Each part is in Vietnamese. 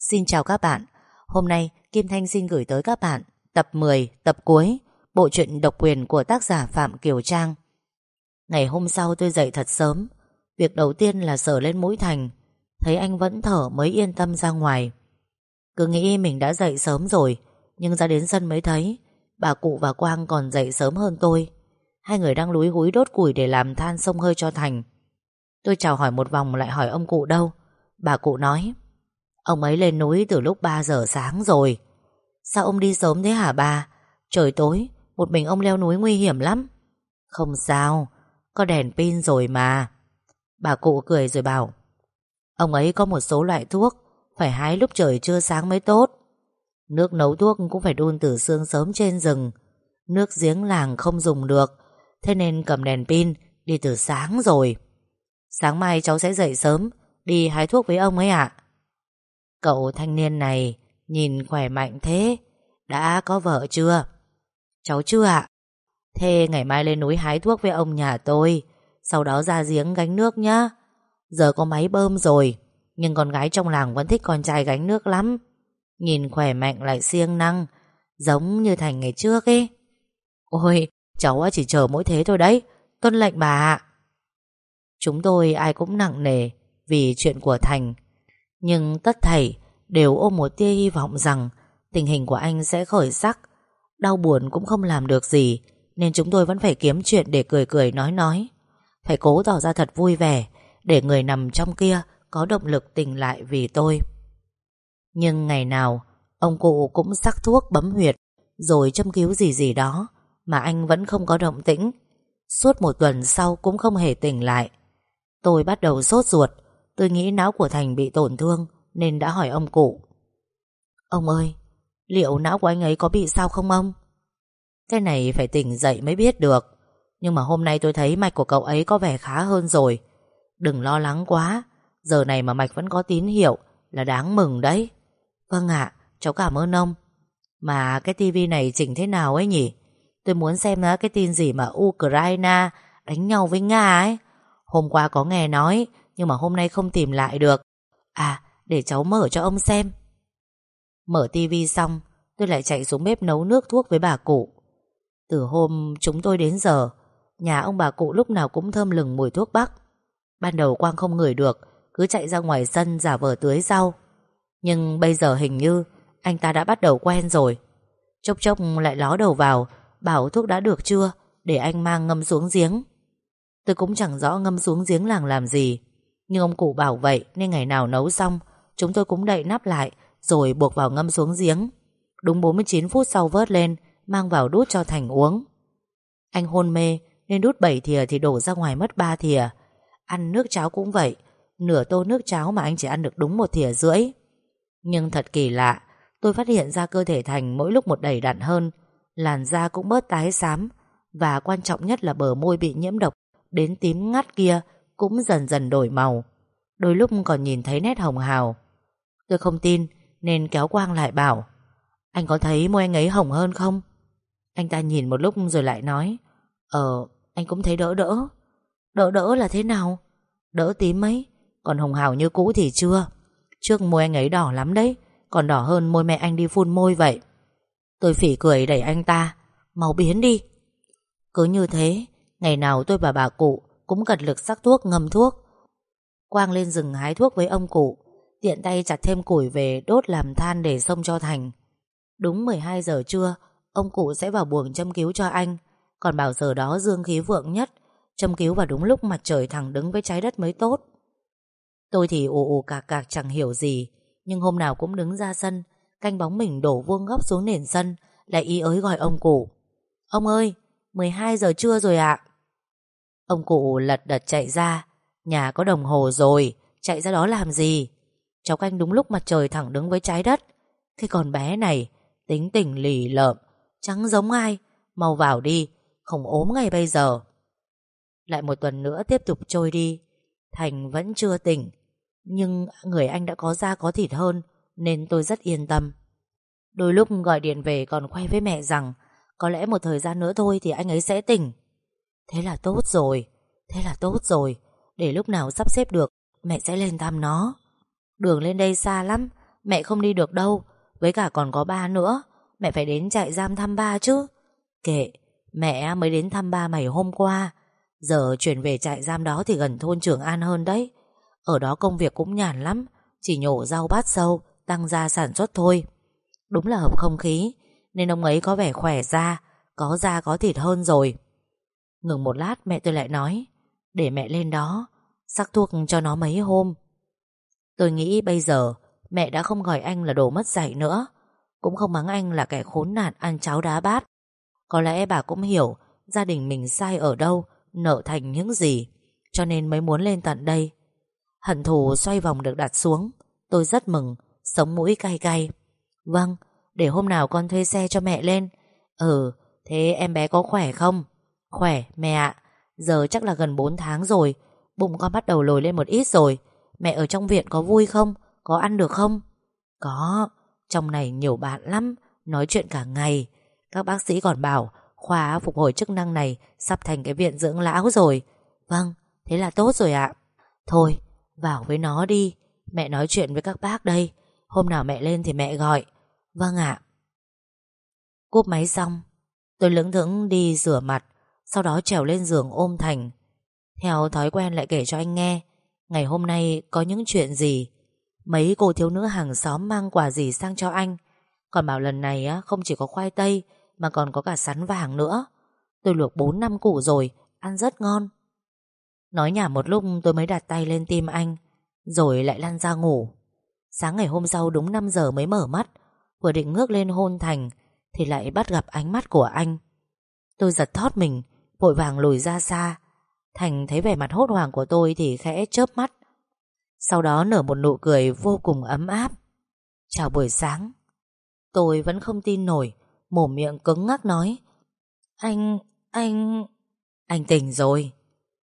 Xin chào các bạn. Hôm nay Kim Thanh xin gửi tới các bạn Tập 10, tập cuối Bộ truyện độc quyền của tác giả Phạm Kiều Trang. Ngày hôm sau tôi dậy thật sớm. Việc đầu tiên là sờ lên mũi Thành. Thấy anh vẫn thở mới yên tâm ra ngoài. Cứ nghĩ mình đã dậy sớm rồi Nhưng ra đến sân mới thấy Bà cụ và Quang còn dậy sớm hơn tôi. Hai người đang lúi húi đốt củi để làm than sông hơi cho Thành. Tôi chào hỏi một vòng lại hỏi ông cụ đâu. Bà cụ nói Ông ấy lên núi từ lúc 3 giờ sáng rồi. Sao ông đi sớm thế hả bà Trời tối, Một mình ông leo núi nguy hiểm lắm. Không sao, Có đèn pin rồi mà. Bà cụ cười rồi bảo, Ông ấy có một số loại thuốc, Phải hái lúc trời chưa sáng mới tốt. Nước nấu thuốc cũng phải đun từ sương sớm trên rừng. Nước giếng làng không dùng được, Thế nên cầm đèn pin Đi từ sáng rồi. Sáng mai cháu sẽ dậy sớm, Đi hái thuốc với ông ấy ạ. Cậu thanh niên này Nhìn khỏe mạnh thế, Đã có vợ chưa? Cháu chưa ạ. Thế ngày mai lên núi hái thuốc với ông nhà tôi, Sau đó ra giếng gánh nước nhá. Giờ có máy bơm rồi, Nhưng con gái trong làng vẫn thích con trai gánh nước lắm. Nhìn khỏe mạnh lại siêng năng, Giống như Thành ngày trước ấy. Ôi, Cháu chỉ chờ mỗi thế thôi đấy. Tuân lệnh bà ạ. Chúng tôi ai cũng nặng nề Vì chuyện của Thành. Nhưng tất thảy đều ôm một tia hy vọng rằng Tình hình của anh sẽ khởi sắc. Đau buồn cũng không làm được gì, Nên chúng tôi vẫn phải kiếm chuyện để cười cười nói nói. Phải cố tỏ ra thật vui vẻ Để người nằm trong kia Có động lực tỉnh lại vì tôi. Nhưng ngày nào, Ông cụ cũng sắc thuốc bấm huyệt Rồi châm cứu gì gì đó Mà anh vẫn không có động tĩnh. Suốt một tuần sau cũng không hề tỉnh lại. Tôi bắt đầu sốt ruột Tôi nghĩ não của Thành bị tổn thương Nên đã hỏi ông cụ. Ông ơi Liệu não của anh ấy có bị sao không ông? Cái này phải tỉnh dậy mới biết được. Nhưng mà hôm nay tôi thấy mạch của cậu ấy có vẻ khá hơn rồi. Đừng lo lắng quá Giờ này mà mạch vẫn có tín hiệu Là đáng mừng đấy. Vâng ạ, cháu cảm ơn ông. Mà cái tivi này chỉnh thế nào ấy nhỉ? Tôi muốn xem ờ, cái tin gì mà Ukraine đánh nhau với Nga ấy. Hôm qua có nghe nói nhưng mà hôm nay không tìm lại được. À để cháu mở cho ông xem. Mở tivi xong, Tôi lại chạy xuống bếp nấu nước thuốc với bà cụ. Từ hôm chúng tôi đến giờ, Nhà ông bà cụ lúc nào cũng thơm lừng mùi thuốc bắc. Ban đầu Quang không ngửi được, Cứ chạy ra ngoài sân giả vờ tưới rau. Nhưng bây giờ hình như, Anh ta đã bắt đầu quen rồi. Chốc chốc lại ló đầu vào, Bảo thuốc đã được chưa, Để anh mang ngâm xuống giếng. Tôi cũng chẳng rõ ngâm xuống giếng làng làm gì. Nhưng ông cụ bảo vậy, Nên ngày nào nấu xong, Chúng tôi cũng đậy nắp lại, Rồi buộc vào ngâm xuống giếng. Đúng 49 phút sau vớt lên, Mang vào đút cho Thành uống. Anh hôn mê, Nên đút 7 thìa thì đổ ra ngoài mất 3 thìa. Ăn nước cháo cũng vậy, Nửa tô nước cháo mà anh chỉ ăn được đúng một thìa rưỡi. Nhưng thật kỳ lạ, Tôi phát hiện ra cơ thể Thành mỗi lúc một đầy đặn hơn, Làn da cũng bớt tái xám, Và quan trọng nhất là bờ môi bị nhiễm độc, Đến tím ngắt kia cũng dần dần đổi màu, Đôi lúc còn nhìn thấy nét hồng hào. Tôi không tin, Nên kéo Quang lại bảo, Anh có thấy môi anh ấy hồng hơn không? Anh ta nhìn một lúc rồi lại nói Ờ anh cũng thấy đỡ đỡ. Đỡ đỡ là thế nào? Đỡ tím mấy Còn hồng hào như cũ thì chưa. Trước môi anh ấy đỏ lắm đấy, Còn đỏ hơn môi mẹ anh đi phun môi vậy. Tôi phỉ cười đẩy anh ta, Mau biến đi. Cứ như thế, Ngày nào tôi và bà cụ cũng cật lực sắc thuốc, ngâm thuốc. Quang lên rừng hái thuốc với ông cụ, Tiện tay chặt thêm củi về Đốt làm than để xông cho Thành. Đúng 12 giờ trưa, Ông cụ sẽ vào buồng châm cứu cho anh. Còn bảo giờ đó dương khí vượng nhất, Châm cứu vào đúng lúc mặt trời thẳng đứng với trái đất mới tốt. Tôi thì ù ù cạc cạc chẳng hiểu gì, Nhưng hôm nào cũng đứng ra sân, Canh bóng mình đổ vuông góc xuống nền sân, Lại ý ới gọi ông cụ. Ông ơi 12 giờ trưa rồi ạ. Ông cụ lật đật chạy ra. Nhà có đồng hồ rồi, Chạy ra đó làm gì? Cháu canh đúng lúc mặt trời thẳng đứng với trái đất. Thế còn bé này, Tính tình lì lợm Chẳng giống ai? Mau vào đi, Không ốm ngay bây giờ. Lại một tuần nữa tiếp tục trôi đi. Thành vẫn chưa tỉnh, Nhưng người anh đã có da có thịt hơn, Nên tôi rất yên tâm. Đôi lúc gọi điện về còn quay với mẹ rằng, Có lẽ một thời gian nữa thôi Thì anh ấy sẽ tỉnh. Thế là tốt rồi, Thế là tốt rồi. Để lúc nào sắp xếp được, Mẹ sẽ lên thăm nó. Đường lên đây xa lắm, Mẹ không đi được đâu. Với cả còn có ba nữa, Mẹ phải đến trại giam thăm ba chứ. Kệ, Mẹ mới đến thăm ba mày hôm qua. Giờ chuyển về trại giam đó thì gần thôn Trường An hơn đấy. Ở đó công việc cũng nhàn lắm, Chỉ nhổ rau bát sâu, Tăng gia sản xuất thôi. Đúng là hợp không khí, Nên ông ấy có vẻ khỏe ra, Có da có thịt hơn rồi. Ngừng một lát mẹ tôi lại nói, Để mẹ lên đó, Sắc thuốc cho nó mấy hôm. Tôi nghĩ bây giờ Mẹ đã không gọi anh là đồ mất dạy nữa, Cũng không mắng anh là kẻ khốn nạn Ăn cháo đá bát. Có lẽ bà cũng hiểu Gia đình mình sai ở đâu, Nợ thành những gì, Cho nên mới muốn lên tận đây. Hận thù xoay vòng được đặt xuống, Tôi rất mừng, Sống mũi cay cay. Vâng Để hôm nào con thuê xe cho mẹ lên. Ừ Thế em bé có khỏe không? Khỏe, mẹ ạ. Giờ chắc là gần 4 tháng rồi. Bụng con bắt đầu lồi lên một ít rồi. Mẹ ở trong viện có vui không? Có ăn được không? Có. Trong này nhiều bạn lắm. Nói chuyện cả ngày. Các bác sĩ còn bảo Khoa phục hồi chức năng này Sắp thành cái viện dưỡng lão rồi. Vâng Thế là tốt rồi ạ. Thôi, Vào với nó đi. Mẹ nói chuyện với các bác đây. Hôm nào mẹ lên thì mẹ gọi. Vâng ạ. Cúp máy xong, Tôi lững thững đi rửa mặt. Sau đó trèo lên giường ôm Thành. Theo thói quen lại kể cho anh nghe, Ngày hôm nay có những chuyện gì? Mấy cô thiếu nữ hàng xóm mang quà gì sang cho anh? Còn bảo lần này á, không chỉ có khoai tây, Mà còn có cả sắn vàng nữa. Tôi luộc 4 năm củ rồi, Ăn rất ngon. Nói nhảm một lúc tôi mới đặt tay lên tim anh, Rồi lại lăn ra ngủ. Sáng ngày hôm sau đúng 5 giờ mới mở mắt, Vừa định ngước lên hôn Thành Thì lại bắt gặp ánh mắt của anh. Tôi giật thót mình Vội vàng lùi ra xa. Thành thấy vẻ mặt hốt hoảng của tôi Thì khẽ chớp mắt. Sau đó nở một nụ cười vô cùng ấm áp. Chào buổi sáng. Tôi vẫn không tin nổi Mồm miệng cứng ngắc nói. Anh, anh Anh tỉnh rồi.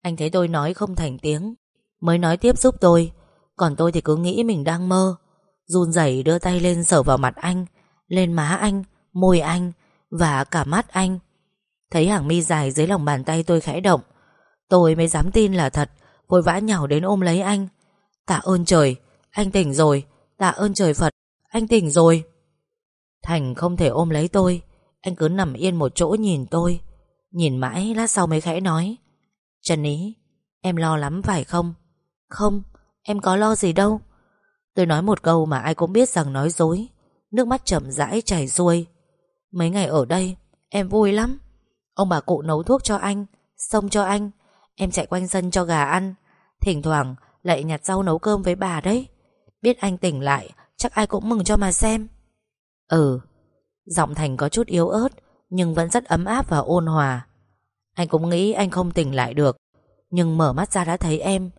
Anh thấy tôi nói không thành tiếng Mới nói tiếp giúp tôi. Còn tôi thì cứ nghĩ mình đang mơ. Run rẩy đưa tay lên sờ vào mặt anh Lên má anh, môi anh Và cả mắt anh. Thấy hàng mi dài dưới lòng bàn tay tôi khẽ động. Tôi mới dám tin là thật. Vội vã nhào đến ôm lấy anh. Tạ ơn trời, anh tỉnh rồi. Tạ ơn trời Phật, anh tỉnh rồi. Thành không thể ôm lấy tôi. Anh cứ nằm yên một chỗ nhìn tôi. Nhìn mãi lát sau mới khẽ nói. Trần Ý Em lo lắm phải không? Không, em có lo gì đâu. Tôi nói một câu mà ai cũng biết rằng nói dối. Nước mắt chậm rãi chảy xuôi. Mấy ngày ở đây Em vui lắm. Ông bà cụ nấu thuốc cho anh, Xông cho anh. Em chạy quanh sân cho gà ăn. Thỉnh thoảng lại nhặt rau nấu cơm với bà đấy. Biết anh tỉnh lại, Chắc ai cũng mừng cho mà xem. Ừ Giọng Thành có chút yếu ớt, Nhưng vẫn rất ấm áp và ôn hòa. Anh cũng nghĩ anh không tỉnh lại được, Nhưng mở mắt ra đã thấy em,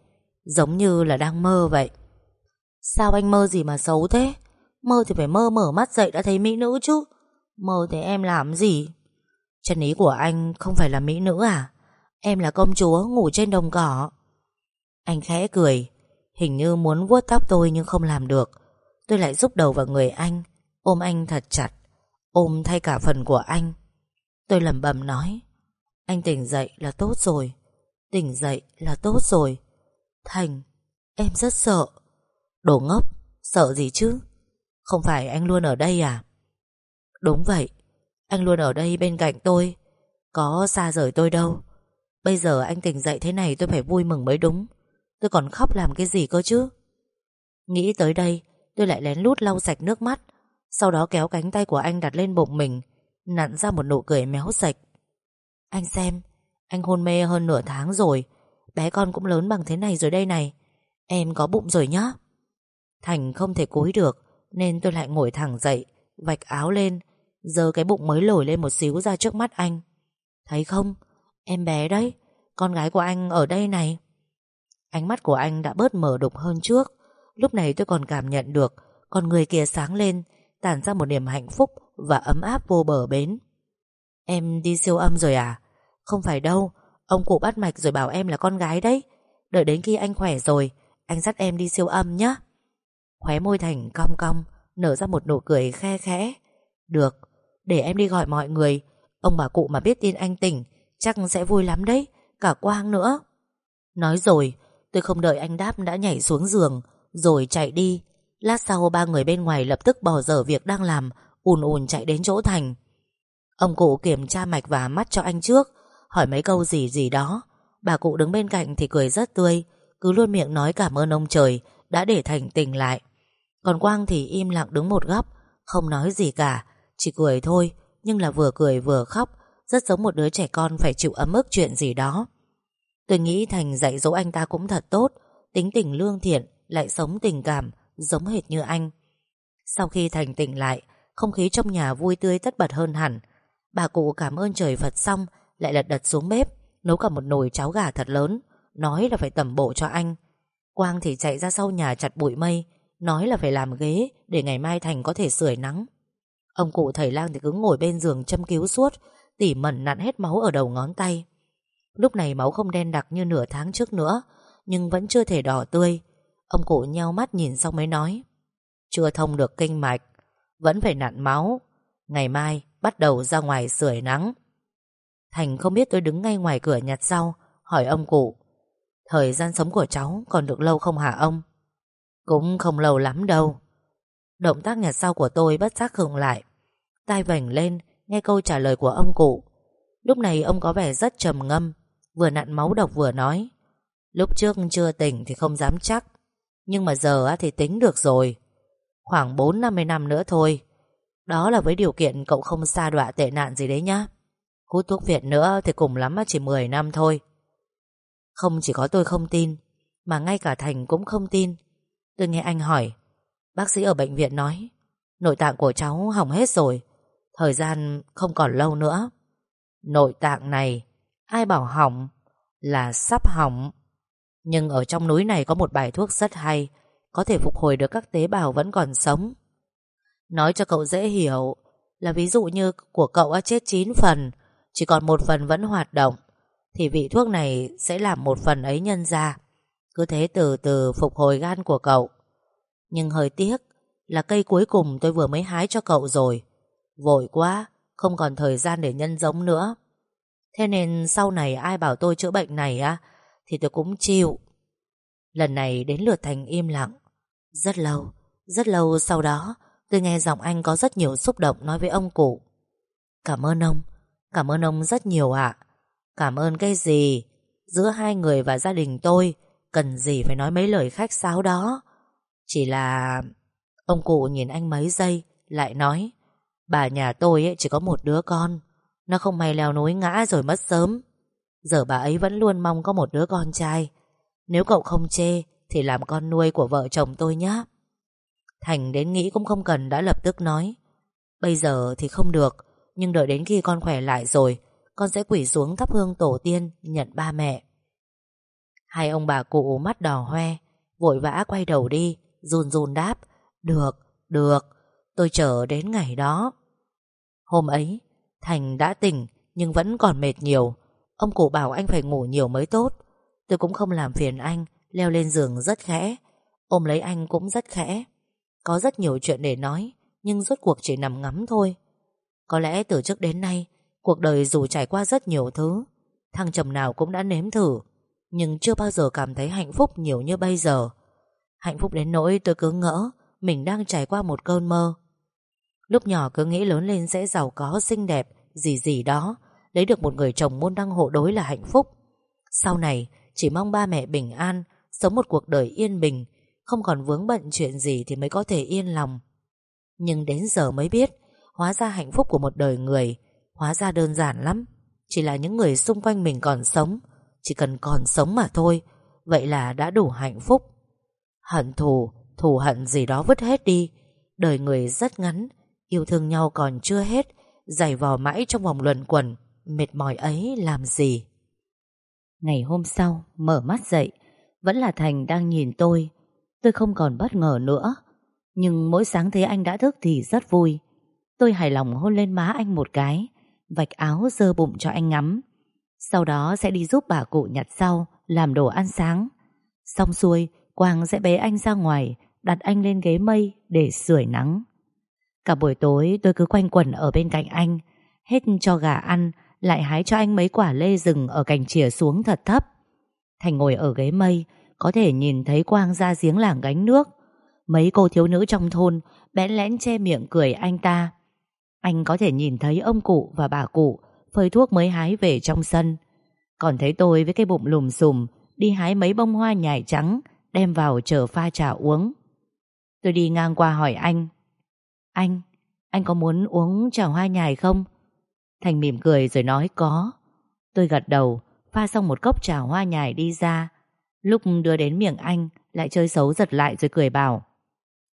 Giống như là đang mơ vậy. Sao anh mơ gì mà xấu thế? Mơ thì phải mơ mở mắt dậy đã thấy mỹ nữ chứ. Mơ thấy em làm gì? Chân ý của anh không phải là mỹ nữ à? Em là công chúa ngủ trên đồng cỏ. Anh khẽ cười, Hình như muốn vuốt tóc tôi nhưng không làm được. Tôi lại giúp đầu vào người anh, Ôm anh thật chặt, Ôm thay cả phần của anh. Tôi lẩm bẩm nói, Anh tỉnh dậy là tốt rồi, Tỉnh dậy là tốt rồi. Thành, Em rất sợ. Đồ ngốc, Sợ gì chứ? Không phải anh luôn ở đây à? Đúng vậy anh luôn ở đây bên cạnh tôi. Có xa rời tôi đâu. Bây giờ anh tỉnh dậy thế này tôi phải vui mừng mới đúng. Tôi còn khóc làm cái gì cơ chứ? Nghĩ tới đây, Tôi lại lén lút lau sạch nước mắt. Sau đó kéo cánh tay của anh đặt lên bụng mình, Nặn ra một nụ cười méo sạch. Anh xem, Anh hôn mê hơn nửa tháng rồi. Bé con cũng lớn bằng thế này rồi đây này. Em có bụng rồi nhá. Thành không thể cúi được, Nên tôi lại ngồi thẳng dậy, Vạch áo lên Giờ cái bụng mới lồi lên một xíu ra trước mắt anh. Thấy không? Em bé đấy. Con gái của anh ở đây này. Ánh mắt của anh đã bớt mở đục hơn trước. Lúc này tôi còn cảm nhận được Con người kia sáng lên Tản ra một niềm hạnh phúc Và ấm áp vô bờ bến. Em đi siêu âm rồi à? Không phải đâu. Ông cụ bắt mạch rồi bảo em là con gái đấy. Đợi đến khi anh khỏe rồi Anh dắt em đi siêu âm nhé Khóe môi Thành cong cong Nở ra một nụ cười khe khẽ. Được, để em đi gọi mọi người. Ông bà cụ mà biết tin anh tỉnh, Chắc sẽ vui lắm đấy, Cả Quang nữa. Nói rồi, tôi không đợi anh đáp đã nhảy xuống giường, Rồi chạy đi. Lát sau ba người bên ngoài lập tức bỏ dở việc đang làm, ùn ùn chạy đến chỗ Thành. Ông cụ kiểm tra mạch và mắt cho anh trước, Hỏi mấy câu gì gì đó. Bà cụ đứng bên cạnh thì cười rất tươi, Cứ luôn miệng nói cảm ơn ông trời Đã để Thành tỉnh lại. Còn Quang thì im lặng đứng một góc, Không nói gì cả chỉ cười thôi, Nhưng là vừa cười vừa khóc. Rất giống một đứa trẻ con phải chịu ấm ức chuyện gì đó. Tôi nghĩ Thành dạy dỗ anh ta cũng thật tốt. Tính tình lương thiện, Lại sống tình cảm, Giống hệt như anh. Sau khi Thành tỉnh lại, Không khí trong nhà vui tươi tất bật hơn hẳn. Bà cụ cảm ơn trời Phật xong, Lại lật đật xuống bếp, Nấu cả một nồi cháo gà thật lớn, Nói là phải tẩm bổ cho anh. Quang thì chạy ra sau nhà chặt bụi mây, Nói là phải làm ghế Để ngày mai Thành có thể sưởi nắng. Ông cụ thầy lang thì cứ ngồi bên giường châm cứu suốt, Tỉ mẩn nặn hết máu ở đầu ngón tay. Lúc này máu không đen đặc như nửa tháng trước nữa, Nhưng vẫn chưa thể đỏ tươi. Ông cụ nheo mắt nhìn xong mới nói, Chưa thông được kinh mạch, Vẫn phải nặn máu. Ngày mai bắt đầu ra ngoài sưởi nắng. Thành không biết tôi đứng ngay ngoài cửa nhặt rau, Hỏi ông cụ, Thời gian sống của cháu còn được lâu không hả ông? Cũng không lâu lắm đâu. Động tác nhặt sau của tôi bất giác khựng lại. Tai vảnh lên, Nghe câu trả lời của ông cụ. Lúc này ông có vẻ rất trầm ngâm, Vừa nặn máu độc vừa nói. Lúc trước chưa tỉnh thì không dám chắc, Nhưng mà giờ thì tính được rồi. Khoảng 4-50 năm nữa thôi. Đó là với điều kiện cậu không xa đọa tệ nạn gì đấy nhá. Hút thuốc viện nữa thì cùng lắm chỉ 10 năm thôi. Không chỉ có tôi không tin, Mà ngay cả Thành cũng không tin. Tôi nghe anh hỏi Bác sĩ ở bệnh viện nói, Nội tạng của cháu hỏng hết rồi, Thời gian không còn lâu nữa. Nội tạng này, Ai bảo hỏng Là sắp hỏng. Nhưng ở trong núi này có một bài thuốc rất hay, Có thể phục hồi được các tế bào vẫn còn sống. Nói cho cậu dễ hiểu Là ví dụ như của cậu đã chết 9 phần, Chỉ còn một phần vẫn hoạt động, Thì vị thuốc này sẽ làm một phần ấy nhân ra. Cứ thế từ từ phục hồi gan của cậu. Nhưng hơi tiếc Là cây cuối cùng tôi vừa mới hái cho cậu rồi. Vội quá, Không còn thời gian để nhân giống nữa. Thế nên sau này ai bảo tôi chữa bệnh này á, Thì tôi cũng chịu. Lần này đến lượt Thành im lặng. Rất lâu Rất lâu sau đó, Tôi nghe giọng anh có rất nhiều xúc động nói với ông cụ. Cảm ơn ông, Cảm ơn ông rất nhiều ạ. Cảm ơn cái gì? Giữa hai người và gia đình tôi, Cần gì phải nói mấy lời khách sáo đó? Chỉ là Ông cụ nhìn anh mấy giây, Lại nói, Bà nhà tôi ấy chỉ có một đứa con, Nó không may leo núi ngã rồi mất sớm. Giờ bà ấy vẫn luôn mong có một đứa con trai. Nếu cậu không chê, Thì làm con nuôi của vợ chồng tôi nhé. Thành đến nghĩ cũng không cần đã lập tức nói, Bây giờ thì không được, Nhưng đợi đến khi con khỏe lại rồi, Con sẽ quỷ xuống thắp hương tổ tiên, Nhận ba mẹ. Hai ông bà cụ mắt đỏ hoe, Vội vã quay đầu đi. Run run đáp Được, được Tôi chờ đến ngày đó. Hôm ấy Thành đã tỉnh nhưng vẫn còn mệt nhiều. Ông cụ bảo anh phải ngủ nhiều mới tốt. Tôi cũng không làm phiền anh Leo lên giường rất khẽ. Ôm lấy anh cũng rất khẽ. Có rất nhiều chuyện để nói Nhưng rốt cuộc chỉ nằm ngắm thôi. Có lẽ từ trước đến nay Cuộc đời dù trải qua rất nhiều thứ Thăng trầm nào cũng đã nếm thử. Nhưng chưa bao giờ cảm thấy hạnh phúc nhiều như bây giờ. Hạnh phúc đến nỗi tôi cứ ngỡ, Mình đang trải qua một cơn mơ. Lúc nhỏ cứ nghĩ lớn lên sẽ giàu có, xinh đẹp, Gì gì đó, Lấy được một người chồng môn đăng hộ đối là hạnh phúc. Sau này, chỉ mong ba mẹ bình an, Sống một cuộc đời yên bình, Không còn vướng bận chuyện gì Thì mới có thể yên lòng. Nhưng đến giờ mới biết, Hóa ra hạnh phúc của một đời người, Hóa ra đơn giản lắm. Chỉ là những người xung quanh mình còn sống, Chỉ cần còn sống mà thôi, Vậy là đã đủ hạnh phúc. Hận thù, thù hận gì đó vứt hết đi. Đời người rất ngắn Yêu thương nhau còn chưa hết Giày vò mãi trong vòng luẩn quẩn Mệt mỏi ấy làm gì? Ngày hôm sau Mở mắt dậy Vẫn là Thành đang nhìn tôi. Tôi không còn bất ngờ nữa Nhưng mỗi sáng thấy anh đã thức thì rất vui. Tôi hài lòng hôn lên má anh một cái Vạch áo dơ bụng cho anh ngắm. Sau đó sẽ đi giúp bà cụ nhặt rau Làm đồ ăn sáng. Xong xuôi Quang sẽ bế anh ra ngoài, Đặt anh lên ghế mây để sưởi nắng Cả buổi tối, tôi cứ quanh quẩn ở bên cạnh anh, Hết cho gà ăn, Lại hái cho anh mấy quả lê rừng Ở cành chìa xuống thật thấp Thành ngồi ở ghế mây, Có thể nhìn thấy quang ra giếng làng gánh nước Mấy cô thiếu nữ trong thôn bẽn lẽn che miệng cười anh ta. Anh có thể nhìn thấy ông cụ và bà cụ phơi thuốc mới hái về trong sân. Còn thấy tôi với cái bụng lùm xùm, đi hái mấy bông hoa nhài trắng đem vào chờ pha trà uống. Tôi đi ngang qua hỏi anh Anh, anh có muốn uống trà hoa nhài không? Thành mỉm cười rồi nói có. Tôi gật đầu Pha xong một cốc trà hoa nhài đi ra. Lúc đưa đến miệng anh Lại chơi xấu giật lại rồi cười bảo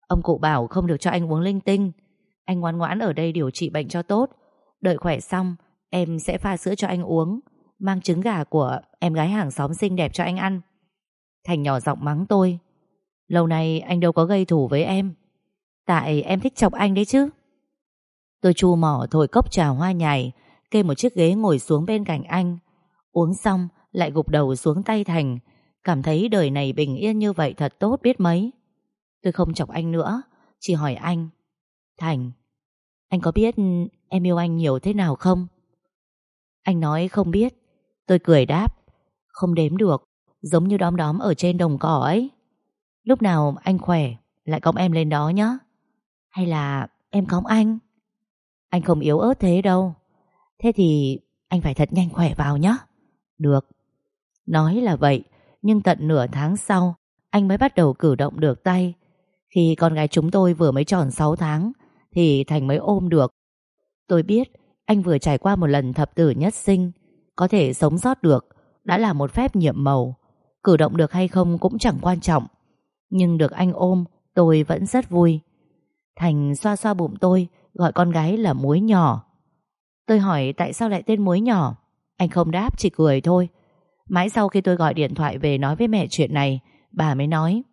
Ông cụ bảo không được cho anh uống linh tinh. Anh ngoan ngoãn ở đây điều trị bệnh cho tốt. Đợi khỏe xong Em sẽ pha sữa cho anh uống. Mang trứng gà của em gái hàng xóm xinh đẹp cho anh ăn. Thành nhỏ giọng mắng tôi. Lâu nay anh đâu có gây thủ với em. Tại em thích chọc anh đấy chứ. Tôi chu mỏ thổi cốc trà hoa nhài, Kê một chiếc ghế ngồi xuống bên cạnh anh. Uống xong, Lại gục đầu xuống tay Thành. Cảm thấy đời này bình yên như vậy thật tốt biết mấy. Tôi không chọc anh nữa, Chỉ hỏi anh. Thành, Anh có biết em yêu anh nhiều thế nào không? Anh nói không biết. Tôi cười đáp, Không đếm được. Giống như đóm đóm ở trên đồng cỏ ấy. Lúc nào anh khỏe, Lại cõng em lên đó nhé Hay là em cõng anh? Anh không yếu ớt thế đâu. Thế thì anh phải thật nhanh khỏe vào nhé Được. Nói là vậy, Nhưng tận nửa tháng sau, Anh mới bắt đầu cử động được tay. Khi con gái chúng tôi vừa mới tròn 6 tháng, Thì Thành mới ôm được. Tôi biết Anh vừa trải qua một lần thập tử nhất sinh, Có thể sống sót được, Đã là một phép nhiệm màu. Cử động được hay không cũng chẳng quan trọng. Nhưng được anh ôm, Tôi vẫn rất vui. Thành xoa xoa bụng tôi, Gọi con gái là muối nhỏ. Tôi hỏi tại sao lại tên muối nhỏ? Anh không đáp, chỉ cười thôi. Mãi sau khi tôi gọi điện thoại về nói với mẹ chuyện này, Bà mới nói.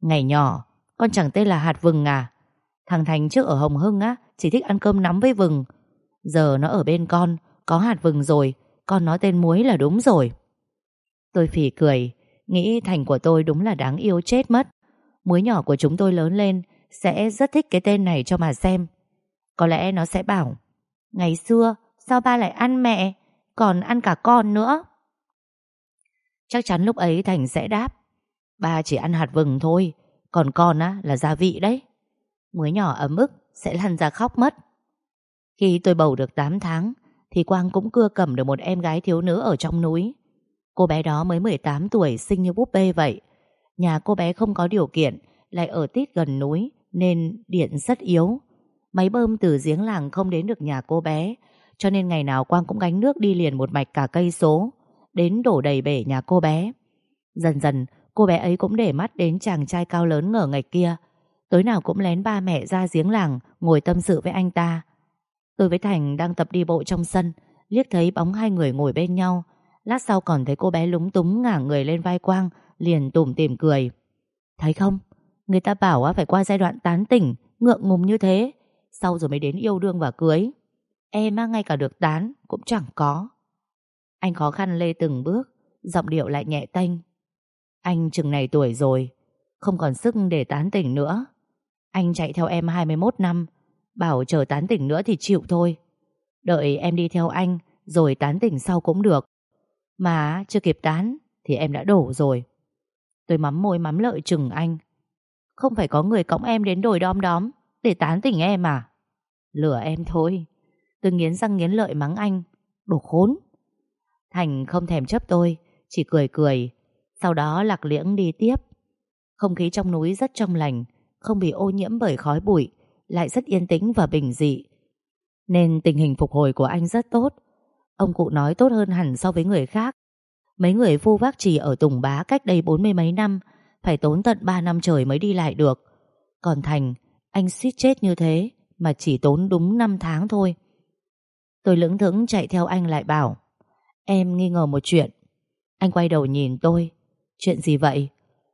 Ngày nhỏ, Con chẳng tên là hạt vừng à? Thằng Thành trước ở Hồng Hưng á, Chỉ thích ăn cơm nắm với vừng. Giờ nó ở bên con, Có hạt vừng rồi, Con nói tên muối là đúng rồi. Tôi phỉ cười. Nghĩ Thành của tôi đúng là đáng yêu chết mất. Muối nhỏ của chúng tôi lớn lên, Sẽ rất thích cái tên này cho mà xem. Có lẽ nó sẽ bảo, Ngày xưa, sao ba lại ăn mẹ, Còn ăn cả con nữa? Chắc chắn lúc ấy Thành sẽ đáp, Ba chỉ ăn hạt vừng thôi, Còn con á là gia vị đấy. Muối nhỏ ấm ức sẽ lăn ra khóc mất. Khi tôi bầu được 8 tháng, Thì Quang cũng cưa cầm được một em gái thiếu nữ ở trong núi. Cô bé đó mới 18 tuổi, Xinh như búp bê vậy. Nhà cô bé không có điều kiện, Lại ở tít gần núi, Nên điện rất yếu. Máy bơm từ giếng làng không đến được nhà cô bé, Cho nên ngày nào Quang cũng gánh nước đi liền một mạch cả cây số, Đến đổ đầy bể nhà cô bé. Dần dần, cô bé ấy cũng để mắt đến chàng trai cao lớn ngở ngạch kia. Tối nào cũng lén ba mẹ ra giếng làng, Ngồi tâm sự với anh ta. Tôi với Thành đang tập đi bộ trong sân, Liếc thấy bóng hai người ngồi bên nhau. Lát sau còn thấy cô bé lúng túng ngả người lên vai Quang, Liền tủm tỉm cười. Thấy không? Người ta bảo phải qua giai đoạn tán tỉnh, Ngượng ngùng như thế. Sau rồi mới đến yêu đương và cưới. Em ngay cả được tán cũng chẳng có. Anh khó khăn lê từng bước, Giọng điệu lại nhẹ tênh. Anh chừng này tuổi rồi, Không còn sức để tán tỉnh nữa. Anh chạy theo em 21 năm, Bảo chờ tán tỉnh nữa thì chịu thôi. Đợi em đi theo anh, Rồi tán tỉnh sau cũng được mà chưa kịp tán Thì em đã đổ rồi. Tôi mắm môi mắm lợi chừng anh. Không phải có người cõng em đến đồi đom đóm Để tán tỉnh em à? Lừa em thôi. Tôi nghiến răng nghiến lợi mắng anh. Đồ khốn. Thành không thèm chấp tôi, Chỉ cười cười, Sau đó lạc liễng đi tiếp. Không khí trong núi rất trong lành, Không bị ô nhiễm bởi khói bụi, Lại rất yên tĩnh và bình dị. Nên tình hình phục hồi của anh rất tốt. Ông cụ nói tốt hơn hẳn so với người khác. Mấy người phu vác trì ở Tùng Bá cách đây bốn mươi mấy năm, Phải tốn tận ba năm trời mới đi lại được. Còn Thành, Anh suýt chết như thế Mà chỉ tốn đúng năm tháng thôi. Tôi lững thững chạy theo anh lại bảo, Em nghi ngờ một chuyện. Anh quay đầu nhìn tôi, Chuyện gì vậy?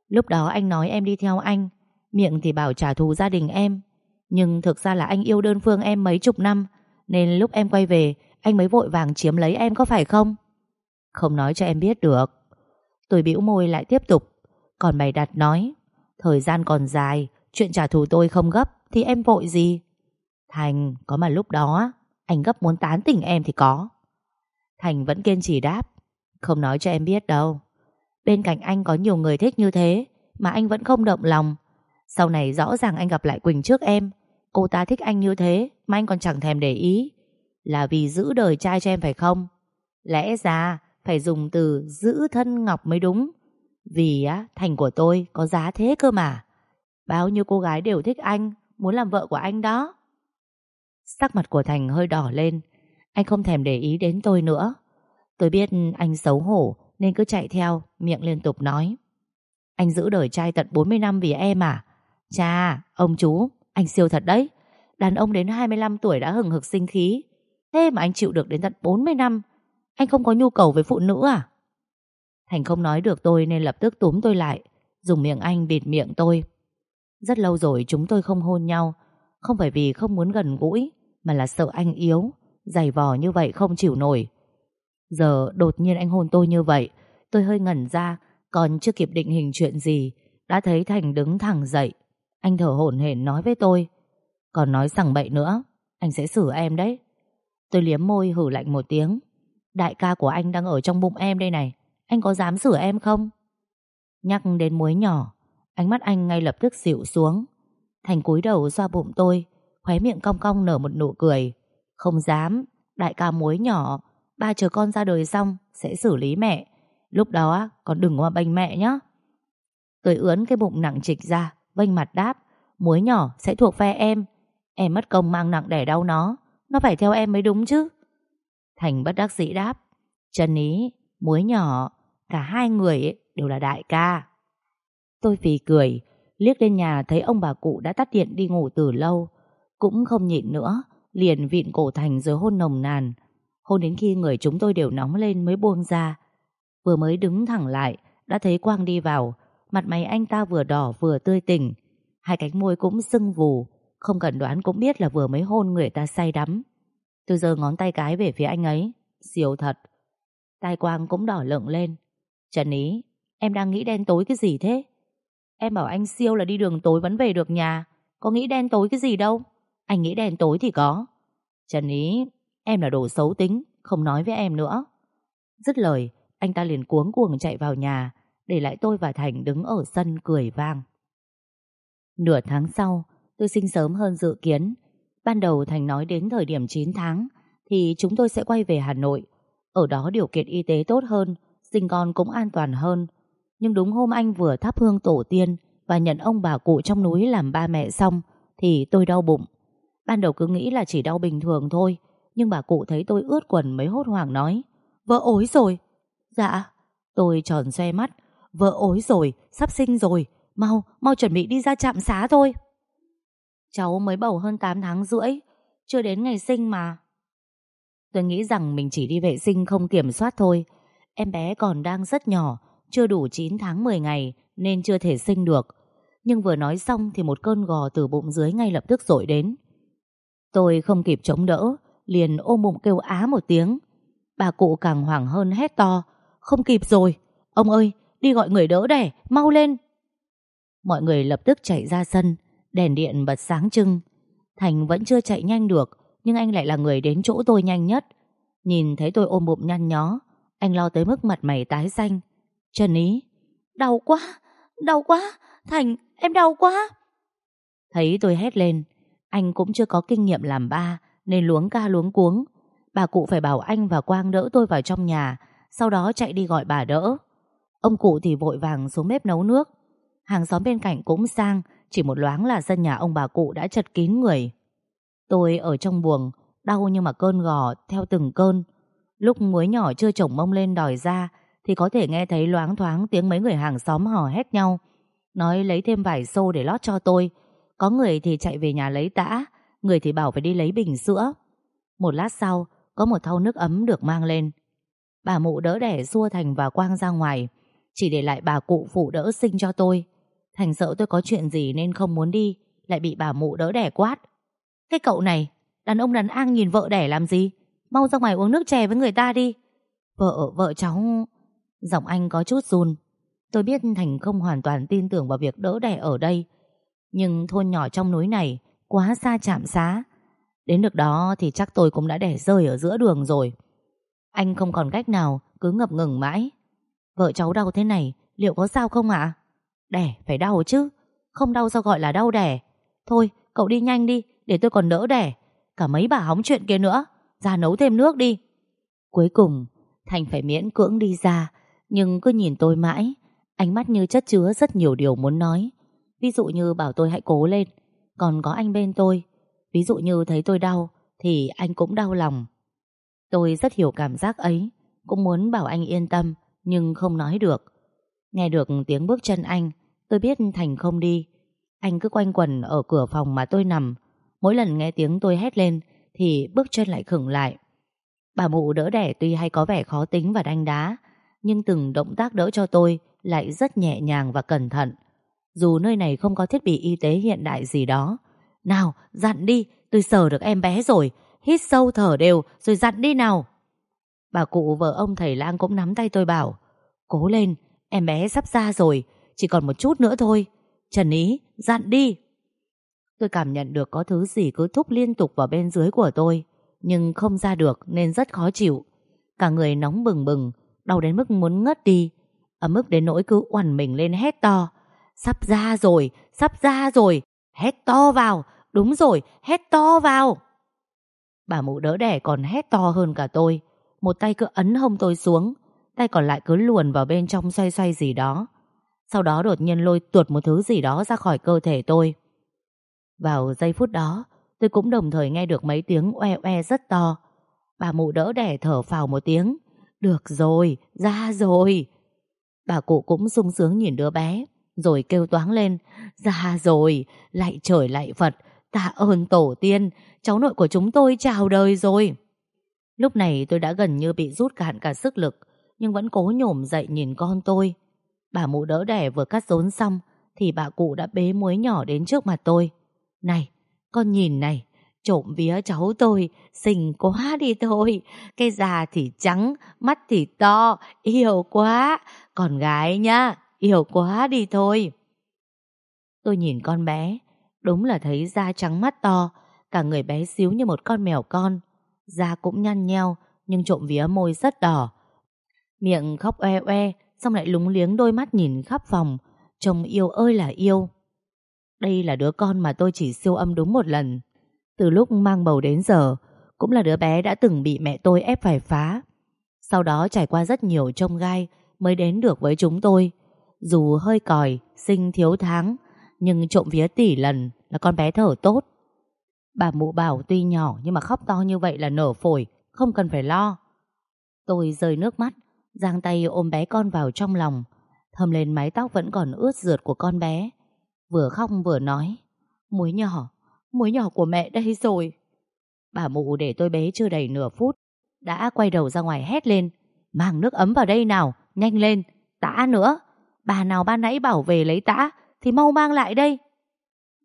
Lúc đó anh nói em đi theo anh, Miệng thì bảo trả thù gia đình em, Nhưng thực ra là anh yêu đơn phương em mấy chục năm, Nên lúc em quay về anh mới vội vàng chiếm lấy em có phải không? Không nói cho em biết được. Tôi bĩu môi lại tiếp tục. Còn mày đặt nói, thời gian còn dài, chuyện trả thù tôi không gấp, thì em vội gì? Thành, có mà lúc đó, anh gấp muốn tán tỉnh em thì có. Thành vẫn kiên trì đáp, không nói cho em biết đâu. Bên cạnh anh có nhiều người thích như thế, mà anh vẫn không động lòng. Sau này rõ ràng anh gặp lại Quỳnh trước em Cô ta thích anh như thế Mà anh còn chẳng thèm để ý là vì giữ đời trai cho em phải không? Lẽ ra phải dùng từ giữ thân ngọc mới đúng. Vì á, thành của tôi có giá thế cơ mà. Bao nhiêu cô gái đều thích anh, Muốn làm vợ của anh đó. Sắc mặt của Thành hơi đỏ lên. Anh không thèm để ý đến tôi nữa. Tôi biết anh xấu hổ, Nên cứ chạy theo, Miệng liên tục nói. Anh giữ đời trai tận 40 năm vì em à? Cha, ông chú, Anh siêu thật đấy. Đàn ông đến 25 tuổi đã hừng hực sinh khí. Thế mà anh chịu được đến tận 40 năm. Anh không có nhu cầu với phụ nữ à? Thành không nói được tôi Nên lập tức túm tôi lại, Dùng miệng anh bịt miệng tôi. Rất lâu rồi chúng tôi không hôn nhau, Không phải vì không muốn gần gũi, Mà là sợ anh yếu Dày vò như vậy không chịu nổi. Giờ đột nhiên anh hôn tôi như vậy, Tôi hơi ngẩn ra, Còn chưa kịp định hình chuyện gì, Đã thấy Thành đứng thẳng dậy. Anh thở hổn hển nói với tôi, Còn nói sằng bậy nữa, Anh sẽ xử em đấy. Tôi liếm môi hử lạnh một tiếng. Đại ca của anh đang ở trong bụng em đây này. Anh có dám sửa em không? Nhắc đến muối nhỏ, Ánh mắt anh ngay lập tức dịu xuống. Thành cúi đầu xoa bụng tôi, Khóe miệng cong cong nở một nụ cười. Không dám, Đại ca muối nhỏ, Ba chờ con ra đời xong, Sẽ xử lý mẹ. Lúc đó còn đừng qua bênh mẹ nhé Tôi ướn cái bụng nặng trịch ra, Vênh mặt đáp, Muối nhỏ sẽ thuộc phe em. Em mất công mang nặng đẻ đau nó. Nó phải theo em mới đúng chứ. Thành bất đắc dĩ đáp Trần ý, muối nhỏ Cả hai người đều là đại ca. Tôi phì cười Liếc lên nhà thấy ông bà cụ đã tắt điện đi ngủ từ lâu. Cũng không nhịn nữa Liền vịn cổ Thành rồi hôn nồng nàn. Hôn đến khi người chúng tôi đều nóng lên mới buông ra. Vừa mới đứng thẳng lại Đã thấy Quang đi vào. Mặt mày anh ta vừa đỏ vừa tươi tỉnh. Hai cánh môi cũng sưng vù. Không cần đoán cũng biết là vừa mới hôn người ta say đắm. Tôi giơ ngón tay cái về phía anh ấy. Siêu thật. Tai Quang cũng đỏ lựng lên. Trần Ý, Em đang nghĩ đen tối cái gì thế? Em bảo anh siêu là đi đường tối vẫn về được nhà. Có nghĩ đen tối cái gì đâu. Anh nghĩ đen tối thì có. Trần Ý, Em là đồ xấu tính, Không nói với em nữa. Dứt lời, Anh ta liền cuống cuồng chạy vào nhà, Để lại tôi và Thành đứng ở sân cười vang. Nửa tháng sau Tôi sinh sớm hơn dự kiến. Ban đầu Thành nói đến thời điểm 9 tháng Thì chúng tôi sẽ quay về Hà Nội. Ở đó điều kiện y tế tốt hơn Sinh con cũng an toàn hơn. Nhưng đúng hôm anh vừa thắp hương tổ tiên Và nhận ông bà cụ trong núi làm ba mẹ xong Thì tôi đau bụng. Ban đầu cứ nghĩ là chỉ đau bình thường thôi Nhưng bà cụ thấy tôi ướt quần mới hốt hoảng nói Vợ ối rồi. Dạ. Tôi tròn xoe mắt Vợ ối rồi, sắp sinh rồi Mau, mau chuẩn bị đi ra trạm xá thôi. Cháu mới bầu hơn 8 tháng rưỡi, Chưa đến ngày sinh mà. Tôi nghĩ rằng mình chỉ đi vệ sinh không kiểm soát thôi. Em bé còn đang rất nhỏ, Chưa đủ 9 tháng 10 ngày Nên chưa thể sinh được. Nhưng vừa nói xong thì một cơn gò từ bụng dưới ngay lập tức dội đến. Tôi không kịp chống đỡ, Liền ôm bụng kêu á một tiếng. Bà cụ càng hoảng hơn hét to, Không kịp rồi, Ông ơi, đi gọi người đỡ đẻ, Mau lên. Mọi người lập tức chạy ra sân. Đèn điện bật sáng trưng. Thành vẫn chưa chạy nhanh được Nhưng anh lại là người đến chỗ tôi nhanh nhất. Nhìn thấy tôi ôm bụng nhăn nhó Anh lo tới mức mặt mày tái xanh. Trần ý Đau quá, đau quá Thành, em đau quá. Thấy tôi hét lên Anh cũng chưa có kinh nghiệm làm ba Nên luống ca luống cuống. Bà cụ phải bảo anh và Quang đỡ tôi vào trong nhà Sau đó chạy đi gọi bà đỡ. Ông cụ thì vội vàng xuống bếp nấu nước. Hàng xóm bên cạnh cũng sang chỉ một loáng là sân nhà ông bà cụ đã chật kín người. Tôi ở trong buồng, Đau nhưng mà cơn gò theo từng cơn. Lúc muối nhỏ chưa chồng mông lên đòi ra, Thì có thể nghe thấy loáng thoáng Tiếng mấy người hàng xóm hò hét nhau, Nói lấy thêm vài xô để lót cho tôi. Có người thì chạy về nhà lấy tã, Người thì bảo phải đi lấy bình sữa. Một lát sau, Có một thau nước ấm được mang lên. Bà mụ đỡ đẻ xua Thành và Quang ra ngoài, Chỉ để lại bà cụ phụ đỡ sinh cho tôi. Thành sợ tôi có chuyện gì nên không muốn đi Lại bị bà mụ đỡ đẻ quát. Cái cậu này Đàn ông đàn an nhìn vợ đẻ làm gì? Mau ra ngoài uống nước chè với người ta đi. Vợ, vợ cháu Giọng anh có chút run. Tôi biết Thành không hoàn toàn tin tưởng vào việc đỡ đẻ ở đây Nhưng thôn nhỏ trong núi này Quá xa chạm xá. Đến được đó thì chắc tôi cũng đã đẻ rơi ở giữa đường rồi. Anh không còn cách nào Cứ ngập ngừng mãi. Vợ cháu đau thế này Liệu có sao không ạ? Đẻ, phải đau chứ. Không đau sao gọi là đau đẻ. Thôi, cậu đi nhanh đi, Để tôi còn đỡ đẻ. Cả mấy bà hóng chuyện kia nữa. Ra nấu thêm nước đi. Cuối cùng, Thành phải miễn cưỡng đi ra, Nhưng cứ nhìn tôi mãi, Ánh mắt như chất chứa rất nhiều điều muốn nói. Ví dụ như bảo tôi hãy cố lên. Còn có anh bên tôi, Ví dụ như thấy tôi đau, Thì anh cũng đau lòng. Tôi rất hiểu cảm giác ấy, Cũng muốn bảo anh yên tâm, Nhưng không nói được. Nghe được tiếng bước chân anh, Tôi biết Thành không đi. Anh cứ quanh quẩn ở cửa phòng mà tôi nằm. Mỗi lần nghe tiếng tôi hét lên Thì bước chân lại khựng lại. Bà mụ đỡ đẻ tuy hay có vẻ khó tính và đanh đá, Nhưng từng động tác đỡ cho tôi Lại rất nhẹ nhàng và cẩn thận. Dù nơi này không có thiết bị y tế hiện đại gì đó. Nào, dặn đi, Tôi sờ được em bé rồi. Hít sâu thở đều, rồi dặn đi nào. Bà cụ vợ ông thầy lang cũng nắm tay tôi bảo, Cố lên Em bé sắp ra rồi, Chỉ còn một chút nữa thôi. Trần Ý, dặn đi. Tôi cảm nhận được có thứ gì cứ thúc liên tục vào bên dưới của tôi, Nhưng không ra được nên rất khó chịu. Cả người nóng bừng bừng, Đau đến mức muốn ngất đi, Ở mức đến nỗi cứ oằn mình lên hét to. Sắp ra rồi, Sắp ra rồi, Hét to vào, Đúng rồi, hét to vào. Bà mụ đỡ đẻ còn hét to hơn cả tôi, Một tay cứ ấn hông tôi xuống Tay còn lại cứ luồn vào bên trong xoay xoay gì đó. Sau đó đột nhiên lôi tuột một thứ gì đó ra khỏi cơ thể tôi. Vào giây phút đó Tôi cũng đồng thời nghe được mấy tiếng oe oe rất to. Bà mụ đỡ đẻ thở phào một tiếng. Được rồi, ra rồi. Bà cụ cũng sung sướng nhìn đứa bé Rồi kêu toáng lên. Ra rồi, lại trời lại Phật Tạ ơn tổ tiên Cháu nội của chúng tôi chào đời rồi. Lúc này tôi đã gần như bị rút cạn cả sức lực. Nhưng vẫn cố nhổm dậy nhìn con tôi. Bà mụ đỡ đẻ vừa cắt rốn xong, Thì bà cụ đã bế muối nhỏ đến trước mặt tôi. Này, Con nhìn này, Trộm vía cháu tôi, Xinh quá đi thôi. Cái da thì trắng, Mắt thì to, Yêu quá. Con gái nhá, Yêu quá đi thôi. Tôi nhìn con bé, Đúng là thấy da trắng mắt to, Cả người bé xíu như một con mèo con. Da cũng nhăn nheo, Nhưng trộm vía môi rất đỏ. Miệng khóc oe oe Xong lại lúng liếng đôi mắt nhìn khắp phòng. Chồng yêu ơi là yêu. Đây là đứa con mà tôi chỉ siêu âm đúng một lần. Từ lúc mang bầu đến giờ Cũng là đứa bé đã từng bị mẹ tôi ép phải phá. Sau đó trải qua rất nhiều trông gai Mới đến được với chúng tôi. Dù hơi còi, sinh thiếu tháng Nhưng trộm vía tỷ lần Là con bé thở tốt. Bà mụ bảo tuy nhỏ nhưng mà khóc to như vậy là nở phổi, không cần phải lo. Tôi rơi nước mắt, giang tay ôm bé con vào trong lòng, thầm lên mái tóc vẫn còn ướt rượt của con bé. Vừa khóc vừa nói, muối nhỏ, muối nhỏ của mẹ đây rồi. Bà mụ để tôi bế chưa đầy nửa phút, đã quay đầu ra ngoài hét lên, mang nước ấm vào đây nào, nhanh lên, tã nữa. Bà nào ban nãy bảo về lấy tã, thì mau mang lại đây.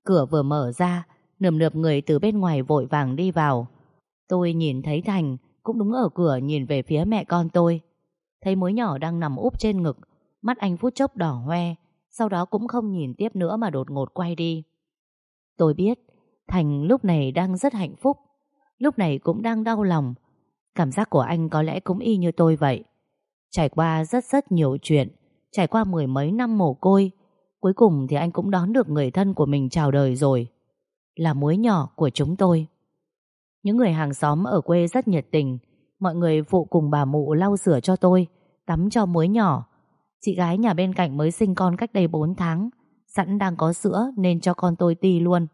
Cửa vừa mở ra, Nườm nượp người từ bên ngoài vội vàng đi vào Tôi nhìn thấy Thành Cũng đứng ở cửa nhìn về phía mẹ con tôi Thấy mối nhỏ đang nằm úp trên ngực Mắt anh phút chốc đỏ hoe Sau đó cũng không nhìn tiếp nữa mà đột ngột quay đi. Tôi biết Thành lúc này đang rất hạnh phúc Lúc này cũng đang đau lòng. Cảm giác của anh có lẽ cũng y như tôi vậy. Trải qua rất rất nhiều chuyện Trải qua mười mấy năm mồ côi Cuối cùng thì anh cũng đón được người thân của mình chào đời rồi là muối nhỏ của chúng tôi. Những người hàng xóm ở quê rất nhiệt tình, mọi người phụ cùng bà mụ lau rửa cho tôi, tắm cho muối nhỏ. Chị gái nhà bên cạnh mới sinh con cách đây 4 tháng, sẵn đang có sữa nên cho con tôi ti luôn.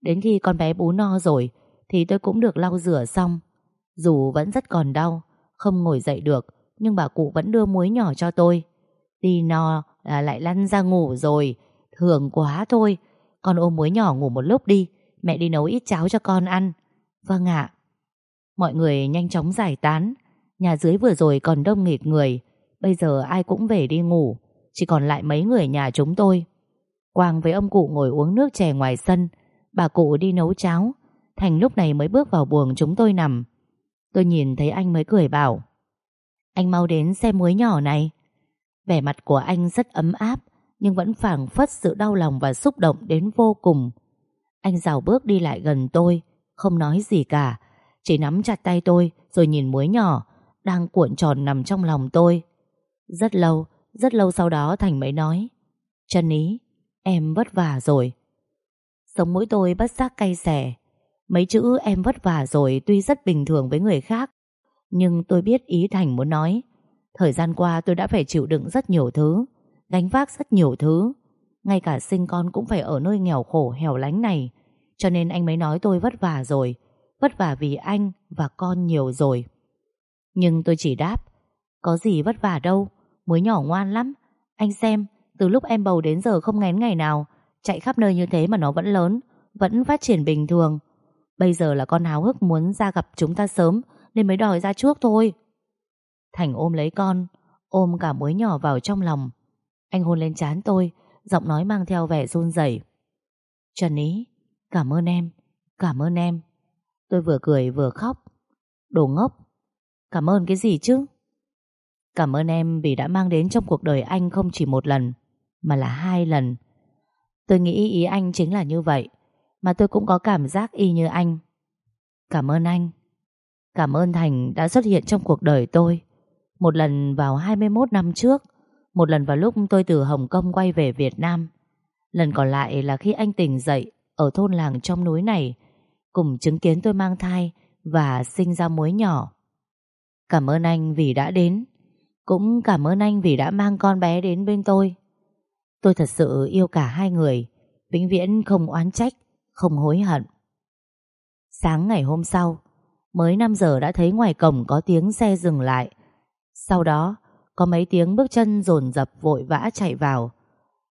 Đến khi con bé bú no rồi thì tôi cũng được lau rửa xong. Dù vẫn rất còn đau, không ngồi dậy được, nhưng bà cụ vẫn đưa muối nhỏ cho tôi. Ti no là lại lăn ra ngủ rồi, thường quá thôi, con ôm muối nhỏ ngủ một lúc đi Mẹ đi nấu ít cháo cho con ăn Vâng ạ Mọi người nhanh chóng giải tán. Nhà dưới vừa rồi còn đông nghịt người. Bây giờ ai cũng về đi ngủ. Chỉ còn lại mấy người nhà chúng tôi. Quang với ông cụ ngồi uống nước chè ngoài sân. Bà cụ đi nấu cháo. Thành lúc này mới bước vào buồng chúng tôi nằm. Tôi nhìn thấy anh mới cười bảo Anh mau đến xem muối nhỏ này. Vẻ mặt của anh rất ấm áp nhưng vẫn phảng phất sự đau lòng và xúc động đến vô cùng. Anh rào bước đi lại gần tôi, không nói gì cả, chỉ nắm chặt tay tôi rồi nhìn muối nhỏ đang cuộn tròn nằm trong lòng tôi. Rất lâu, rất lâu sau đó Thành mới nói Trần Ý, Em vất vả rồi. Sống mũi tôi bất giác cay xẻ Mấy chữ em vất vả rồi Tuy rất bình thường với người khác Nhưng tôi biết ý Thành muốn nói. Thời gian qua tôi đã phải chịu đựng rất nhiều thứ Gánh vác rất nhiều thứ. Ngay cả sinh con cũng phải ở nơi nghèo khổ hẻo lánh này. Cho nên anh mới nói tôi vất vả rồi. Vất vả vì anh và con nhiều rồi. Nhưng tôi chỉ đáp, Có gì vất vả đâu, Mới nhỏ ngoan lắm. Anh xem, từ lúc em bầu đến giờ không ngén ngày nào, Chạy khắp nơi như thế mà nó vẫn lớn, Vẫn phát triển bình thường. Bây giờ là con háo hức muốn ra gặp chúng ta sớm, Nên mới đòi ra trước thôi. Thành ôm lấy con, Ôm cả muối nhỏ vào trong lòng. Anh hôn lên trán tôi, Giọng nói mang theo vẻ run rẩy. Trần Ý, Cảm ơn em, Cảm ơn em. Tôi vừa cười vừa khóc. Đồ ngốc, Cảm ơn cái gì chứ? Cảm ơn em vì đã mang đến trong cuộc đời anh không chỉ một lần, Mà là hai lần. Tôi nghĩ ý anh chính là như vậy, Mà tôi cũng có cảm giác y như anh. Cảm ơn anh. Cảm ơn Thành đã xuất hiện trong cuộc đời tôi. Một lần vào 21 năm trước, Một lần vào lúc tôi từ Hồng Kông quay về Việt Nam. Lần còn lại là khi anh tỉnh dậy Ở thôn làng trong núi này Cùng chứng kiến tôi mang thai Và sinh ra muối nhỏ. Cảm ơn anh vì đã đến. Cũng cảm ơn anh vì đã mang con bé đến bên tôi. Tôi thật sự yêu cả hai người, Vĩnh viễn không oán trách, Không hối hận. Sáng ngày hôm sau, Mới 5 giờ đã thấy ngoài cổng có tiếng xe dừng lại. Sau đó, Có mấy tiếng bước chân dồn dập vội vã chạy vào.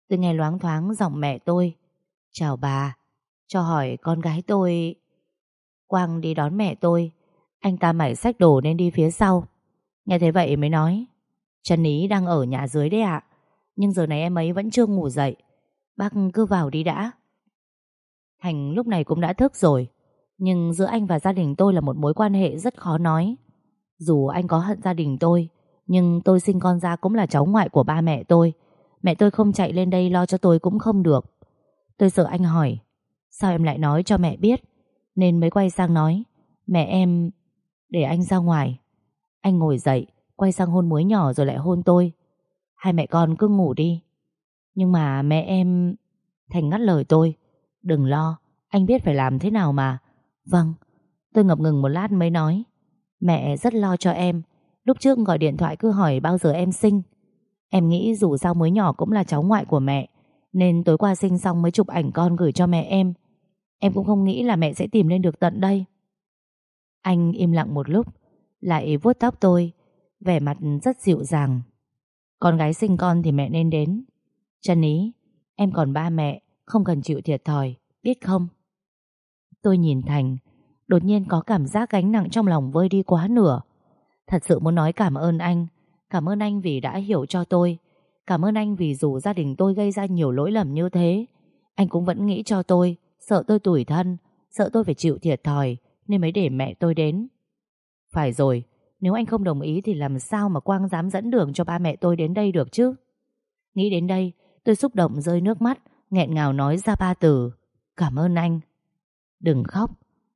Tôi nghe loáng thoáng giọng mẹ tôi, Chào bà, Cho hỏi con gái tôi Quang đi đón mẹ tôi. Anh ta mải sách đồ nên đi phía sau. Nghe thế vậy mới nói, Trần Ý đang ở nhà dưới đấy ạ, Nhưng giờ này em ấy vẫn chưa ngủ dậy. Bác cứ vào đi đã. Thành lúc này cũng đã thức rồi, Nhưng giữa anh và gia đình tôi là một mối quan hệ rất khó nói. Dù anh có hận gia đình tôi, Nhưng tôi sinh con ra cũng là cháu ngoại của ba mẹ tôi. Mẹ tôi không chạy lên đây lo cho tôi cũng không được. Tôi sợ anh hỏi, Sao em lại nói cho mẹ biết? Nên mới quay sang nói Mẹ em Để anh ra ngoài. Anh ngồi dậy Quay sang hôn muối nhỏ rồi lại hôn tôi. Hai mẹ con cứ ngủ đi. Nhưng mà mẹ em Thành ngắt lời tôi Đừng lo, anh biết phải làm thế nào mà. Vâng. Tôi ngập ngừng một lát mới nói Mẹ rất lo cho em. Lúc trước gọi điện thoại cứ hỏi bao giờ em sinh. Em nghĩ dù sao mới nhỏ cũng là cháu ngoại của mẹ Nên tối qua sinh xong mới chụp ảnh con gửi cho mẹ em. Em cũng không nghĩ là mẹ sẽ tìm lên được tận đây. Anh im lặng một lúc, Lại vuốt tóc tôi, Vẻ mặt rất dịu dàng. Con gái sinh con thì mẹ nên đến. Chân ý, Em còn ba mẹ, Không cần chịu thiệt thòi, Biết không? Tôi nhìn Thành, Đột nhiên có cảm giác gánh nặng trong lòng vơi đi quá nửa. Thật sự muốn nói cảm ơn anh, Cảm ơn anh vì đã hiểu cho tôi, Cảm ơn anh vì dù gia đình tôi gây ra nhiều lỗi lầm như thế, Anh cũng vẫn nghĩ cho tôi. Sợ tôi tủi thân, Sợ tôi phải chịu thiệt thòi, Nên mới để mẹ tôi đến. Phải rồi, Nếu anh không đồng ý thì làm sao mà Quang dám dẫn đường cho ba mẹ tôi đến đây được chứ? Nghĩ đến đây, Tôi xúc động rơi nước mắt, nghẹn ngào nói ra ba từ. Cảm ơn anh. Đừng khóc,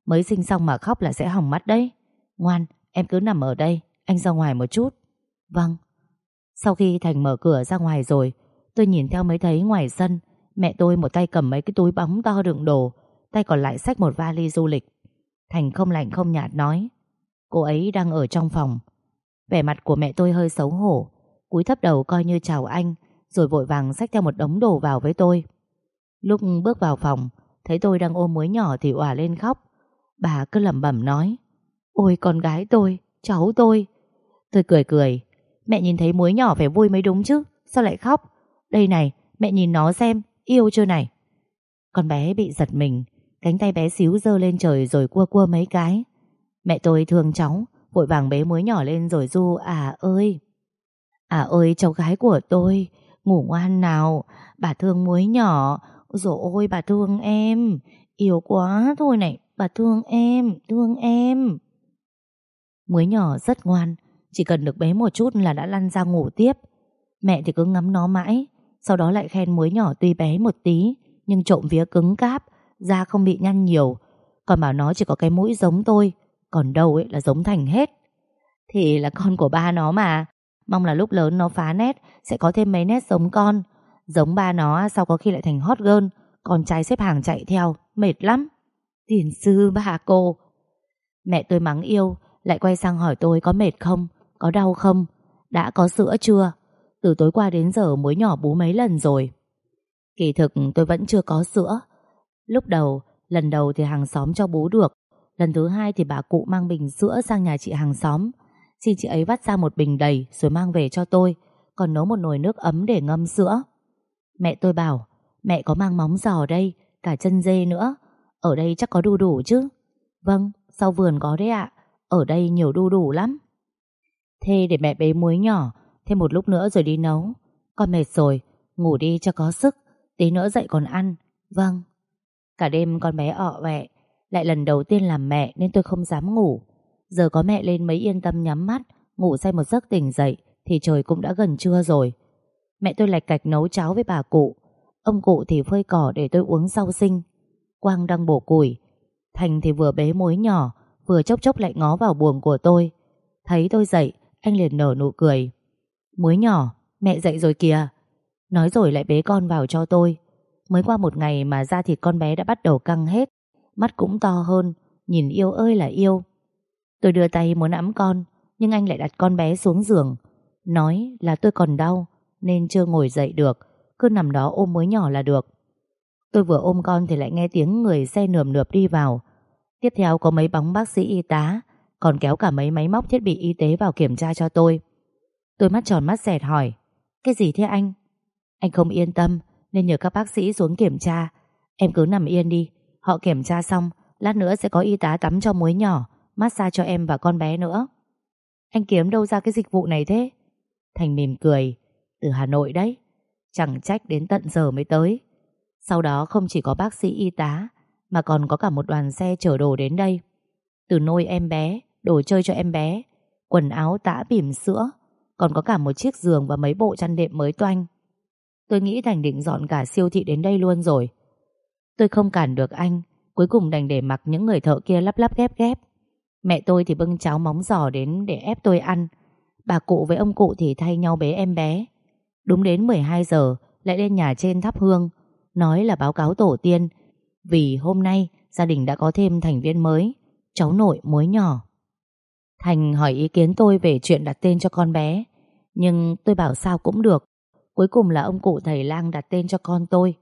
Mới sinh xong mà khóc là sẽ hỏng mắt đấy. Ngoan, em cứ nằm ở đây, Anh ra ngoài một chút. Vâng. Sau khi Thành mở cửa ra ngoài rồi, Tôi nhìn theo mới thấy ngoài sân Mẹ tôi một tay cầm mấy cái túi bóng to đựng đồ Tay còn lại xách một vali du lịch. Thành không lạnh không nhạt nói Cô ấy đang ở trong phòng. Vẻ mặt của mẹ tôi hơi xấu hổ Cúi thấp đầu coi như chào anh Rồi vội vàng xách theo một đống đồ vào với tôi. Lúc bước vào phòng Thấy tôi đang ôm muối nhỏ thì òa lên khóc. Bà cứ lẩm bẩm nói Ôi con gái tôi, cháu tôi. Tôi cười cười Mẹ nhìn thấy muối nhỏ phải vui mới đúng chứ Sao lại khóc? Đây này, mẹ nhìn nó xem, yêu chưa này? Con bé bị giật mình Cánh tay bé xíu dơ lên trời rồi cua cua mấy cái. Mẹ tôi thương cháu Vội vàng bế muối nhỏ lên rồi du À ơi À ơi cháu gái của tôi Ngủ ngoan nào Bà thương muối nhỏ. Rồi ôi bà thương em Yêu quá thôi này Bà thương em, thương em. Muối nhỏ rất ngoan Chỉ cần được bế một chút là đã lăn ra ngủ tiếp. Mẹ thì cứ ngắm nó mãi sau đó lại khen muối nhỏ tuy bé một tí, Nhưng trộm vía cứng cáp, Da không bị nhăn nhiều. Còn bảo nó chỉ có cái mũi giống tôi, Còn đâu ấy là giống thành hết. Thì là con của ba nó mà. Mong là lúc lớn nó phá nét, Sẽ có thêm mấy nét giống con. Giống ba nó sau có khi lại thành hot girl, Con trai xếp hàng chạy theo, Mệt lắm. Tiền sư bà cô. Mẹ tôi mắng yêu, Lại quay sang hỏi tôi có mệt không, Có đau không, Đã có sữa chưa? Từ tối qua đến giờ muối nhỏ bú mấy lần rồi. Kỳ thực tôi vẫn chưa có sữa. Lúc đầu Lần đầu thì hàng xóm cho bú được. Lần thứ hai thì bà cụ mang bình sữa sang nhà chị hàng xóm. Xin chị ấy vắt ra một bình đầy Rồi mang về cho tôi Còn nấu một nồi nước ấm để ngâm sữa. Mẹ tôi bảo Mẹ có mang móng giò đây Cả chân dê nữa. Ở đây chắc có đu đủ chứ? Vâng, sau vườn có đấy ạ. Ở đây nhiều đu đủ lắm. Thế để mẹ bế muối nhỏ Thêm một lúc nữa rồi đi nấu. Con mệt rồi, ngủ đi cho có sức Tí nữa dậy còn ăn. Vâng. Cả đêm con bé ọ vẹ Lại lần đầu tiên làm mẹ nên tôi không dám ngủ. Giờ có mẹ lên mấy yên tâm nhắm mắt Ngủ say một giấc tỉnh dậy Thì trời cũng đã gần trưa rồi. Mẹ tôi lạch cạch nấu cháo với bà cụ. Ông cụ thì phơi cỏ để tôi uống sau sinh Quang đang bổ củi. Thành thì vừa bế mối nhỏ Vừa chốc chốc lại ngó vào buồng của tôi. Thấy tôi dậy Anh liền nở nụ cười. Muối nhỏ, mẹ dậy rồi kìa. Nói rồi lại bế con vào cho tôi. Mới qua một ngày mà da thịt con bé đã bắt đầu căng hết, Mắt cũng to hơn, Nhìn yêu ơi là yêu. Tôi đưa tay muốn ẵm con, Nhưng anh lại đặt con bé xuống giường. Nói là tôi còn đau, Nên chưa ngồi dậy được, Cứ nằm đó ôm mới nhỏ là được. Tôi vừa ôm con thì lại nghe tiếng người xe nườm nượp đi vào. Tiếp theo có mấy bóng bác sĩ y tá, Còn kéo cả mấy máy móc thiết bị y tế vào kiểm tra cho tôi. Tôi mắt tròn mắt dẹt hỏi, Cái gì thế anh? Anh không yên tâm Nên nhờ các bác sĩ xuống kiểm tra. Em cứ nằm yên đi, Họ kiểm tra xong, Lát nữa sẽ có y tá tắm cho muối nhỏ, Massage cho em và con bé nữa. Anh kiếm đâu ra cái dịch vụ này thế? Thành mỉm cười, Từ Hà Nội đấy, Chẳng trách đến tận giờ mới tới. Sau đó không chỉ có bác sĩ, y tá, Mà còn có cả một đoàn xe chở đồ đến đây. Từ nôi em bé, Đồ chơi cho em bé, Quần áo tã bỉm sữa còn có cả một chiếc giường và mấy bộ chăn đệm mới toanh. Tôi nghĩ Thành định dọn cả siêu thị đến đây luôn rồi. Tôi không cản được anh, Cuối cùng đành để mặc những người thợ kia lắp lắp ghép ghép. Mẹ tôi thì bưng cháo móng giò đến để ép tôi ăn. Bà cụ với ông cụ thì thay nhau bế em bé. Đúng đến 12 giờ, Lại lên nhà trên thắp hương, Nói là báo cáo tổ tiên, Vì hôm nay gia đình đã có thêm thành viên mới, Cháu nội muối nhỏ. Thành hỏi ý kiến tôi về chuyện đặt tên cho con bé. Nhưng tôi bảo sao cũng được. Cuối cùng là ông cụ thầy lang đặt tên cho con tôi.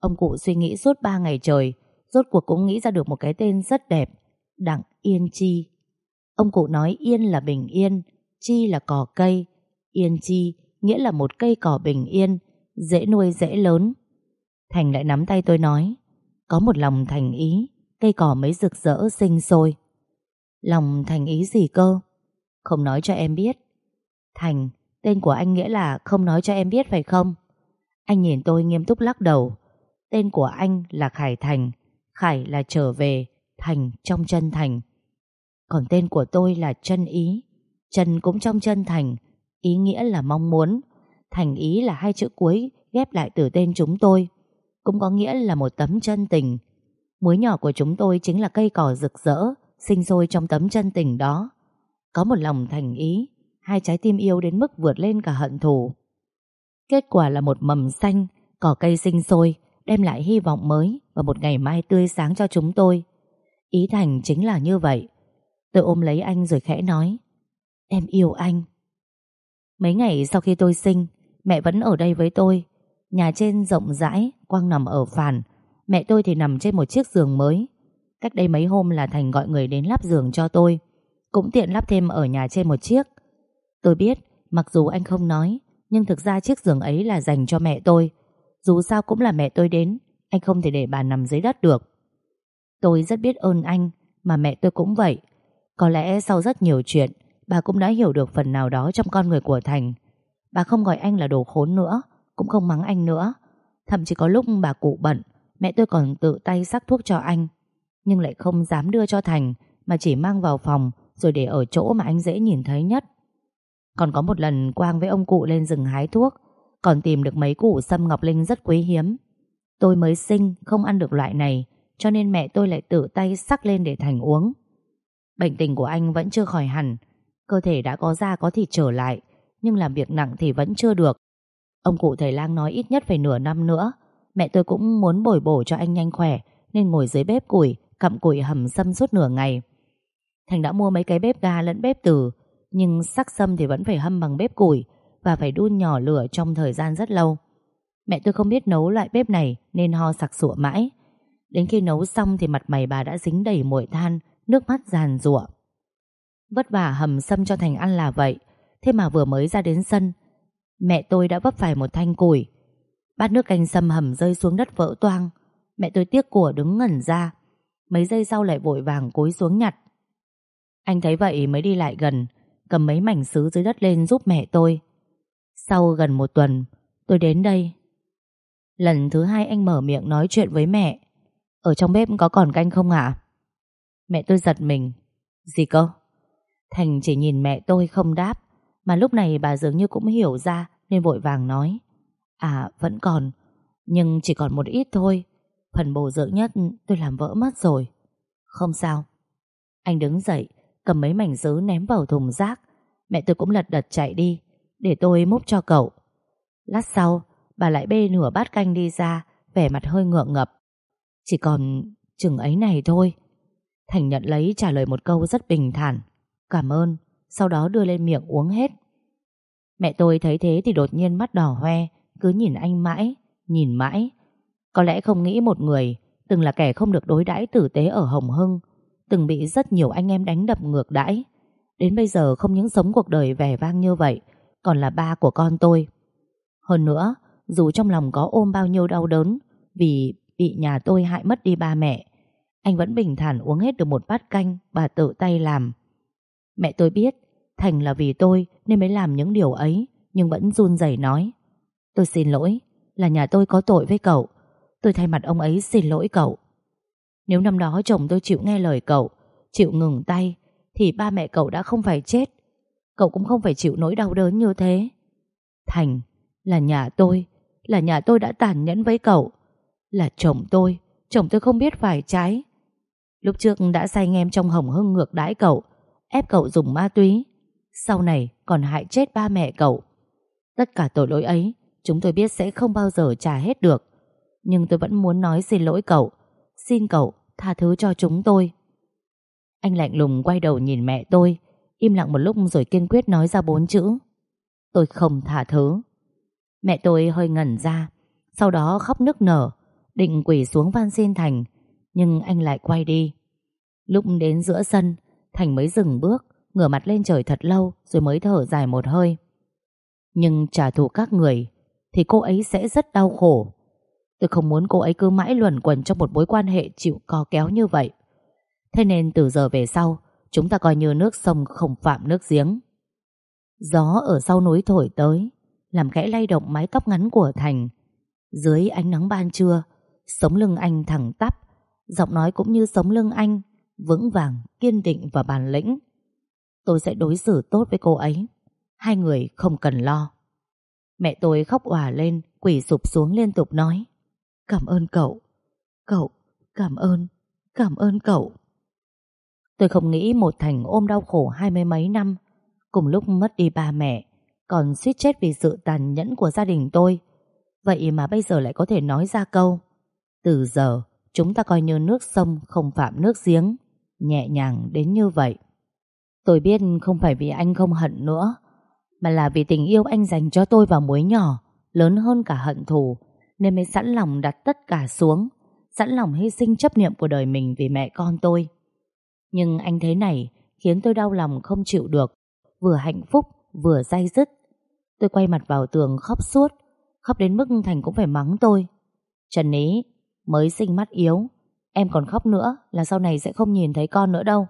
Ông cụ suy nghĩ suốt 3 ngày trời, Rốt cuộc cũng nghĩ ra được một cái tên rất đẹp, Đặng Yên Chi. Ông cụ nói yên là bình yên, Chi là cỏ cây. Yên Chi nghĩa là một cây cỏ bình yên, Dễ nuôi, dễ lớn. Thành lại nắm tay tôi nói, Có một lòng thành ý, Cây cỏ mới rực rỡ, sinh sôi. Lòng thành ý gì cơ? Không nói cho em biết. Thành, Tên của anh nghĩa là không nói cho em biết phải không? Anh nhìn tôi nghiêm túc lắc đầu. Tên của anh là Khải Thành. Khải là trở về, Thành trong chân thành. Còn tên của tôi là chân ý. Chân cũng trong chân thành. Ý nghĩa là mong muốn. Thành ý là hai chữ cuối, ghép lại từ tên chúng tôi. Cũng có nghĩa là một tấm chân tình. Muối nhỏ của chúng tôi chính là cây cỏ rực rỡ. Sinh sôi trong tấm chân tình đó. Có một lòng thành ý, Hai trái tim yêu đến mức vượt lên cả hận thù. Kết quả là một mầm xanh, Cỏ cây sinh sôi, Đem lại hy vọng mới Và một ngày mai tươi sáng cho chúng tôi. Ý Thành chính là như vậy. Tôi ôm lấy anh rồi khẽ nói, Em yêu anh. Mấy ngày sau khi tôi sinh, Mẹ vẫn ở đây với tôi. Nhà trên rộng rãi, Quang nằm ở phản Mẹ tôi thì nằm trên một chiếc giường mới. Cách đây mấy hôm là Thành gọi người đến lắp giường cho tôi, Cũng tiện lắp thêm ở nhà trên một chiếc. Tôi biết, Mặc dù anh không nói, Nhưng thực ra chiếc giường ấy là dành cho mẹ tôi. Dù sao cũng là mẹ tôi đến, Anh không thể để bà nằm dưới đất được. Tôi rất biết ơn anh, Mà mẹ tôi cũng vậy. Có lẽ sau rất nhiều chuyện, Bà cũng đã hiểu được phần nào đó trong con người của Thành. Bà không gọi anh là đồ khốn nữa, Cũng không mắng anh nữa. Thậm chí có lúc bà cụ bận, Mẹ tôi còn tự tay sắc thuốc cho anh. Nhưng lại không dám đưa cho Thành, Mà chỉ mang vào phòng Rồi để ở chỗ mà anh dễ nhìn thấy nhất. Còn có một lần Quang với ông cụ lên rừng hái thuốc, Còn tìm được mấy củ sâm ngọc linh rất quý hiếm. Tôi mới sinh, Không ăn được loại này, Cho nên mẹ tôi lại tự tay sắc lên để Thành uống. Bệnh tình của anh vẫn chưa khỏi hẳn, Cơ thể đã có da có thịt trở lại, Nhưng làm việc nặng thì vẫn chưa được. Ông cụ thầy lang nói ít nhất phải nửa năm nữa, Mẹ tôi cũng muốn bồi bổ cho anh nhanh khỏe, Nên ngồi dưới bếp củi Cặm củi hầm sâm suốt nửa ngày. Thành đã mua mấy cái bếp ga lẫn bếp từ, Nhưng sắc sâm thì vẫn phải hâm bằng bếp củi Và phải đun nhỏ lửa trong thời gian rất lâu. Mẹ tôi không biết nấu loại bếp này Nên ho sặc sụa mãi. Đến khi nấu xong thì mặt mày bà đã dính đầy muội than, Nước mắt giàn rụa Vất vả hầm sâm cho Thành ăn là vậy, Thế mà vừa mới ra đến sân, Mẹ tôi đã vấp phải một thanh củi. Bát nước canh sâm hầm rơi xuống đất vỡ toang, Mẹ tôi tiếc của đứng ngẩn ra. Mấy giây sau lại vội vàng cúi xuống nhặt. Anh thấy vậy mới đi lại gần, Cầm mấy mảnh sứ dưới đất lên giúp mẹ tôi. Sau gần một tuần, Tôi đến đây. Lần thứ hai anh mở miệng nói chuyện với mẹ. Ở trong bếp có còn canh không ạ? Mẹ tôi giật mình. Gì cơ? Thành chỉ nhìn mẹ tôi không đáp, Mà lúc này bà dường như cũng hiểu ra Nên vội vàng nói. À vẫn còn, Nhưng chỉ còn một ít thôi. Phần bổ dưỡng nhất ừ, tôi làm vỡ mất rồi. Không sao. Anh đứng dậy, Cầm mấy mảnh sứ ném vào thùng rác. Mẹ tôi cũng lật đật chạy đi, Để tôi múc cho cậu. Lát sau, bà lại bê nửa bát canh đi ra, Vẻ mặt hơi ngượng ngập. Chỉ còn chừng ấy này thôi. Thành nhận lấy trả lời một câu rất bình thản. Cảm ơn, Sau đó đưa lên miệng uống hết. Mẹ tôi thấy thế thì đột nhiên mắt đỏ hoe, Cứ nhìn anh mãi, Nhìn mãi. Có lẽ không nghĩ một người Từng là kẻ không được đối đãi tử tế ở Hồng Hưng, Từng bị rất nhiều anh em đánh đập ngược đãi. Đến bây giờ không những sống cuộc đời vẻ vang như vậy, Còn là ba của con tôi. Hơn nữa, Dù trong lòng có ôm bao nhiêu đau đớn Vì bị nhà tôi hại mất đi ba mẹ, Anh vẫn bình thản uống hết được một bát canh Bà tự tay làm. Mẹ tôi biết Thành là vì tôi nên mới làm những điều ấy, Nhưng vẫn run rẩy nói, Tôi xin lỗi, Là nhà tôi có tội với cậu Tôi thay mặt ông ấy xin lỗi cậu. Nếu năm đó chồng tôi chịu nghe lời cậu Chịu ngừng tay Thì ba mẹ cậu đã không phải chết. Cậu cũng không phải chịu nỗi đau đớn như thế. Thành Là nhà tôi Là nhà tôi đã tàn nhẫn với cậu. Là chồng tôi Chồng tôi không biết phải trái. Lúc trước đã say em trong hồng hưng ngược đãi cậu ép cậu dùng ma túy, sau này còn hại chết ba mẹ cậu. Tất cả tội lỗi ấy, chúng tôi biết sẽ không bao giờ trả hết được. Nhưng tôi vẫn muốn nói xin lỗi cậu, xin cậu tha thứ cho chúng tôi. Anh lạnh lùng quay đầu nhìn mẹ tôi, im lặng một lúc rồi kiên quyết nói ra bốn chữ. Tôi không tha thứ. Mẹ tôi hơi ngẩn ra, sau đó khóc nức nở, định quỳ xuống van xin Thành, nhưng anh lại quay đi. Lúc đến giữa sân, Thành mới dừng bước Ngửa mặt lên trời thật lâu Rồi mới thở dài một hơi Nhưng trả thù các người Thì cô ấy sẽ rất đau khổ Tôi không muốn cô ấy cứ mãi luẩn quẩn Trong một mối quan hệ chịu co kéo như vậy Thế nên từ giờ về sau Chúng ta coi như nước sông không phạm nước giếng Gió ở sau núi thổi tới Làm khẽ lay động mái tóc ngắn của Thành Dưới ánh nắng ban trưa Sống lưng anh thẳng tắp Giọng nói cũng như sống lưng anh vững vàng, kiên định và bản lĩnh. Tôi sẽ đối xử tốt với cô ấy. Hai người không cần lo. Mẹ tôi khóc òa lên, quỳ sụp xuống liên tục nói. Cảm ơn cậu. Cậu, cảm ơn, cảm ơn cậu. Tôi không nghĩ một Thành ôm đau khổ hai mươi mấy năm, cùng lúc mất đi ba mẹ, còn suýt chết vì sự tàn nhẫn của gia đình tôi. Vậy mà bây giờ lại có thể nói ra câu. Từ giờ, chúng ta coi như nước sông không phạm nước giếng nhẹ nhàng đến như vậy. Tôi biết không phải vì anh không hận nữa, mà là vì tình yêu anh dành cho tôi và muối nhỏ, lớn hơn cả hận thù, nên mới sẵn lòng đặt tất cả xuống, sẵn lòng hy sinh chấp niệm của đời mình vì mẹ con tôi. Nhưng anh thế này khiến tôi đau lòng không chịu được, vừa hạnh phúc vừa day dứt. Tôi quay mặt vào tường khóc suốt, khóc đến mức Thành cũng phải mắng tôi. Trần Ý, mới sinh mắt yếu, Em còn khóc nữa là sau này sẽ không nhìn thấy con nữa đâu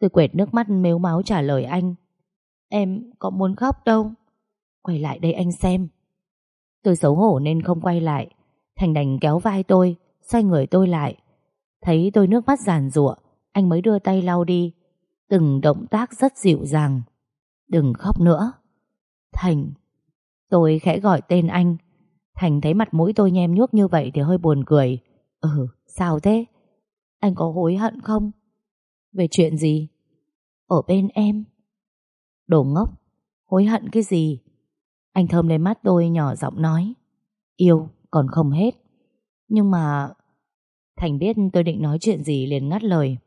Tôi quệt nước mắt mếu máu trả lời anh Em có muốn khóc đâu Quay lại đây anh xem Tôi xấu hổ nên không quay lại Thành đành kéo vai tôi Xoay người tôi lại Thấy tôi nước mắt giàn rụa Anh mới đưa tay lau đi Từng động tác rất dịu dàng Đừng khóc nữa Thành Tôi khẽ gọi tên anh Thành thấy mặt mũi tôi nhem nhuốc như vậy thì hơi buồn cười Ừ Sao thế? Anh có hối hận không? Về chuyện gì? Ở bên em. Đồ ngốc, hối hận cái gì? Anh thơm lên mắt tôi nhỏ giọng nói. Yêu còn không hết. Nhưng mà Thành biết tôi định nói chuyện gì liền ngắt lời.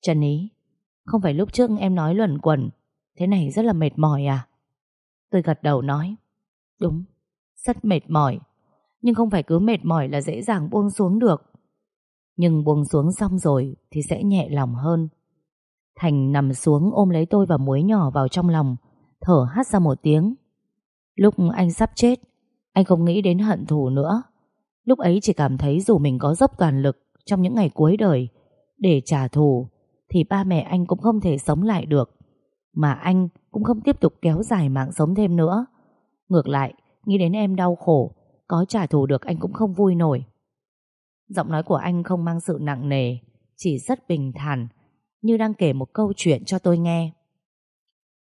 Trần Ý Không phải lúc trước em nói luẩn quẩn Thế này rất là mệt mỏi à? Tôi gật đầu nói. Đúng, rất mệt mỏi. Nhưng không phải cứ mệt mỏi là dễ dàng buông xuống được. Nhưng buông xuống xong rồi Thì sẽ nhẹ lòng hơn. Thành nằm xuống ôm lấy tôi và muối nhỏ vào trong lòng Thở hắt ra một tiếng. Lúc anh sắp chết, Anh không nghĩ đến hận thù nữa. Lúc ấy chỉ cảm thấy dù mình có dốc toàn lực Trong những ngày cuối đời Để trả thù, Thì ba mẹ anh cũng không thể sống lại được. Mà anh cũng không tiếp tục kéo dài mạng sống thêm nữa. Ngược lại, Nghĩ đến em đau khổ, Có trả thù được anh cũng không vui nổi. Giọng nói của anh không mang sự nặng nề, Chỉ rất bình thản, Như đang kể một câu chuyện cho tôi nghe.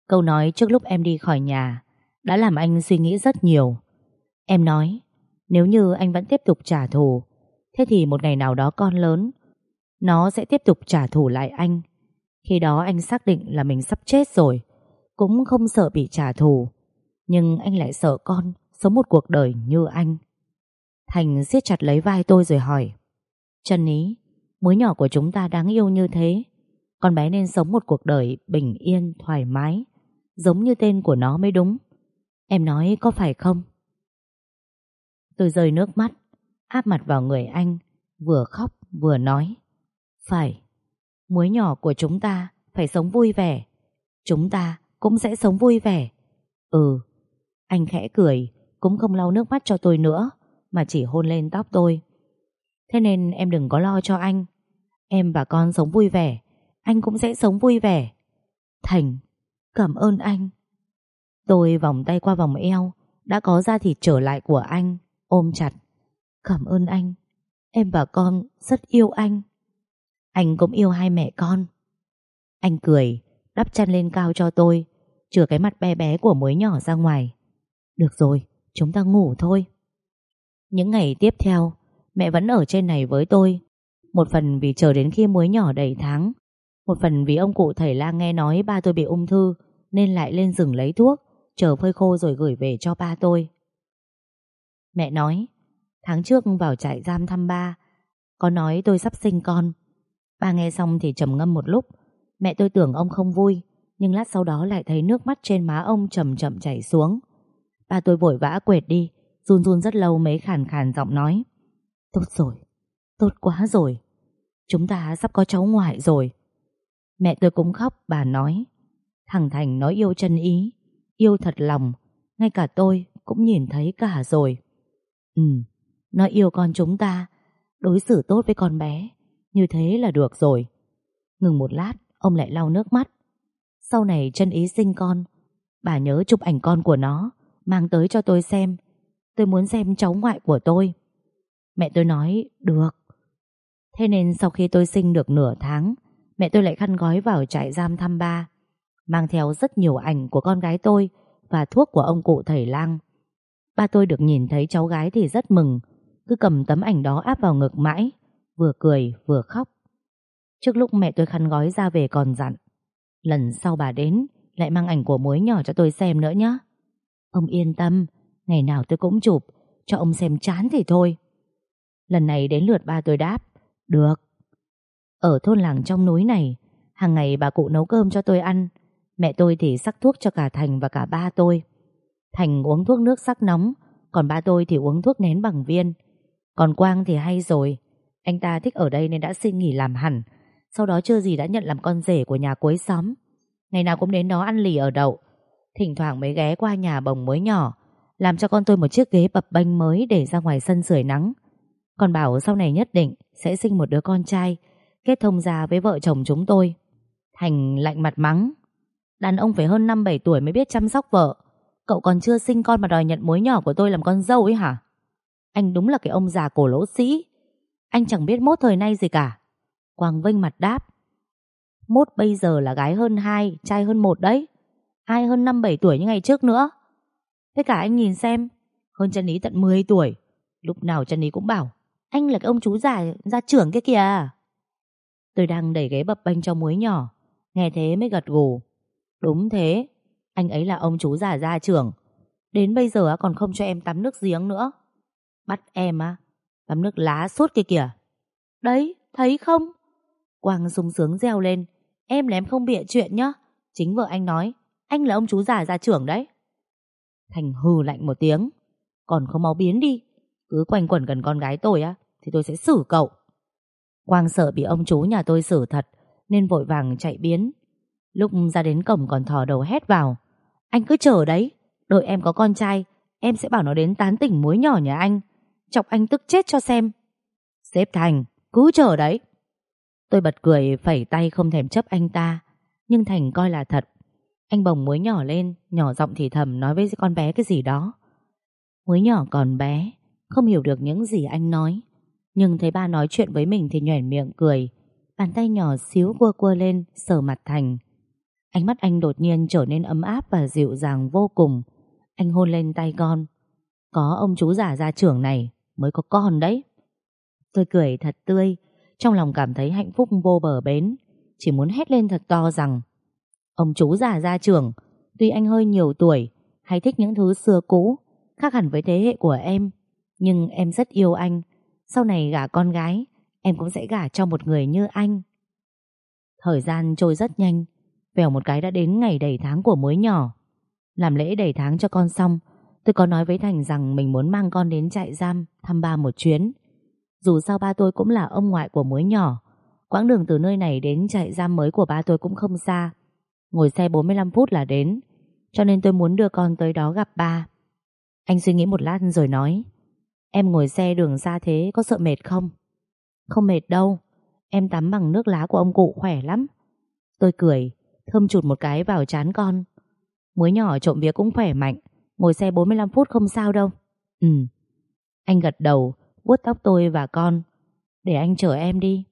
Câu nói trước lúc em đi khỏi nhà đã làm anh suy nghĩ rất nhiều. Em nói Nếu như anh vẫn tiếp tục trả thù Thế thì một ngày nào đó con lớn Nó sẽ tiếp tục trả thù lại anh. Khi đó anh xác định là mình sắp chết rồi Cũng không sợ bị trả thù Nhưng anh lại sợ con Sống một cuộc đời như anh. Thành siết chặt lấy vai tôi rồi hỏi Trần Ý mới nhỏ của chúng ta đáng yêu như thế Con bé nên sống một cuộc đời bình yên, thoải mái Giống như tên của nó mới đúng. Em nói có phải không? Tôi rơi nước mắt, Áp mặt vào người anh, Vừa khóc vừa nói. Phải, Muối nhỏ của chúng ta phải sống vui vẻ. Chúng ta cũng sẽ sống vui vẻ. Ừ Anh khẽ cười, Cũng không lau nước mắt cho tôi nữa, Mà chỉ hôn lên tóc tôi. Thế nên em đừng có lo cho anh. Em và con sống vui vẻ, Anh cũng sẽ sống vui vẻ. Thành, Cảm ơn anh. Tôi vòng tay qua vòng eo, Đã có da thịt trở lại của anh, Ôm chặt. Cảm ơn anh, Em và con rất yêu anh. Anh cũng yêu hai mẹ con. Anh cười, Đắp chăn lên cao cho tôi, Chừa cái mặt bé bé của muối nhỏ ra ngoài. Được rồi, Chúng ta ngủ thôi. Những ngày tiếp theo, Mẹ vẫn ở trên này với tôi. Một phần vì chờ đến khi muối nhỏ đầy tháng, Một phần vì ông cụ thầy lang nghe nói ba tôi bị ung thư, Nên lại lên rừng lấy thuốc. Chờ phơi khô rồi gửi về cho ba tôi. Mẹ nói, Tháng trước vào trại giam thăm ba, Có nói tôi sắp sinh con. Ba nghe xong thì trầm ngâm một lúc. Mẹ tôi tưởng ông không vui, Nhưng lát sau đó lại thấy nước mắt trên má ông chậm chậm chảy xuống. Ba tôi vội vã quệt đi, Run run rất lâu mới khàn khàn giọng nói, Tốt rồi, Tốt quá rồi. Chúng ta sắp có cháu ngoại rồi. Mẹ tôi cũng khóc, bà nói, Thằng Thành nói yêu chân ý Yêu thật lòng, Ngay cả tôi cũng nhìn thấy cả rồi. Ừ Nó yêu con chúng ta, Đối xử tốt với con bé, Như thế là được rồi. Ngừng một lát, Ông lại lau nước mắt. Sau này chân ý sinh con, Bà nhớ chụp ảnh con của nó, Mang tới cho tôi xem. Tôi muốn xem cháu ngoại của tôi. Mẹ tôi nói, được. Thế nên sau khi tôi sinh được nửa tháng, Mẹ tôi lại khăn gói vào trại giam thăm ba. Mang theo rất nhiều ảnh của con gái tôi Và thuốc của ông cụ thầy lang. Ba tôi được nhìn thấy cháu gái thì rất mừng, Cứ cầm tấm ảnh đó áp vào ngực mãi, Vừa cười vừa khóc. Trước lúc mẹ tôi khăn gói ra về còn dặn, Lần sau bà đến, Lại mang ảnh của muối nhỏ cho tôi xem nữa nhé Ông yên tâm, Ngày nào tôi cũng chụp, Cho ông xem chán thì thôi. Lần này đến lượt ba tôi đáp, Được. Ở thôn làng trong núi này, hàng ngày bà cụ nấu cơm cho tôi ăn Mẹ tôi thì sắc thuốc cho cả Thành và cả ba tôi. Thành uống thuốc nước sắc nóng, Còn ba tôi thì uống thuốc nén bằng viên. Còn Quang thì hay rồi. Anh ta thích ở đây nên đã xin nghỉ làm hẳn. Sau đó chưa gì đã nhận làm con rể của nhà cuối xóm. Ngày nào cũng đến đó ăn lì ở đậu. Thỉnh thoảng mới ghé qua nhà bồng mới nhỏ, Làm cho con tôi một chiếc ghế bập bênh mới Để ra ngoài sân sưởi nắng. Còn bảo sau này nhất định sẽ sinh một đứa con trai, Kết thông gia với vợ chồng chúng tôi. Thành lạnh mặt mắng. Đàn ông phải hơn 5-7 tuổi mới biết chăm sóc vợ. Cậu còn chưa sinh con mà đòi nhận mối nhỏ của tôi làm con dâu ấy hả? Anh đúng là cái ông già cổ lỗ sĩ. Anh chẳng biết mốt thời nay gì cả. Quang Vinh mặt đáp. Mốt bây giờ là gái hơn 2 Trai hơn một đấy. Ai hơn 5-7 tuổi như ngày trước nữa? Thế cả anh nhìn xem. Hơn chân ý tận 10 tuổi. Lúc nào chân ý cũng bảo, Anh là cái ông chú già ra trưởng kia kìa. Tôi đang đẩy ghế bập bênh cho muối nhỏ. Nghe thế mới gật gù. Đúng thế Anh ấy là ông chú già gia trưởng Đến bây giờ còn không cho em tắm nước giếng nữa. Bắt em á, tắm nước lá suốt kia kìa. Đấy, thấy không? Quang sung sướng reo lên. Em là em không bịa chuyện nhá. Chính vợ anh nói, anh là ông chú già gia trưởng đấy. Thành hừ lạnh một tiếng. Còn không mau biến đi. Cứ quanh quẩn gần con gái tôi á, thì tôi sẽ xử cậu. Quang sợ bị ông chú nhà tôi xử thật, nên vội vàng chạy biến. Lúc ra đến cổng còn thò đầu hét vào. Anh cứ chờ đấy, đợi em có con trai, em sẽ bảo nó đến tán tỉnh muối nhỏ nhà anh. Chọc anh tức chết cho xem. Xếp Thành, cứ chờ đấy. Tôi bật cười phẩy tay không thèm chấp anh ta, nhưng Thành coi là thật. Anh bồng muối nhỏ lên, nhỏ giọng thì thầm nói với con bé cái gì đó. Muối nhỏ còn bé, không hiểu được những gì anh nói. Nhưng thấy ba nói chuyện với mình thì nhoẻn miệng cười. Bàn tay nhỏ xíu cua quơ lên, sờ mặt Thành. Ánh mắt anh đột nhiên trở nên ấm áp và dịu dàng vô cùng. Anh hôn lên tay con. Có ông chú giả gia trưởng này mới có con đấy. Tôi cười thật tươi, trong lòng cảm thấy hạnh phúc vô bờ bến. Chỉ muốn hét lên thật to rằng Ông chú giả gia trưởng, tuy anh hơi nhiều tuổi, hay thích những thứ xưa cũ, khác hẳn với thế hệ của em. Nhưng em rất yêu anh. Sau này gả con gái, em cũng sẽ gả cho một người như anh. Thời gian trôi rất nhanh, vèo một cái đã đến ngày đầy tháng của muối nhỏ. Làm lễ đầy tháng cho con xong, tôi có nói với Thành rằng mình muốn mang con đến trại giam thăm ba một chuyến. Dù sao ba tôi cũng là ông ngoại của muối nhỏ, quãng đường từ nơi này đến trại giam mới của ba tôi cũng không xa. Ngồi xe 45 phút là đến, cho nên tôi muốn đưa con tới đó gặp ba. Anh suy nghĩ một lát rồi nói, em ngồi xe đường xa thế có sợ mệt không? Không mệt đâu, em tắm bằng nước lá của ông cụ khỏe lắm. Tôi cười, thơm chụt một cái vào chán con. mới nhỏ trộm vía cũng khỏe mạnh, ngồi xe 45 phút không sao đâu. Ừ. Anh gật đầu, vuốt tóc tôi và con. Để anh chở em đi.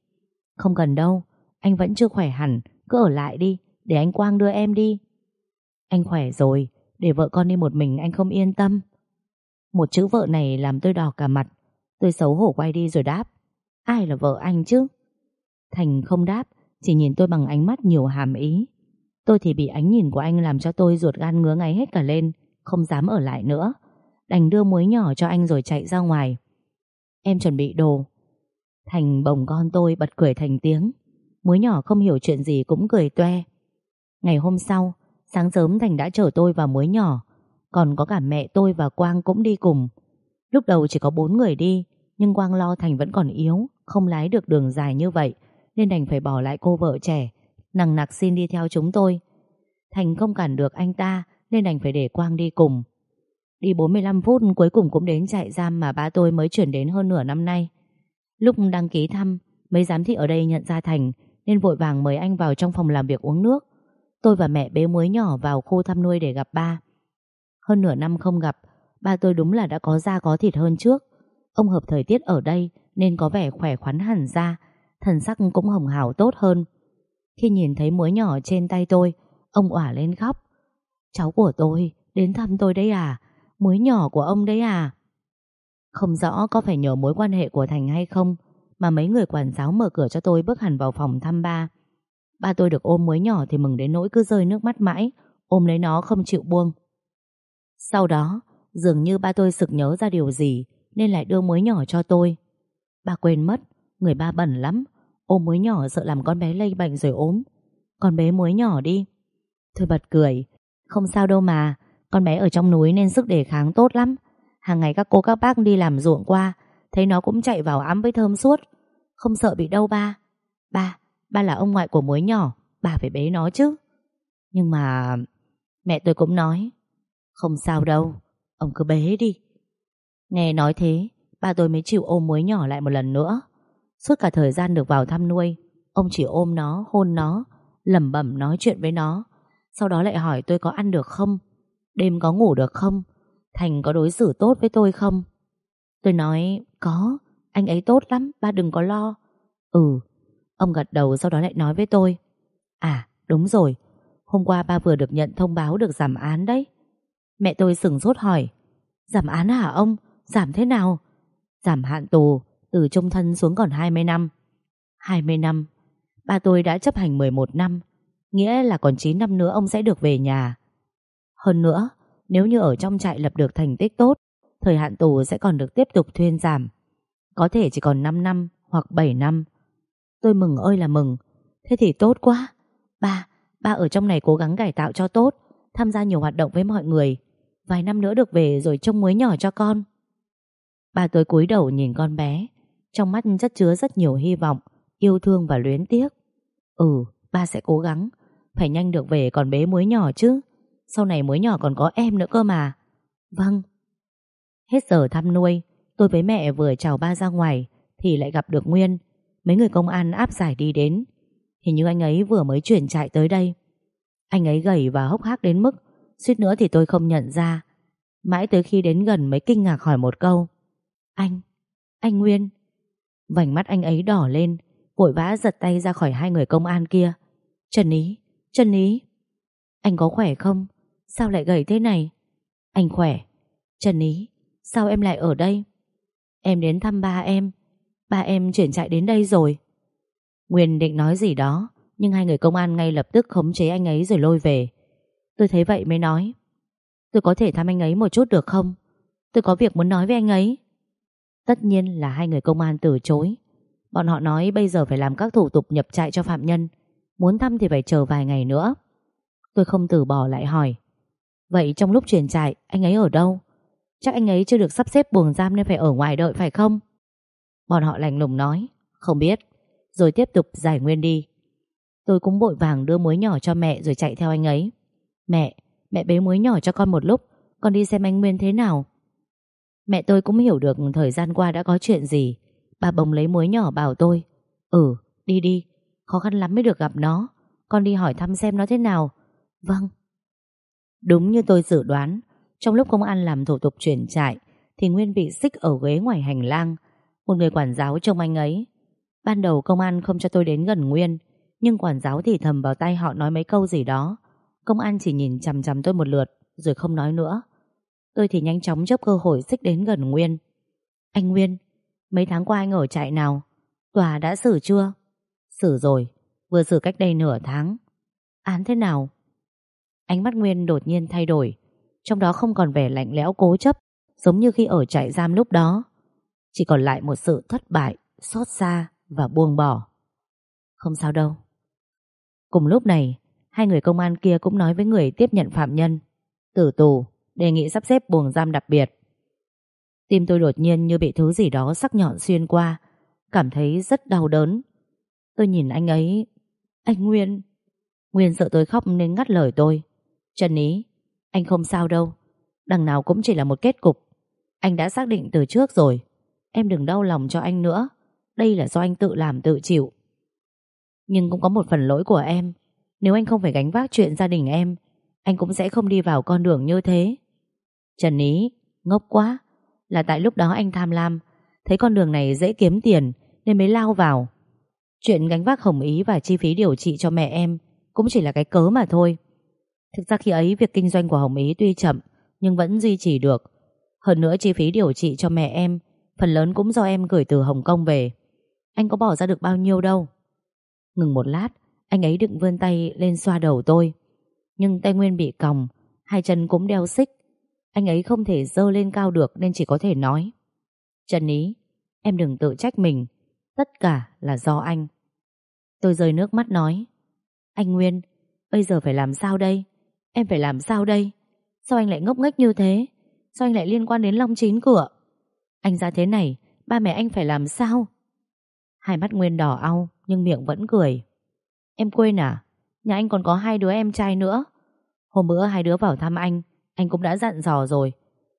Không cần đâu, anh vẫn chưa khỏe hẳn, cứ ở lại đi, để anh Quang đưa em đi. Anh khỏe rồi, để vợ con đi một mình anh không yên tâm. Một chữ vợ này làm tôi đỏ cả mặt. Tôi xấu hổ quay đi rồi đáp. Ai là vợ anh chứ? Thành không đáp, chỉ nhìn tôi bằng ánh mắt nhiều hàm ý. Tôi thì bị ánh nhìn của anh làm cho tôi ruột gan ngứa ngáy hết cả lên, không dám ở lại nữa. Đành đưa muối nhỏ cho anh rồi chạy ra ngoài. Em chuẩn bị đồ. Thành bồng con tôi bật cười thành tiếng. Muối nhỏ không hiểu chuyện gì cũng cười toe. Ngày hôm sau, sáng sớm Thành đã chở tôi và muối nhỏ, còn có cả mẹ tôi và Quang cũng đi cùng. Lúc đầu chỉ có bốn người đi, nhưng Quang lo Thành vẫn còn yếu, không lái được đường dài như vậy, nên đành phải bỏ lại cô vợ trẻ, nằng nặc xin đi theo chúng tôi. Thành không cản được anh ta, nên đành phải để Quang đi cùng. Đi 45 phút cuối cùng cũng đến trại giam mà ba tôi mới chuyển đến hơn nửa năm nay. Lúc đăng ký thăm, mấy giám thị ở đây nhận ra Thành, nên vội vàng mời anh vào trong phòng làm việc uống nước. Tôi và mẹ bế muối nhỏ vào khu thăm nuôi để gặp ba. Hơn nửa năm không gặp, ba tôi đúng là đã có da có thịt hơn trước. Ông hợp thời tiết ở đây nên có vẻ khỏe khoắn hẳn ra, thần sắc cũng hồng hào tốt hơn. Khi nhìn thấy muối nhỏ trên tay tôi, ông ỏa lên khóc. Cháu của tôi, đến thăm tôi đấy à? Muối nhỏ của ông đấy à? Không rõ có phải nhờ mối quan hệ của Thành hay không, mà mấy người quản giáo mở cửa cho tôi bước hẳn vào phòng thăm ba. Ba tôi được ôm muối nhỏ thì mừng đến nỗi cứ rơi nước mắt mãi, ôm lấy nó không chịu buông. Sau đó, dường như ba tôi sực nhớ ra điều gì nên lại đưa muối nhỏ cho tôi. Ba quên mất, người ba bẩn lắm, ôm muối nhỏ sợ làm con bé lây bệnh rồi ốm. Con bé muối nhỏ đi. Tôi bật cười, không sao đâu mà, con bé ở trong núi nên sức đề kháng tốt lắm. Hàng ngày các cô các bác đi làm ruộng qua, thấy nó cũng chạy vào ấm với thơm suốt. Không sợ bị đâu ba. Ba, Ba là ông ngoại của muối nhỏ Bà phải bế nó chứ Nhưng mà mẹ tôi cũng nói Không sao đâu Ông cứ bế đi Nghe nói thế Ba tôi mới chịu ôm muối nhỏ lại một lần nữa Suốt cả thời gian được vào thăm nuôi. Ông chỉ ôm nó, hôn nó lẩm bẩm nói chuyện với nó. Sau đó lại hỏi tôi có ăn được không? Đêm có ngủ được không? Thành có đối xử tốt với tôi không? Tôi nói Có, anh ấy tốt lắm, ba đừng có lo. Ừ, Ông gật đầu sau đó lại nói với tôi À đúng rồi Hôm qua ba vừa được nhận thông báo được giảm án đấy. Mẹ tôi sừng sốt hỏi Giảm án hả ông? Giảm thế nào? Giảm hạn tù. Từ trung thân xuống còn 20 năm. 20 năm Ba tôi đã chấp hành 11 năm Nghĩa là còn 9 năm nữa ông sẽ được về nhà. Hơn nữa Nếu như ở trong trại lập được thành tích tốt Thời hạn tù sẽ còn được tiếp tục thuyên giảm. Có thể chỉ còn 5 năm Hoặc 7 năm. Tôi mừng ơi là mừng. Thế thì tốt quá. Ba, ba ở trong này cố gắng cải tạo cho tốt Tham gia nhiều hoạt động với mọi người. Vài năm nữa được về rồi trông muối nhỏ cho con. Ba tôi cúi đầu nhìn con bé. Trong mắt chất chứa rất nhiều hy vọng Yêu thương và luyến tiếc. Ừ, ba sẽ cố gắng. Phải nhanh được về còn bế muối nhỏ chứ. Sau này muối nhỏ còn có em nữa cơ mà. Vâng. Hết giờ thăm nuôi Tôi với mẹ vừa chào ba ra ngoài Thì lại gặp được Nguyên. Mấy người công an áp giải đi đến. Hình như anh ấy vừa mới chuyển trại tới đây. Anh ấy gầy và hốc hác đến mức Suýt nữa thì tôi không nhận ra. Mãi tới khi đến gần mới kinh ngạc hỏi một câu. Anh, anh Nguyên Vành mắt anh ấy đỏ lên Vội vã giật tay ra khỏi hai người công an kia Trần Ý, Trần Ý Anh có khỏe không? Sao lại gầy thế này? Anh khỏe Trần Ý, sao em lại ở đây? Em đến thăm ba em Ba em chuyển chạy đến đây rồi Nguyên định nói gì đó Nhưng hai người công an ngay lập tức khống chế anh ấy rồi lôi về Tôi thấy vậy mới nói Tôi có thể thăm anh ấy một chút được không? Tôi có việc muốn nói với anh ấy Tất nhiên là hai người công an từ chối. Bọn họ nói bây giờ phải làm các thủ tục nhập trại cho phạm nhân Muốn thăm thì phải chờ vài ngày nữa. Tôi không từ bỏ lại hỏi Vậy trong lúc chuyển trại Anh ấy ở đâu? Chắc anh ấy chưa được sắp xếp buồng giam Nên phải ở ngoài đợi phải không? Bọn họ lành lùng nói Không biết. Rồi tiếp tục giải nguyên đi. Tôi cũng vội vàng đưa muối nhỏ cho mẹ Rồi chạy theo anh ấy. Mẹ, mẹ bế muối nhỏ cho con một lúc Con đi xem anh Nguyên thế nào. Mẹ tôi cũng hiểu được thời gian qua đã có chuyện gì. Bà bồng lấy muối nhỏ bảo tôi Ừ, đi đi Khó khăn lắm mới được gặp nó. Con đi hỏi thăm xem nó thế nào. Vâng. Đúng như tôi dự đoán Trong lúc công an làm thủ tục chuyển trại Thì Nguyên bị xích ở ghế ngoài hành lang. Một người quản giáo trông anh ấy. Ban đầu công an không cho tôi đến gần Nguyên Nhưng quản giáo thì thầm vào tay họ nói mấy câu gì đó. Công an chỉ nhìn chằm chằm tôi một lượt Rồi không nói nữa. Tôi thì nhanh chóng chấp cơ hội xích đến gần Nguyên. Anh Nguyên, Mấy tháng qua anh ở trại nào? Tòa đã xử chưa? Xử rồi, Vừa xử cách đây nửa tháng. Án thế nào? Ánh mắt Nguyên đột nhiên thay đổi, Trong đó không còn vẻ lạnh lẽo cố chấp, Giống như khi ở trại giam lúc đó. Chỉ còn lại một sự thất bại, Xót xa và buông bỏ. Không sao đâu. Cùng lúc này, Hai người công an kia cũng nói với người tiếp nhận phạm nhân. Tử tù. Đề nghị sắp xếp buồng giam đặc biệt. Tim tôi đột nhiên như bị thứ gì đó sắc nhọn xuyên qua, Cảm thấy rất đau đớn. Tôi nhìn anh ấy. Anh Nguyên. Nguyên sợ tôi khóc nên ngắt lời tôi. Trần Ý, Anh không sao đâu. Đằng nào cũng chỉ là một kết cục. Anh đã xác định từ trước rồi. Em đừng đau lòng cho anh nữa. Đây là do anh tự làm, tự chịu. Nhưng cũng có một phần lỗi của em. Nếu anh không phải gánh vác chuyện gia đình em, Anh cũng sẽ không đi vào con đường như thế. Trần Ý, Ngốc quá. Là tại lúc đó anh tham lam, Thấy con đường này dễ kiếm tiền, Nên mới lao vào. Chuyện gánh vác hồng ý và chi phí điều trị cho mẹ em Cũng chỉ là cái cớ mà thôi. Thực ra khi ấy, việc kinh doanh của Hồng Ý tuy chậm, Nhưng vẫn duy trì được. Hơn nữa, chi phí điều trị cho mẹ em, Phần lớn cũng do em gửi từ Hồng Kông về. Anh có bỏ ra được bao nhiêu đâu? Ngừng một lát, Anh ấy đựng vươn tay lên xoa đầu tôi. Nhưng tay Nguyên bị còng, Hai chân cũng đeo xích. Anh ấy không thể dơ lên cao được Nên chỉ có thể nói. Trần Ý, Em đừng tự trách mình. Tất cả là do anh. Tôi rơi nước mắt nói. Anh Nguyên, Bây giờ phải làm sao đây? Em phải làm sao đây? Sao anh lại ngốc nghếch như thế? Sao anh lại liên quan đến Long Chín cửa? Anh ra thế này, Ba mẹ anh phải làm sao? Hai mắt Nguyên đỏ au, Nhưng miệng vẫn cười. Em quên à? Nhà anh còn có hai đứa em trai nữa. Hôm bữa hai đứa vào thăm anh anh cũng đã dặn dò rồi.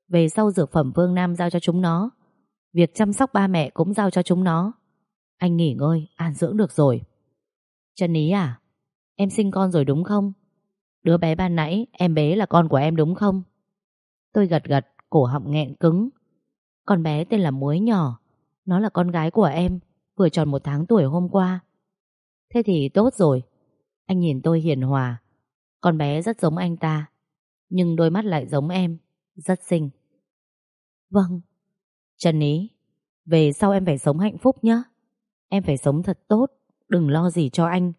Về sau dược phẩm Vương Nam giao cho chúng nó. Việc chăm sóc ba mẹ cũng giao cho chúng nó. Anh nghỉ ngơi, an dưỡng được rồi. Trần Ý à Em sinh con rồi đúng không? Đứa bé ban nãy em bé là con của em đúng không? Tôi gật gật Cổ họng nghẹn cứng. Con bé tên là Muối Nhỏ. Nó là con gái của em Vừa tròn một tháng tuổi hôm qua. Thế thì tốt rồi. Anh nhìn tôi hiền hòa. Con bé rất giống anh ta. Nhưng đôi mắt lại giống em Rất xinh. Vâng. Trần Ý Về sau em phải sống hạnh phúc nhé Em phải sống thật tốt Đừng lo gì cho anh.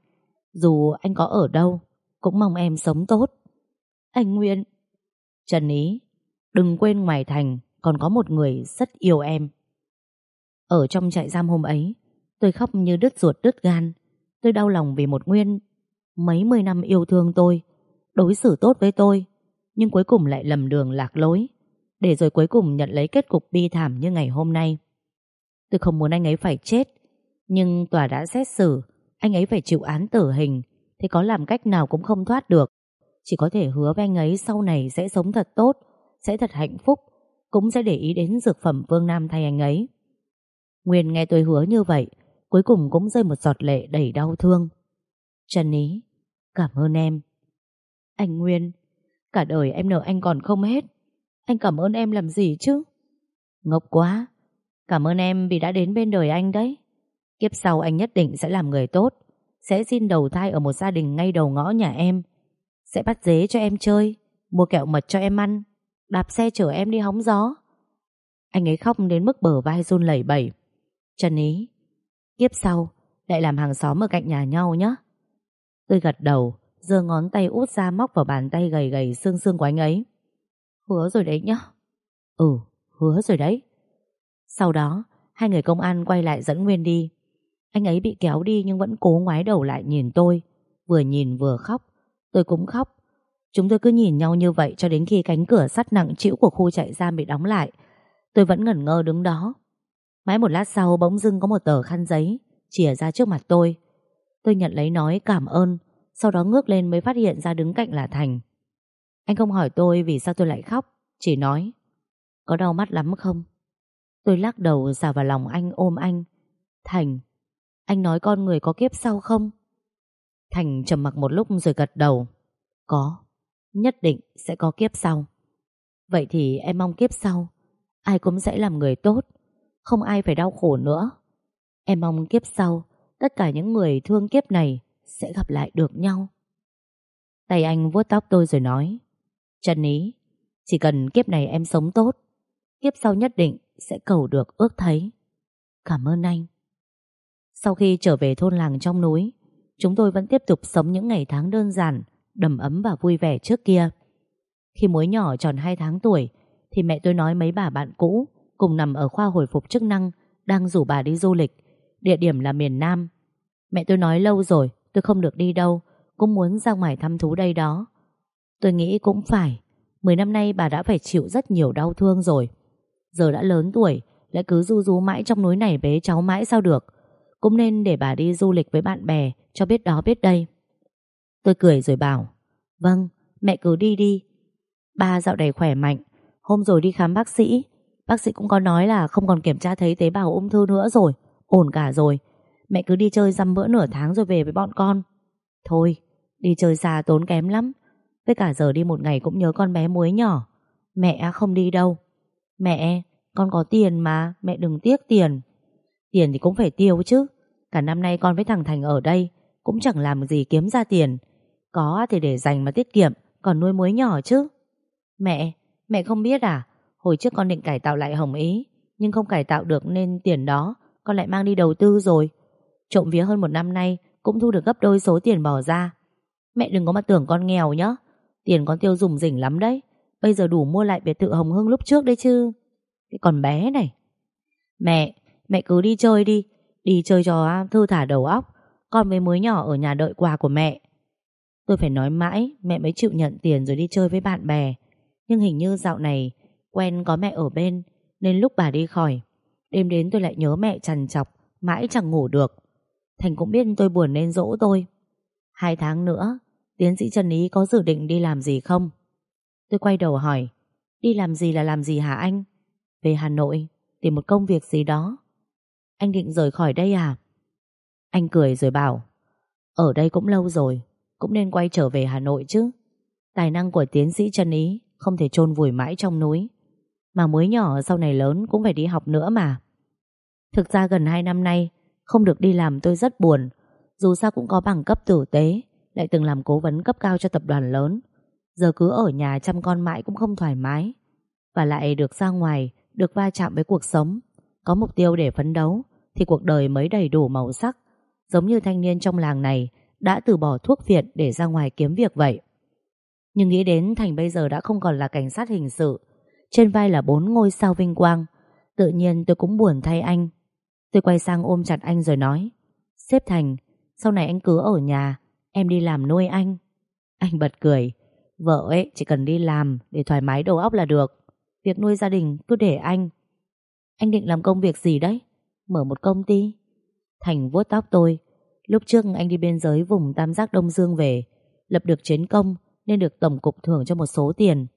Dù anh có ở đâu Cũng mong em sống tốt. Anh Nguyên. Trần Ý, đừng quên ngoài thành còn có một người rất yêu em. Ở trong trại giam hôm ấy, tôi khóc như đứt ruột đứt gan. Tôi đau lòng vì một Nguyên mấy mươi năm yêu thương tôi, đối xử tốt với tôi, nhưng cuối cùng lại lầm đường lạc lối, để rồi cuối cùng nhận lấy kết cục bi thảm như ngày hôm nay. Tôi không muốn anh ấy phải chết, nhưng tòa đã xét xử, anh ấy phải chịu án tử hình, thì có làm cách nào cũng không thoát được. Chỉ có thể hứa với anh ấy sau này sẽ sống thật tốt, sẽ thật hạnh phúc, cũng sẽ để ý đến dược phẩm Vương Nam thay anh ấy. Nguyên nghe tôi hứa như vậy, cuối cùng cũng rơi một giọt lệ đầy đau thương. Trần Ý, cảm ơn em. Anh Nguyên, cả đời em nợ anh còn không hết. Anh cảm ơn em làm gì chứ? Ngốc quá. Cảm ơn em vì đã đến bên đời anh đấy. Kiếp sau anh nhất định sẽ làm người tốt. Sẽ xin đầu thai ở một gia đình ngay đầu ngõ nhà em. Sẽ bắt dế cho em chơi, mua kẹo mật cho em ăn, đạp xe chở em đi hóng gió. Anh ấy khóc đến mức bờ vai run lẩy bẩy. Trần ý, kiếp sau lại làm hàng xóm ở cạnh nhà nhau nhé. Tôi gật đầu, giơ ngón tay út ra móc vào bàn tay gầy gầy xương xương của anh ấy. Hứa rồi đấy nhá. Ừ, hứa rồi đấy. Sau đó, hai người công an quay lại dẫn Nguyên đi. Anh ấy bị kéo đi nhưng vẫn cố ngoái đầu lại nhìn tôi. Vừa nhìn vừa khóc. Tôi cũng khóc. Chúng tôi cứ nhìn nhau như vậy cho đến khi cánh cửa sắt nặng chịu của khu trại giam bị đóng lại. Tôi vẫn ngẩn ngơ đứng đó. Mãi một lát sau bỗng dưng có một tờ khăn giấy chìa ra trước mặt tôi. Tôi nhận lấy nói cảm ơn, sau đó ngước lên mới phát hiện ra đứng cạnh là Thành. Anh không hỏi tôi vì sao tôi lại khóc, chỉ nói có đau mắt lắm không? Tôi lắc đầu xả vào lòng anh ôm anh. Thành, anh nói con người có kiếp sau không? Thành trầm mặc một lúc rồi gật đầu. Có, nhất định sẽ có kiếp sau. Vậy thì em mong kiếp sau, ai cũng sẽ làm người tốt, không ai phải đau khổ nữa. Em mong kiếp sau, tất cả những người thương kiếp này sẽ gặp lại được nhau. Tay anh vuốt tóc tôi rồi nói, Trần Ý, chỉ cần kiếp này em sống tốt, kiếp sau nhất định sẽ cầu được ước thấy. Cảm ơn anh. Sau khi trở về thôn làng trong núi, chúng tôi vẫn tiếp tục sống những ngày tháng đơn giản, đầm ấm và vui vẻ trước kia. Khi muối nhỏ tròn 2 tháng tuổi, thì mẹ tôi nói mấy bà bạn cũ cùng nằm ở khoa hồi phục chức năng đang rủ bà đi du lịch. Địa điểm là miền Nam. Mẹ tôi nói lâu rồi, tôi không được đi đâu, cũng muốn ra ngoài thăm thú đây đó. Tôi nghĩ cũng phải, 10 năm nay bà đã phải chịu rất nhiều đau thương rồi. Giờ đã lớn tuổi, lại cứ du rú mãi trong núi này bế cháu mãi sao được. Cũng nên để bà đi du lịch với bạn bè, cho biết đó biết đây. Tôi cười rồi bảo, vâng, mẹ cứ đi đi. Ba dạo đầy khỏe mạnh, hôm rồi đi khám bác sĩ, bác sĩ cũng có nói là không còn kiểm tra thấy tế bào ung thư nữa rồi, ổn cả rồi. Mẹ cứ đi chơi dăm bữa nửa tháng rồi về với bọn con. Thôi, đi chơi xa tốn kém lắm. Với cả giờ đi một ngày cũng nhớ con bé muối nhỏ. Mẹ không đi đâu. Mẹ, con có tiền mà, mẹ đừng tiếc tiền. Tiền thì cũng phải tiêu chứ. Cả năm nay con với thằng Thành ở đây, cũng chẳng làm gì kiếm ra tiền. Có thì để dành mà tiết kiệm, còn nuôi muối nhỏ chứ. Mẹ, mẹ không biết à? Hồi trước con định cải tạo lại Hồng Ý, nhưng không cải tạo được nên tiền đó con lại mang đi đầu tư rồi. Trộm vía hơn một năm nay cũng thu được gấp đôi số tiền bỏ ra. Mẹ đừng có mà tưởng con nghèo nhá. Tiền con tiêu dùng rỉnh lắm đấy. Bây giờ đủ mua lại biệt thự Hồng Hưng lúc trước đấy chứ. Cái con bé này. Mẹ, mẹ cứ đi chơi đi. Đi chơi cho thư thả đầu óc. Con với mới nhỏ ở nhà đợi quà của mẹ. Tôi phải nói mãi mẹ mới chịu nhận tiền rồi đi chơi với bạn bè. Nhưng hình như dạo này quen có mẹ ở bên nên lúc bà đi khỏi đêm đến tôi lại nhớ mẹ trằn chọc mãi chẳng ngủ được. Thành cũng biết tôi buồn nên dỗ tôi. Hai tháng nữa, tiến sĩ Trần Ý có dự định đi làm gì không? Tôi quay đầu hỏi, đi làm gì là làm gì hả anh? Về Hà Nội, tìm một công việc gì đó. Anh định rời khỏi đây à? Anh cười rồi bảo, ở đây cũng lâu rồi, cũng nên quay trở về Hà Nội chứ. Tài năng của tiến sĩ Trần Ý không thể chôn vùi mãi trong núi. Mà mới nhỏ, sau này lớn cũng phải đi học nữa mà. Thực ra gần 2 năm nay không được đi làm tôi rất buồn. Dù sao cũng có bằng cấp tử tế, lại từng làm cố vấn cấp cao cho tập đoàn lớn. Giờ cứ ở nhà chăm con mãi cũng không thoải mái. Và lại được ra ngoài, được va chạm với cuộc sống. Có mục tiêu để phấn đấu, thì cuộc đời mới đầy đủ màu sắc. Giống như thanh niên trong làng này đã từ bỏ thuốc phiện để ra ngoài kiếm việc vậy. Nhưng nghĩ đến Thành bây giờ đã không còn là cảnh sát hình sự Trên vai là bốn ngôi sao vinh quang Tự nhiên tôi cũng buồn thay anh Tôi quay sang ôm chặt anh rồi nói, Sếp Thành, Sau này anh cứ ở nhà, Em đi làm nuôi anh. Anh bật cười, Vợ ấy chỉ cần đi làm Để thoải mái đầu óc là được, Việc nuôi gia đình cứ để anh. Anh định làm công việc gì đấy? Mở một công ty. Thành vuốt tóc tôi, Lúc trước anh đi biên giới vùng Tam Giác Đông Dương về, Lập được chiến công Nên được Tổng cục thưởng cho một số tiền.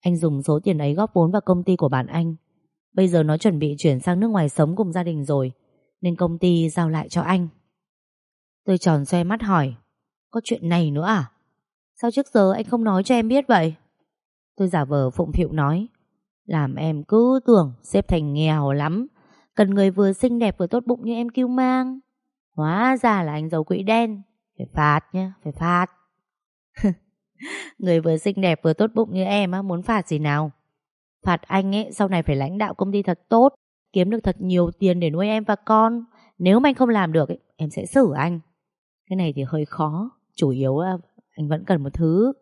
Anh dùng số tiền ấy góp vốn vào công ty của bạn anh. Bây giờ nó chuẩn bị chuyển sang nước ngoài sống cùng gia đình rồi Nên công ty giao lại cho anh. Tôi tròn xoe mắt hỏi Có chuyện này nữa à? Sao trước giờ anh không nói cho em biết vậy? Tôi giả vờ phụng phịu nói Làm em cứ tưởng xếp thành nghèo lắm Cần người vừa xinh đẹp vừa tốt bụng như em kêu mang. Hóa ra là anh giàu quỹ đen Phải phạt nhá, phải phạt. Người vừa xinh đẹp vừa tốt bụng như em á Muốn phạt gì nào? Phạt anh ấy sau này phải lãnh đạo công ty thật tốt Kiếm được thật nhiều tiền để nuôi em và con. Nếu mà anh không làm được ấy, Em sẽ xử anh. Cái này thì hơi khó Chủ yếu là anh vẫn cần một thứ.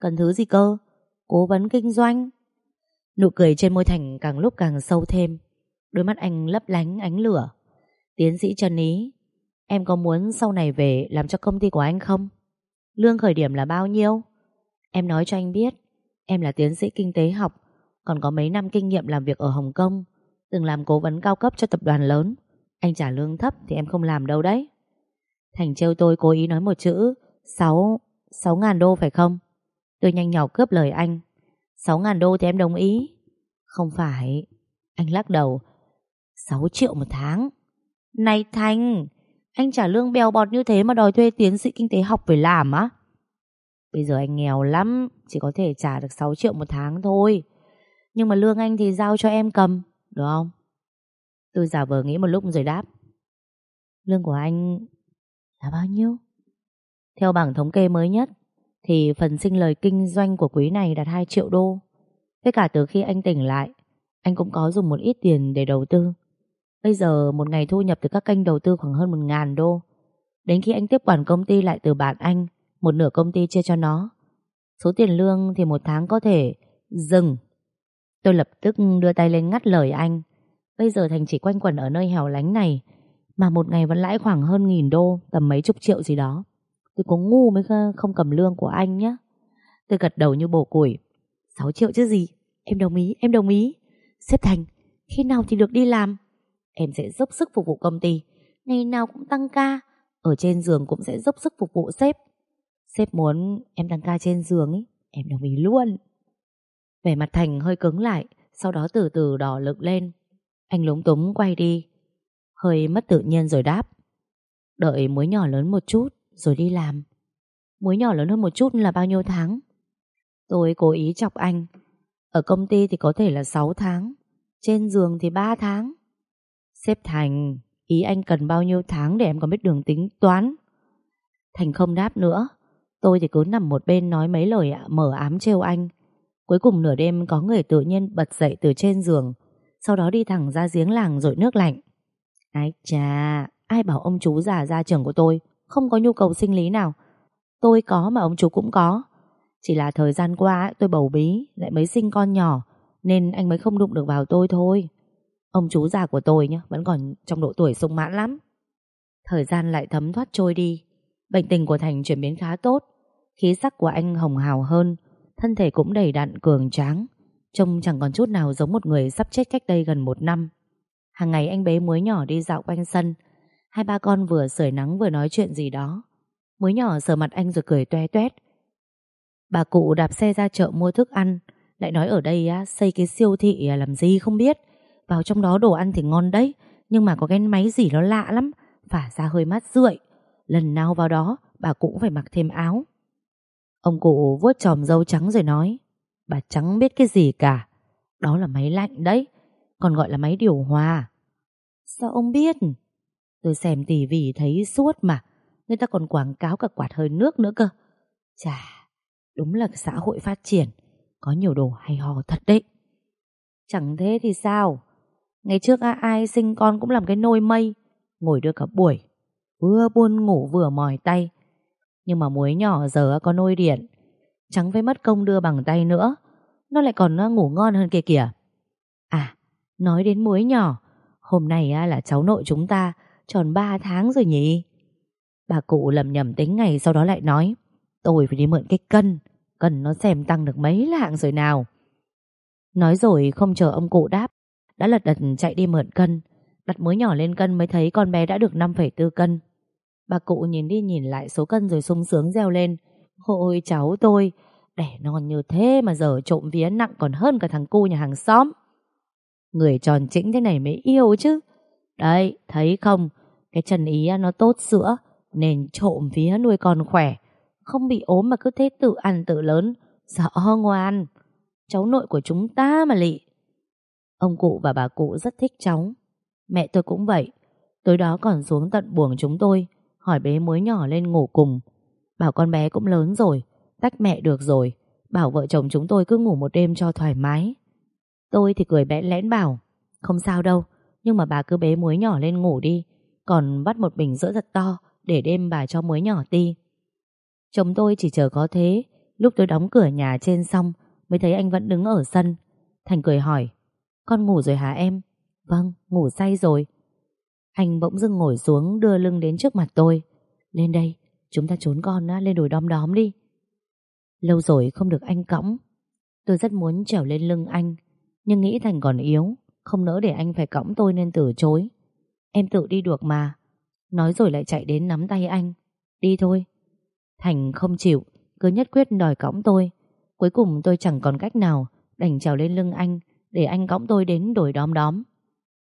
Cần thứ gì cơ? Cố vấn kinh doanh. Nụ cười trên môi Thành càng lúc càng sâu thêm. Đôi mắt anh lấp lánh ánh lửa. Tiến sĩ Trần Ý Em có muốn sau này về làm cho công ty của anh không? Lương khởi điểm là bao nhiêu? Em nói cho anh biết Em là tiến sĩ kinh tế học còn có mấy năm kinh nghiệm làm việc ở Hồng Kông, Từng làm cố vấn cao cấp cho tập đoàn lớn. Anh trả lương thấp thì em không làm đâu đấy. Thành trêu tôi cố ý nói một chữ 6 6 ngàn đô phải không? Tôi nhanh nhỏ cướp lời anh 6 ngàn đô thì em đồng ý. Không phải. Anh lắc đầu 6 triệu một tháng. Này Thành, Anh trả lương bèo bọt như thế mà đòi thuê tiến sĩ kinh tế học về làm á? Bây giờ anh nghèo lắm, Chỉ có thể trả được 6 triệu một tháng thôi. Nhưng mà lương anh thì giao cho em cầm, Được không? Tôi giả vờ nghĩ một lúc rồi đáp. Lương của anh Là bao nhiêu? Theo bảng thống kê mới nhất, Thì phần sinh lời kinh doanh của quý này đạt 2 triệu đô. Với cả từ khi anh tỉnh lại, Anh cũng có dùng một ít tiền để đầu tư. Bây giờ một ngày thu nhập từ các kênh đầu tư khoảng hơn 1 ngàn đô. Đến khi anh tiếp quản công ty lại từ bạn anh, Một nửa công ty chia cho nó. Số tiền lương thì một tháng có thể Dừng Tôi lập tức đưa tay lên ngắt lời anh. Bây giờ Thành chỉ quanh quẩn ở nơi hẻo lánh này Mà một ngày vẫn lãi khoảng hơn nghìn đô Tầm mấy chục triệu gì đó. Tôi có ngu mới không cầm lương của anh nhé Tôi gật đầu như bổ củi 6 triệu chứ gì? Em đồng ý, em đồng ý. Sếp Thành, khi nào thì được đi làm? Em sẽ dốc sức phục vụ công ty. Ngày nào cũng tăng ca. Ở trên giường cũng sẽ dốc sức phục vụ sếp. Sếp muốn em tăng ca trên giường ấy Em đồng ý luôn. Vẻ mặt Thành hơi cứng lại, Sau đó từ từ đỏ lực lên. Anh lúng túng quay đi. Hơi mất tự nhiên rồi đáp. Đợi muối nhỏ lớn một chút, Rồi đi làm. Muối nhỏ lớn hơn một chút là bao nhiêu tháng? Tôi cố ý chọc anh. Ở công ty thì có thể là 6 tháng, Trên giường thì 3 tháng. Xếp Thành, Ý anh cần bao nhiêu tháng để em có biết đường tính toán? Thành không đáp nữa. Tôi thì cứ nằm một bên nói mấy lời mở ám trêu anh. Cuối cùng nửa đêm có người tự nhiên bật dậy từ trên giường, Sau đó đi thẳng ra giếng làng rồi nước lạnh. Ái chà, Ai bảo ông chú già ra trường của tôi Không có nhu cầu sinh lý nào? Tôi có mà ông chú cũng có. Chỉ là thời gian qua tôi bầu bí, Lại mới sinh con nhỏ, Nên anh mới không đụng được vào tôi thôi. Ông chú già của tôi nhá, Vẫn còn trong độ tuổi sung mãn lắm. Thời gian lại thấm thoát trôi đi. Bệnh tình của Thành chuyển biến khá tốt. Khí sắc của anh hồng hào hơn Thân thể cũng đầy đặn cường tráng. Trông chẳng còn chút nào giống một người sắp chết cách đây gần một năm. Hàng ngày anh bế muối nhỏ đi dạo quanh sân. Hai ba con vừa sưởi nắng vừa nói chuyện gì đó. Muối nhỏ sờ mặt anh rồi cười toe toét. Bà cụ đạp xe ra chợ mua thức ăn. Lại nói ở đây á, xây cái siêu thị à, làm gì không biết. Vào trong đó đồ ăn thì ngon đấy Nhưng mà có cái máy gì nó lạ lắm Phả ra hơi mát rượi. Lần nào vào đó bà cũng phải mặc thêm áo. Ông cụ vuốt tròm dâu trắng rồi nói, Bà chẳng biết cái gì cả. Đó là máy lạnh đấy, Còn gọi là máy điều hòa. Sao ông biết? Tôi xem tỉ thấy suốt mà, Người ta còn quảng cáo cả quạt hơi nước nữa cơ. Chà, Đúng là xã hội phát triển, Có nhiều đồ hay ho thật đấy. Chẳng thế thì sao? Ngày trước ai sinh con cũng làm cái nôi mây, Ngồi đưa cả buổi, Vừa buồn ngủ vừa mỏi tay nhưng mà muối nhỏ giờ có nôi điện. Chẳng phải mất công đưa bằng tay nữa. Nó lại còn à, ngủ ngon hơn kia kìa. À Nói đến muối nhỏ Hôm nay à, là cháu nội chúng ta Tròn 3 tháng rồi nhỉ? Bà cụ lầm nhầm tính ngày sau đó lại nói Tôi phải đi mượn cái cân Cân nó xem tăng được mấy lạng rồi nào. Nói rồi không chờ ông cụ đáp Đã lật đật chạy đi mượn cân. Đặt muối nhỏ lên cân mới thấy con bé đã được 5,4 cân. Bà cụ nhìn đi nhìn lại số cân rồi sung sướng reo lên. Ôi cháu tôi, Đẻ non như thế mà giờ trộm vía nặng còn hơn cả thằng cu nhà hàng xóm. Người tròn chỉnh thế này mới yêu chứ. Đấy, thấy không? Cái chân ý nó tốt sữa, Nên trộm vía nuôi con khỏe. Không bị ốm mà cứ thế tự ăn tự lớn. Sợ ngoan. Cháu nội của chúng ta mà lị. Ông cụ và bà cụ rất thích cháu. Mẹ tôi cũng vậy. Tối đó còn xuống tận buồng chúng tôi. Hỏi bế muối nhỏ lên ngủ cùng. Bảo con bé cũng lớn rồi, Tách mẹ được rồi. Bảo vợ chồng chúng tôi cứ ngủ một đêm cho thoải mái. Tôi thì cười bẽn lẽn bảo, Không sao đâu, Nhưng mà bà cứ bế muối nhỏ lên ngủ đi, Còn bắt một bình sữa thật to Để đêm bà cho muối nhỏ ti. Chồng tôi chỉ chờ có thế, Lúc tôi đóng cửa nhà trên xong, Mới thấy anh vẫn đứng ở sân. Thành cười hỏi, Con ngủ rồi hả em? Vâng ngủ say rồi. Anh bỗng dưng ngồi xuống đưa lưng đến trước mặt tôi. Lên đây Chúng ta trốn con á, lên đồi đom đóm đi. Lâu rồi không được anh cõng. Tôi rất muốn trèo lên lưng anh Nhưng nghĩ Thành còn yếu Không nỡ để anh phải cõng tôi nên từ chối. Em tự đi được mà. Nói rồi lại chạy đến nắm tay anh. Đi thôi. Thành không chịu Cứ nhất quyết đòi cõng tôi. Cuối cùng tôi chẳng còn cách nào Đành trèo lên lưng anh Để anh cõng tôi đến đồi đóm đóm.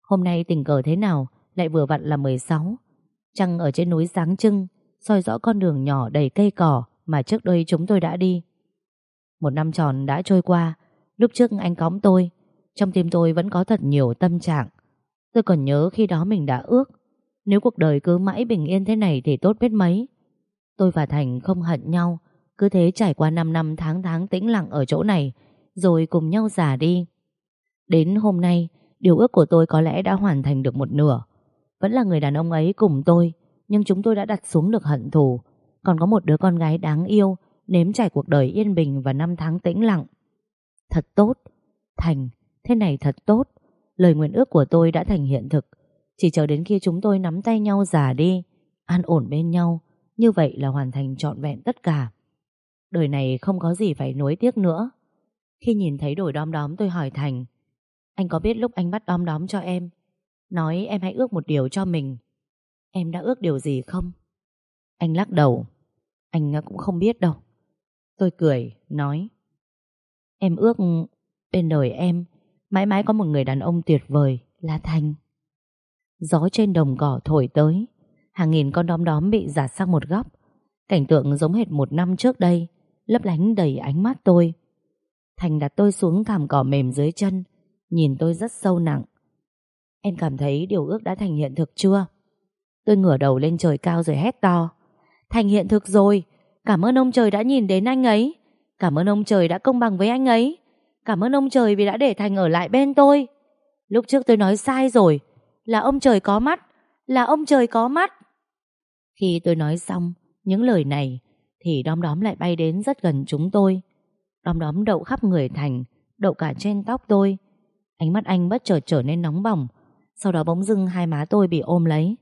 Hôm nay tình cờ thế nào? Lại vừa vặn là 16 Trăng ở trên núi sáng trưng soi rõ con đường nhỏ đầy cây cỏ mà trước đây chúng tôi đã đi. Một năm tròn đã trôi qua, lúc trước anh cõng tôi, trong tim tôi vẫn có thật nhiều tâm trạng. Tôi còn nhớ khi đó mình đã ước, nếu cuộc đời cứ mãi bình yên thế này thì tốt biết mấy. Tôi và Thành không hận nhau, cứ thế trải qua 5 năm tháng tháng tĩnh lặng ở chỗ này, rồi cùng nhau già đi. Đến hôm nay, điều ước của tôi có lẽ đã hoàn thành được một nửa. Vẫn là người đàn ông ấy cùng tôi, nhưng chúng tôi đã đặt xuống được hận thù. Còn có một đứa con gái đáng yêu, nếm trải cuộc đời yên bình và năm tháng tĩnh lặng. Thật tốt, Thành, thế này thật tốt. Lời nguyện ước của tôi đã thành hiện thực. Chỉ chờ đến khi chúng tôi nắm tay nhau già đi, an ổn bên nhau, như vậy là hoàn thành trọn vẹn tất cả. Đời này không có gì phải nuối tiếc nữa. Khi nhìn thấy đổi đom đóm tôi hỏi Thành, anh có biết lúc anh bắt đom đóm cho em, nói em hãy ước một điều cho mình. Em đã ước điều gì không? Anh lắc đầu. Anh cũng không biết đâu. Tôi cười, nói. Em ước bên đời em mãi mãi có một người đàn ông tuyệt vời là Thành. Gió trên đồng cỏ thổi tới. Hàng nghìn con đom đóm bị giạt sang một góc. Cảnh tượng giống hệt một năm trước đây, lấp lánh đầy ánh mắt tôi. Thành đặt tôi xuống thảm cỏ mềm dưới chân, nhìn tôi rất sâu nặng. Em cảm thấy điều ước đã thành hiện thực chưa? Tôi ngửa đầu lên trời cao rồi hét to. Thành hiện thực rồi. Cảm ơn ông trời đã nhìn đến anh ấy. Cảm ơn ông trời đã công bằng với anh ấy. Cảm ơn ông trời vì đã để Thành ở lại bên tôi. Lúc trước tôi nói sai rồi. Là ông trời có mắt. Là ông trời có mắt. Khi tôi nói xong những lời này thì đom đóm lại bay đến rất gần chúng tôi. Đom đóm đậu khắp người Thành, đậu cả trên tóc tôi. Ánh mắt anh bất chợt trở nên nóng bỏng. Sau đó bỗng dưng hai má tôi bị ôm lấy.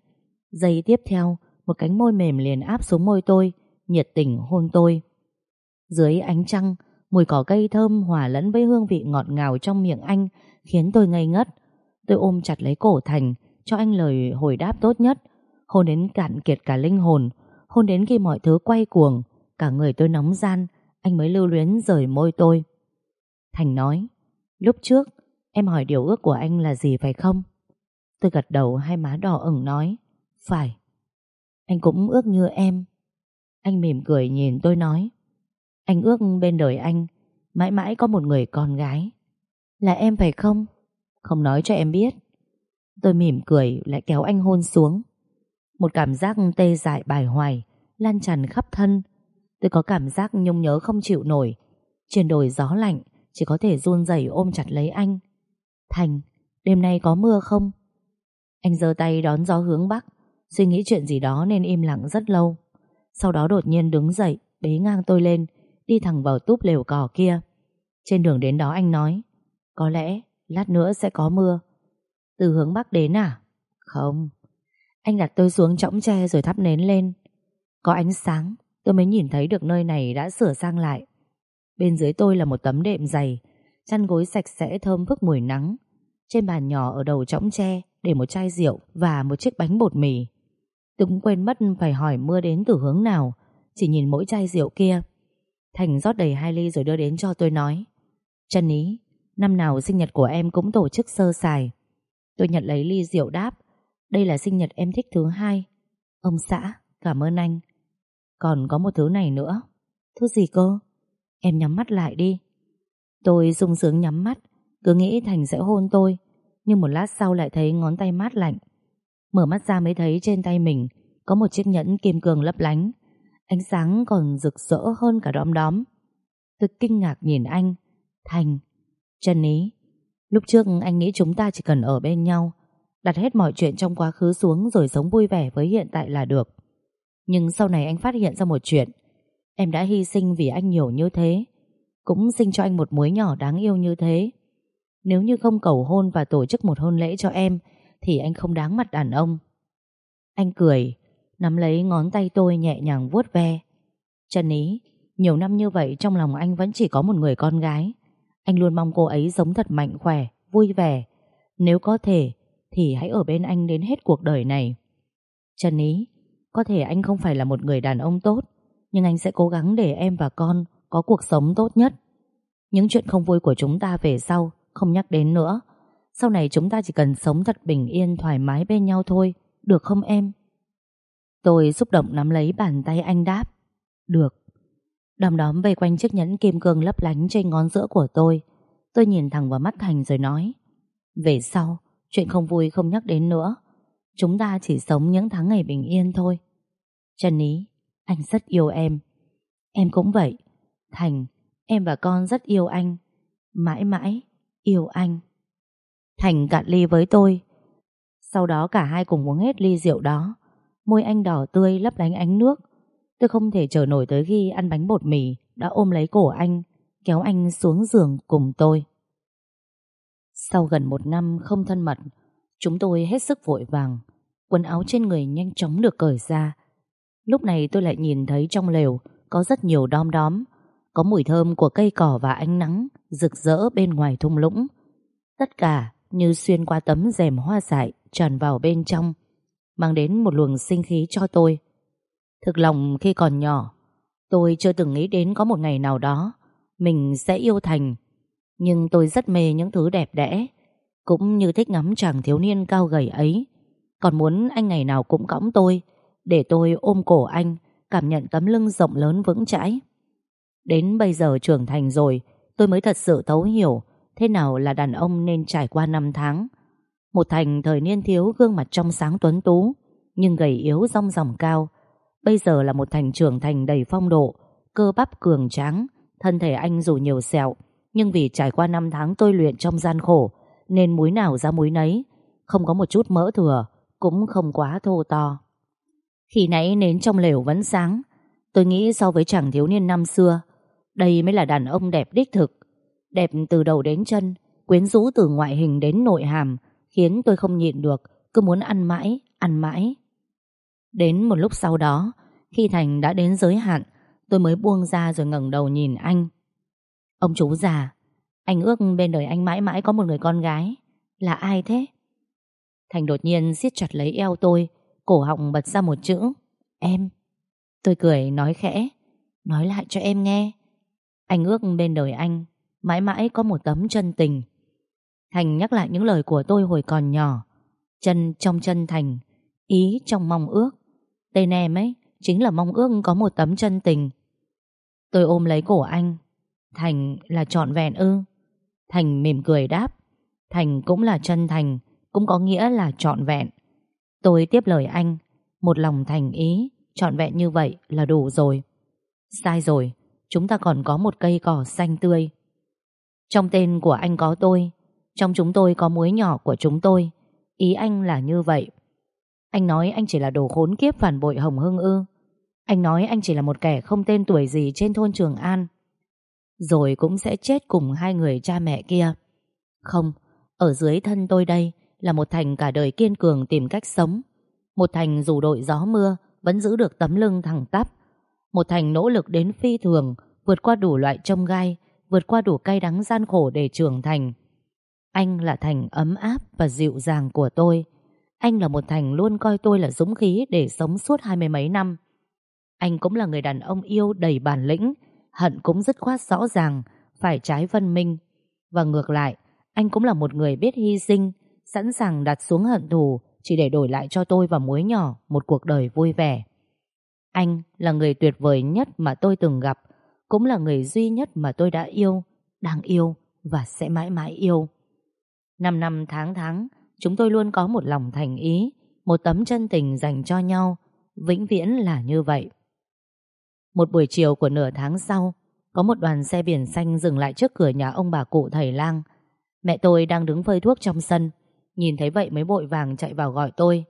Giây tiếp theo, một cánh môi mềm liền áp xuống môi tôi, nhiệt tình hôn tôi. Dưới ánh trăng, mùi cỏ cây thơm hòa lẫn với hương vị ngọt ngào trong miệng anh khiến tôi ngây ngất. Tôi ôm chặt lấy cổ Thành, cho anh lời hồi đáp tốt nhất, hôn đến cạn kiệt cả linh hồn, hôn đến khi mọi thứ quay cuồng, cả người tôi nóng gian, anh mới lưu luyến rời môi tôi. Thành nói, lúc trước em hỏi điều ước của anh là gì phải không? Tôi gật đầu hai má đỏ ửng nói, phải. Anh cũng ước như em. Anh mỉm cười nhìn tôi nói. Anh ước bên đời anh mãi mãi có một người con gái. Là em phải không? Không nói cho em biết. Tôi mỉm cười lại kéo anh hôn xuống. Một cảm giác tê dại bài hoài lan tràn khắp thân. Tôi có cảm giác nhung nhớ không chịu nổi. Trên đồi gió lạnh chỉ có thể run rẩy ôm chặt lấy anh. Thành, đêm nay có mưa không? Anh giơ tay đón gió hướng bắc. Suy nghĩ chuyện gì đó nên im lặng rất lâu. Sau đó đột nhiên đứng dậy, Bế ngang tôi lên, Đi thẳng vào túp lều cỏ kia. Trên đường đến đó anh nói, Có lẽ lát nữa sẽ có mưa. Từ hướng Bắc đến à? Không. Anh đặt tôi xuống chõng tre rồi thắp nến lên. Có ánh sáng, Tôi mới nhìn thấy được nơi này đã sửa sang lại. Bên dưới tôi là một tấm đệm dày, Chăn gối sạch sẽ thơm phức mùi nắng. Trên bàn nhỏ ở đầu chõng tre để một chai rượu và một chiếc bánh bột mì. Tôi cũng quên mất phải hỏi mưa đến từ hướng nào Chỉ nhìn mỗi chai rượu kia. Thành rót đầy hai ly rồi đưa đến cho tôi nói Trần ý Năm nào sinh nhật của em cũng tổ chức sơ sài. Tôi nhận lấy ly rượu đáp Đây là sinh nhật em thích thứ hai. Ông xã, cảm ơn anh. Còn có một thứ này nữa. Thứ gì cơ? Em nhắm mắt lại đi. Tôi sung sướng nhắm mắt Cứ nghĩ Thành sẽ hôn tôi nhưng một lát sau lại thấy ngón tay mát lạnh. Mở mắt ra mới thấy trên tay mình Có một chiếc nhẫn kim cương lấp lánh. Ánh sáng còn rực rỡ hơn cả đom đóm. Tôi kinh ngạc nhìn anh. Thành, Trần ý, Lúc trước anh nghĩ chúng ta chỉ cần ở bên nhau, Đặt hết mọi chuyện trong quá khứ xuống Rồi sống vui vẻ với hiện tại là được. Nhưng sau này anh phát hiện ra một chuyện. Em đã hy sinh vì anh nhiều như thế, Cũng sinh cho anh một muối nhỏ đáng yêu như thế. Nếu như không cầu hôn và tổ chức một hôn lễ cho em, Thì anh không đáng mặt đàn ông. Anh cười, Nắm lấy ngón tay tôi nhẹ nhàng vuốt ve. Trần ý, Nhiều năm như vậy trong lòng anh vẫn chỉ có một người con gái. Anh luôn mong cô ấy sống thật mạnh khỏe, Vui vẻ. Nếu có thể, Thì hãy ở bên anh đến hết cuộc đời này. Trần ý, Có thể anh không phải là một người đàn ông tốt, Nhưng anh sẽ cố gắng để em và con Có cuộc sống tốt nhất. Những chuyện không vui của chúng ta về sau không nhắc đến nữa. Sau này chúng ta chỉ cần sống thật bình yên, Thoải mái bên nhau thôi, Được không em? Tôi xúc động nắm lấy bàn tay anh đáp. Được. Đom đóm vây quanh chiếc nhẫn kim cương lấp lánh trên ngón giữa của tôi. Tôi nhìn thẳng vào mắt Thành rồi nói, Về sau, Chuyện không vui không nhắc đến nữa. Chúng ta chỉ sống những tháng ngày bình yên thôi. Trần Ý Anh rất yêu em. Em cũng vậy. Thành, Em và con rất yêu anh. Mãi mãi. Yêu anh. Thành cạn ly với tôi. Sau đó cả hai cùng uống hết ly rượu đó. Môi anh đỏ tươi, lấp lánh ánh nước. Tôi không thể chờ nổi tới khi ăn bánh bột mì Đã ôm lấy cổ anh, Kéo anh xuống giường cùng tôi. Sau gần một năm không thân mật, Chúng tôi hết sức vội vàng. Quần áo trên người nhanh chóng được cởi ra. Lúc này tôi lại nhìn thấy trong lều Có rất nhiều đom đóm. Có mùi thơm của cây cỏ và ánh nắng Rực rỡ bên ngoài thung lũng Tất cả như xuyên qua tấm rèm hoa dại Tràn vào bên trong mang đến một luồng sinh khí cho tôi. Thực lòng khi còn nhỏ, tôi chưa từng nghĩ đến có một ngày nào đó mình sẽ yêu Thành. Nhưng tôi rất mê những thứ đẹp đẽ, cũng như thích ngắm chàng thiếu niên cao gầy ấy. Còn muốn anh ngày nào cũng cõng tôi, để tôi ôm cổ anh, cảm nhận tấm lưng rộng lớn vững chãi. Đến bây giờ trưởng thành rồi, tôi mới thật sự thấu hiểu thế nào là đàn ông nên trải qua năm tháng. Một Thành thời niên thiếu gương mặt trong sáng tuấn tú, nhưng gầy yếu rong ròng cao. Bây giờ là một Thành trưởng thành đầy phong độ, cơ bắp cường tráng, thân thể anh dù nhiều sẹo, nhưng vì trải qua năm tháng tôi luyện trong gian khổ, nên múi nào ra múi nấy, không có một chút mỡ thừa, cũng không quá thô to. Khi nãy nến trong lều vẫn sáng, tôi nghĩ so với chàng thiếu niên năm xưa, đây mới là đàn ông đẹp đích thực. Đẹp từ đầu đến chân, quyến rũ từ ngoại hình đến nội hàm, khiến tôi không nhịn được, cứ muốn ăn mãi, ăn mãi. Đến một lúc sau đó, khi Thành đã đến giới hạn, tôi mới buông ra rồi ngẩng đầu nhìn anh. Ông chú già, anh ước bên đời anh mãi mãi có một người con gái. Là ai thế? Thành đột nhiên siết chặt lấy eo tôi, cổ họng bật ra một chữ. Em. Tôi cười nói khẽ. Nói lại cho em nghe. Anh ước bên đời anh mãi mãi có một tấm chân tình. Thành nhắc lại những lời của tôi hồi còn nhỏ. Chân trong chân Thành, ý trong mong ước. Tên em ấy chính là mong ước có một tấm chân tình. Tôi ôm lấy cổ anh. Thành là trọn vẹn ư. Thành mỉm cười đáp. Thành cũng là chân thành, cũng có nghĩa là trọn vẹn. Tôi tiếp lời anh, một lòng thành ý, trọn vẹn như vậy là đủ rồi. Sai rồi, chúng ta còn có một cây cỏ xanh tươi. Trong tên của anh có tôi, trong chúng tôi có muối nhỏ của chúng tôi. Ý anh là như vậy. Anh nói anh chỉ là đồ khốn kiếp phản bội Hồng Hưng ư. Anh nói anh chỉ là một kẻ không tên tuổi gì trên thôn Trường An Rồi cũng sẽ chết cùng hai người cha mẹ kia Không, ở dưới thân tôi đây Là một Thành cả đời kiên cường tìm cách sống Một Thành dù đội gió mưa Vẫn giữ được tấm lưng thẳng tắp một Thành nỗ lực đến phi thường Vượt qua đủ loại trông gai Vượt qua đủ cay đắng gian khổ để trưởng thành Anh là Thành ấm áp và dịu dàng của tôi Anh là một Thành luôn coi tôi là dũng khí Để sống suốt hai mươi mấy năm anh cũng là người đàn ông yêu đầy bản lĩnh, hận cũng dứt khoát rõ ràng, phải trái văn minh. Và ngược lại, anh cũng là một người biết hy sinh, sẵn sàng đặt xuống hận thù chỉ để đổi lại cho tôi và muối nhỏ một cuộc đời vui vẻ. Anh là người tuyệt vời nhất mà tôi từng gặp, cũng là người duy nhất mà tôi đã yêu, đang yêu và sẽ mãi mãi yêu. Năm năm tháng tháng, chúng tôi luôn có một lòng thành ý, một tấm chân tình dành cho nhau, vĩnh viễn là như vậy. Một buổi chiều của nửa tháng sau, có một đoàn xe biển xanh dừng lại trước cửa nhà ông bà cụ thầy lang. Mẹ tôi đang đứng phơi thuốc trong sân, nhìn thấy vậy mới vội vàng chạy vào gọi tôi.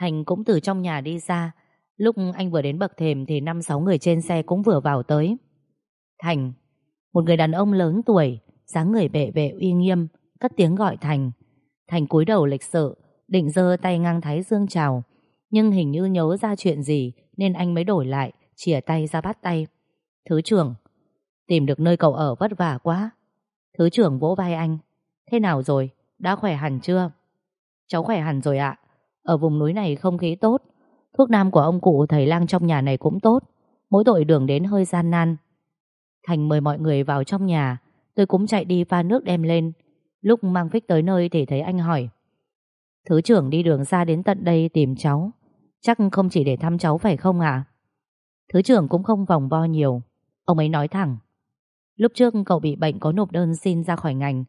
Thành cũng từ trong nhà đi ra, lúc anh vừa đến bậc thềm thì năm sáu người trên xe cũng vừa vào tới. Thành, một người đàn ông lớn tuổi, dáng người bệ vệ uy nghiêm, cất tiếng gọi Thành. Thành cúi đầu lịch sự, định giơ tay ngang thái dương chào, nhưng hình như nhớ ra chuyện gì nên anh mới đổi lại, chìa tay ra bắt tay. Thứ trưởng, tìm được nơi cậu ở vất vả quá. Thứ trưởng vỗ vai anh. Thế nào rồi? Đã khỏe hẳn chưa? Cháu khỏe hẳn rồi ạ. Ở vùng núi này không khí tốt. Thuốc nam của ông cụ thầy lang trong nhà này cũng tốt. Mỗi tội đường đến hơi gian nan. Thành mời mọi người vào trong nhà. Tôi cũng chạy đi pha nước đem lên. Lúc mang phích tới nơi thì thấy anh hỏi. Thứ trưởng đi đường xa đến tận đây tìm cháu. Chắc không chỉ để thăm cháu phải không ạ? Thứ trưởng cũng không vòng vo nhiều Ông ấy nói thẳng, Lúc trước cậu bị bệnh có nộp đơn xin ra khỏi ngành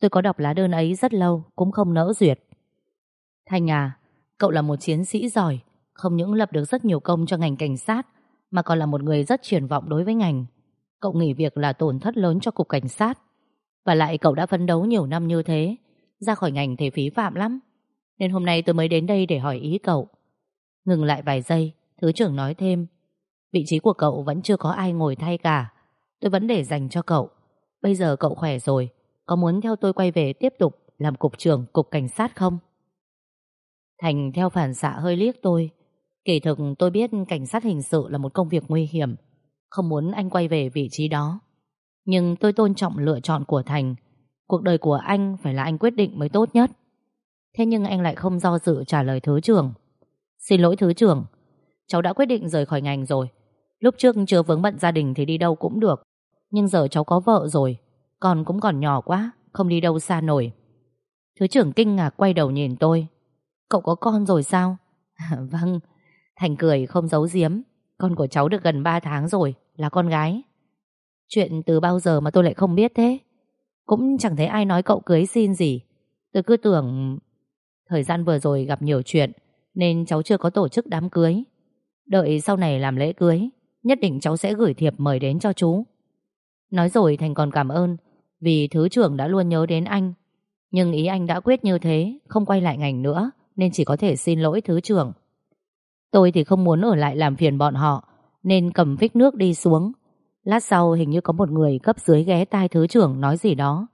Tôi có đọc lá đơn ấy rất lâu, Cũng không nỡ duyệt Thanh à Cậu là một chiến sĩ giỏi không những lập được rất nhiều công cho ngành cảnh sát, Mà còn là một người rất triển vọng đối với ngành. Cậu nghỉ việc là tổn thất lớn cho cục cảnh sát. Và lại cậu đã phấn đấu nhiều năm như thế, Ra khỏi ngành thì phí phạm lắm. Nên hôm nay tôi mới đến đây để hỏi ý cậu. Ngừng lại vài giây, Thứ trưởng nói thêm. Vị trí của cậu vẫn chưa có ai ngồi thay cả. Tôi vẫn để dành cho cậu. Bây giờ cậu khỏe rồi, Có muốn theo tôi quay về tiếp tục Làm cục trưởng cục cảnh sát không? Thành theo phản xạ hơi liếc tôi. Kỳ thực tôi biết cảnh sát hình sự là một công việc nguy hiểm, Không muốn anh quay về vị trí đó. Nhưng tôi tôn trọng lựa chọn của Thành. Cuộc đời của anh phải là anh quyết định mới tốt nhất. Thế nhưng anh lại không do dự trả lời thứ trưởng. Xin lỗi, thứ trưởng. Cháu đã quyết định rời khỏi ngành rồi. Lúc trước chưa vướng bận gia đình thì đi đâu cũng được. Nhưng giờ cháu có vợ rồi. Con cũng còn nhỏ quá, Không đi đâu xa nổi. Thứ trưởng kinh ngạc quay đầu nhìn tôi. Cậu có con rồi sao? Vâng Thành cười không giấu giếm. Con của cháu được gần 3 tháng rồi, Là con gái. Chuyện từ bao giờ mà tôi lại không biết thế? Cũng chẳng thấy ai nói cậu cưới xin gì. Tôi cứ tưởng Thời gian vừa rồi gặp nhiều chuyện, Nên cháu chưa có tổ chức đám cưới. Đợi sau này làm lễ cưới, Nhất định cháu sẽ gửi thiệp mời đến cho chú. Nói rồi Thành còn cảm ơn, Vì thứ trưởng đã luôn nhớ đến anh. Nhưng ý anh đã quyết như thế, Không quay lại ngành nữa, Nên chỉ có thể xin lỗi thứ trưởng. Tôi thì không muốn ở lại làm phiền bọn họ Nên cầm vích nước đi xuống. Lát sau hình như có một người cấp dưới ghé tai thứ trưởng nói gì đó.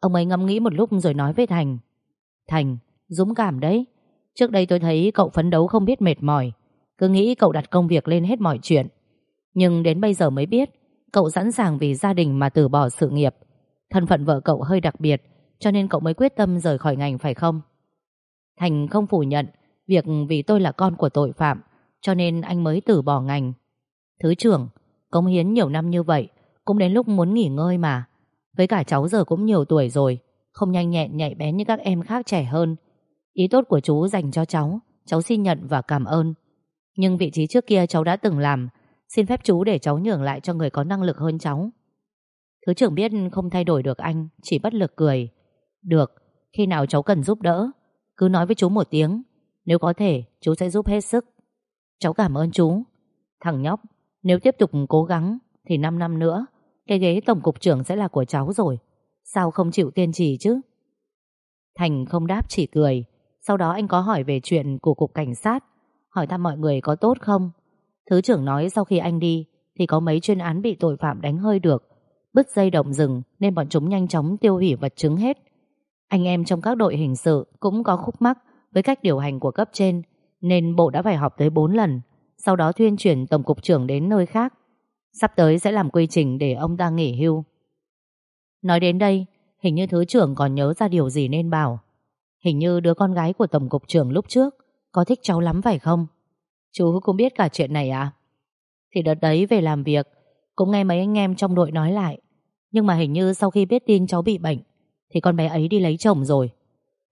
Ông ấy ngẫm nghĩ một lúc rồi nói với Thành. Thành, dũng cảm đấy. Trước đây tôi thấy cậu phấn đấu không biết mệt mỏi Cứ nghĩ cậu đặt công việc lên hết mọi chuyện. Nhưng đến bây giờ mới biết Cậu sẵn sàng vì gia đình mà từ bỏ sự nghiệp. Thân phận vợ cậu hơi đặc biệt Cho nên cậu mới quyết tâm rời khỏi ngành phải không? Thành không phủ nhận Việc vì tôi là con của tội phạm Cho nên anh mới từ bỏ ngành. Thứ trưởng Công hiến nhiều năm như vậy Cũng đến lúc muốn nghỉ ngơi mà. Với cả cháu giờ cũng nhiều tuổi rồi Không nhanh nhẹn nhạy bén như các em khác trẻ hơn. Ý tốt của chú dành cho cháu Cháu xin nhận và cảm ơn. Nhưng vị trí trước kia cháu đã từng làm Xin phép chú để cháu nhường lại cho người có năng lực hơn cháu. Thứ trưởng biết không thay đổi được anh Chỉ bất lực cười. Được, khi nào cháu cần giúp đỡ Cứ nói với chú một tiếng. Nếu có thể chú sẽ giúp hết sức. Cháu cảm ơn chú. Thằng nhóc, nếu tiếp tục cố gắng Thì 5 năm nữa Cái ghế tổng cục trưởng sẽ là của cháu rồi. Sao không chịu kiên trì chứ? Thành không đáp chỉ cười. Sau đó anh có hỏi về chuyện của cục cảnh sát. Hỏi thăm mọi người có tốt không? Thứ trưởng nói sau khi anh đi thì có mấy chuyên án bị tội phạm đánh hơi được, bứt dây động rừng nên bọn chúng nhanh chóng tiêu hủy vật chứng hết. Anh em trong các đội hình sự cũng có khúc mắc với cách điều hành của cấp trên nên bộ đã phải họp tới 4 lần, sau đó thuyên chuyển tổng cục trưởng đến nơi khác. Sắp tới sẽ làm quy trình để ông ta nghỉ hưu. Nói đến đây, hình như thứ trưởng còn nhớ ra điều gì nên bảo. Hình như đứa con gái của tổng cục trưởng lúc trước có thích cháu lắm phải không? Chú cũng biết cả chuyện này à? Thì đợt đấy về làm việc, cũng nghe mấy anh em trong đội nói lại. Nhưng mà hình như sau khi biết tin cháu bị bệnh, thì con bé ấy đi lấy chồng rồi.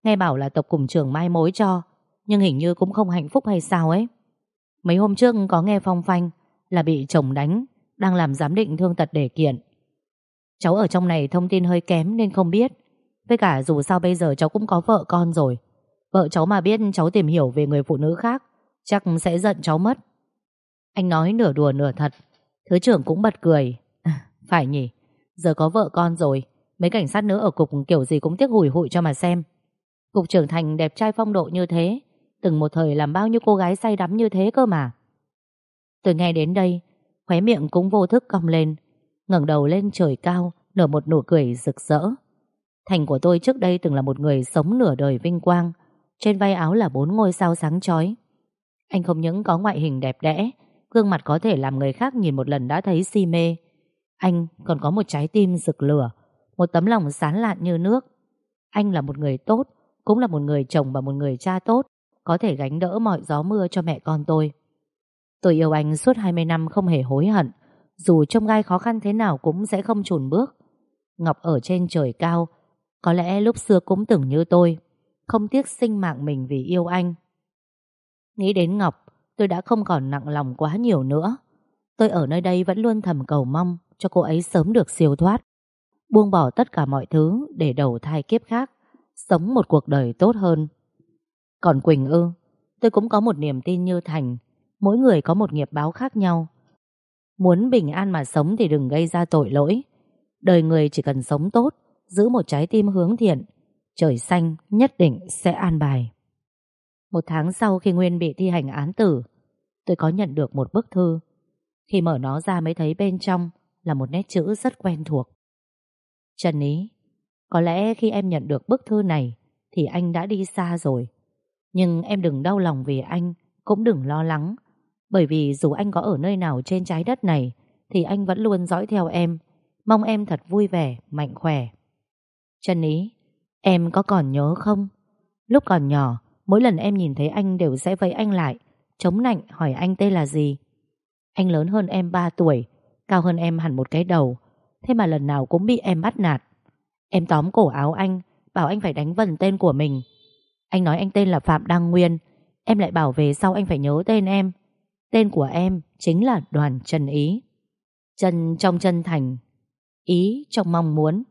Nghe bảo là tộc cùng trưởng mai mối cho, nhưng hình như cũng không hạnh phúc hay sao ấy. Mấy hôm trước có nghe phong phanh là bị chồng đánh, đang làm giám định thương tật để kiện. Cháu ở trong này thông tin hơi kém nên không biết. Với cả dù sao bây giờ cháu cũng có vợ con rồi. Vợ cháu mà biết cháu tìm hiểu về người phụ nữ khác, chắc sẽ giận cháu mất. Anh nói nửa đùa nửa thật. Thứ trưởng cũng bật cười. Phải nhỉ, giờ có vợ con rồi, mấy cảnh sát nữa ở cục kiểu gì cũng tiếc hủi hụi cho mà xem. Cục trưởng thành đẹp trai phong độ như thế, từng một thời làm bao nhiêu cô gái say đắm như thế cơ mà. Từ nghe đến đây, khóe miệng cũng vô thức cong lên, ngẩng đầu lên trời cao, nở một nụ cười rực rỡ. Thành của tôi trước đây từng là một người sống nửa đời vinh quang, trên vai áo là bốn ngôi sao sáng chói. Anh không những có ngoại hình đẹp đẽ, gương mặt có thể làm người khác nhìn một lần đã thấy si mê. Anh còn có một trái tim rực lửa, một tấm lòng sán lạn như nước. Anh là một người tốt, cũng là một người chồng và một người cha tốt, có thể gánh đỡ mọi gió mưa cho mẹ con tôi. Tôi yêu anh suốt 20 năm không hề hối hận, dù trong gai khó khăn thế nào cũng sẽ không chùn bước. Ngọc ở trên trời cao, có lẽ lúc xưa cũng từng như tôi, không tiếc sinh mạng mình vì yêu anh. Nghĩ đến Ngọc, tôi đã không còn nặng lòng quá nhiều nữa. Tôi ở nơi đây vẫn luôn thầm cầu mong cho cô ấy sớm được siêu thoát. Buông bỏ tất cả mọi thứ để đầu thai kiếp khác, sống một cuộc đời tốt hơn. Còn Quỳnh ư, tôi cũng có một niềm tin như Thành, mỗi người có một nghiệp báo khác nhau. Muốn bình an mà sống thì đừng gây ra tội lỗi. Đời người chỉ cần sống tốt, giữ một trái tim hướng thiện, trời xanh nhất định sẽ an bài. Một tháng sau khi Nguyên bị thi hành án tử, tôi có nhận được một bức thư. Khi mở nó ra mới thấy bên trong là một nét chữ rất quen thuộc. Trần Ý, có lẽ khi em nhận được bức thư này thì anh đã đi xa rồi. Nhưng em đừng đau lòng vì anh, cũng đừng lo lắng. Bởi vì dù anh có ở nơi nào trên trái đất này thì anh vẫn luôn dõi theo em. Mong em thật vui vẻ, mạnh khỏe. Trần Ý, em có còn nhớ không? Lúc còn nhỏ, mỗi lần em nhìn thấy anh đều sẽ vẫy anh lại, chống nạnh hỏi anh tên là gì. Anh lớn hơn em 3 tuổi, cao hơn em hẳn một cái đầu, thế mà lần nào cũng bị em bắt nạt. Em tóm cổ áo anh, bảo anh phải đánh vần tên của mình. Anh nói anh tên là Phạm Đăng Nguyên, em lại bảo về sau anh phải nhớ tên em. Tên của em chính là Đoàn Trần Ý. Chân trong chân thành, ý trong mong muốn.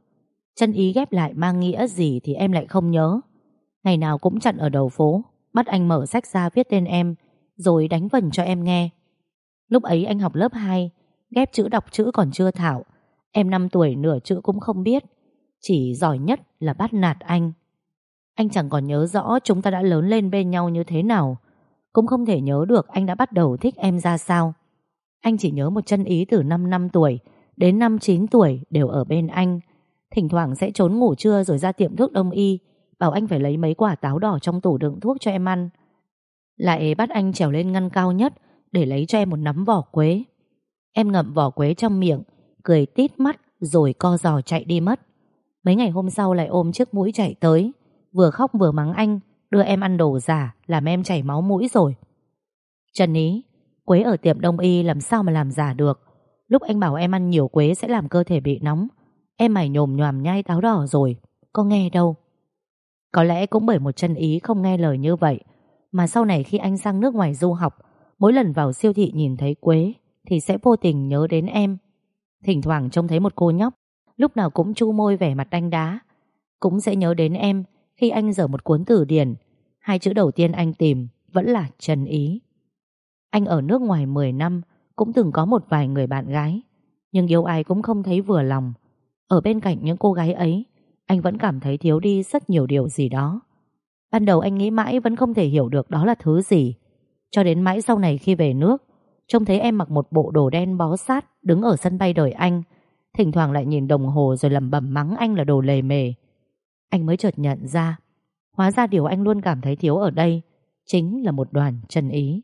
Chân ý ghép lại mang nghĩa gì thì em lại không nhớ. Ngày nào cũng chặn ở đầu phố, bắt anh mở sách ra viết tên em, rồi đánh vần cho em nghe. Lúc ấy anh học lớp 2, ghép chữ đọc chữ còn chưa thảo Em 5 tuổi nửa chữ cũng không biết, chỉ giỏi nhất là bắt nạt anh. Anh chẳng còn nhớ rõ chúng ta đã lớn lên bên nhau như thế nào, cũng không thể nhớ được anh đã bắt đầu thích em ra sao. Anh chỉ nhớ một chân ý từ 5 năm tuổi đến năm 9 tuổi đều ở bên anh. Thỉnh thoảng sẽ trốn ngủ trưa rồi ra tiệm thuốc đông y, bảo anh phải lấy mấy quả táo đỏ trong tủ đựng thuốc cho em ăn. Lại bắt anh trèo lên ngăn cao nhất để lấy cho em một nắm vỏ quế. Em ngậm vỏ quế trong miệng, cười tít mắt rồi co giò chạy đi mất. Mấy ngày hôm sau lại ôm chiếc mũi chạy tới, vừa khóc vừa mắng anh, đưa em ăn đồ giả, làm em chảy máu mũi rồi. Trần Ý, quế ở tiệm đông y làm sao mà làm giả được. Lúc anh bảo em ăn nhiều quế sẽ làm cơ thể bị nóng, em mày nhồm nhòm nhai táo đỏ rồi, có nghe đâu. Có lẽ cũng bởi một chân ý không nghe lời như vậy, mà sau này khi anh sang nước ngoài du học, mỗi lần vào siêu thị nhìn thấy quế, thì sẽ vô tình nhớ đến em. Thỉnh thoảng trông thấy một cô nhóc, lúc nào cũng chu môi vẻ mặt đanh đá, cũng sẽ nhớ đến em khi anh dở một cuốn từ điển. Hai chữ đầu tiên anh tìm vẫn là Trần Ý. Anh ở nước ngoài 10 năm, cũng từng có một vài người bạn gái, nhưng yêu ai cũng không thấy vừa lòng. Ở bên cạnh những cô gái ấy, anh vẫn cảm thấy thiếu đi rất nhiều điều gì đó. Ban đầu anh nghĩ mãi vẫn không thể hiểu được đó là thứ gì. Cho đến mãi sau này khi về nước, Trông thấy em mặc một bộ đồ đen bó sát Đứng ở sân bay đợi anh Thỉnh thoảng lại nhìn đồng hồ rồi lẩm bẩm mắng anh là đồ lề mề. Anh mới chợt nhận ra, Hóa ra điều anh luôn cảm thấy thiếu ở đây Chính là một đoàn chân ý.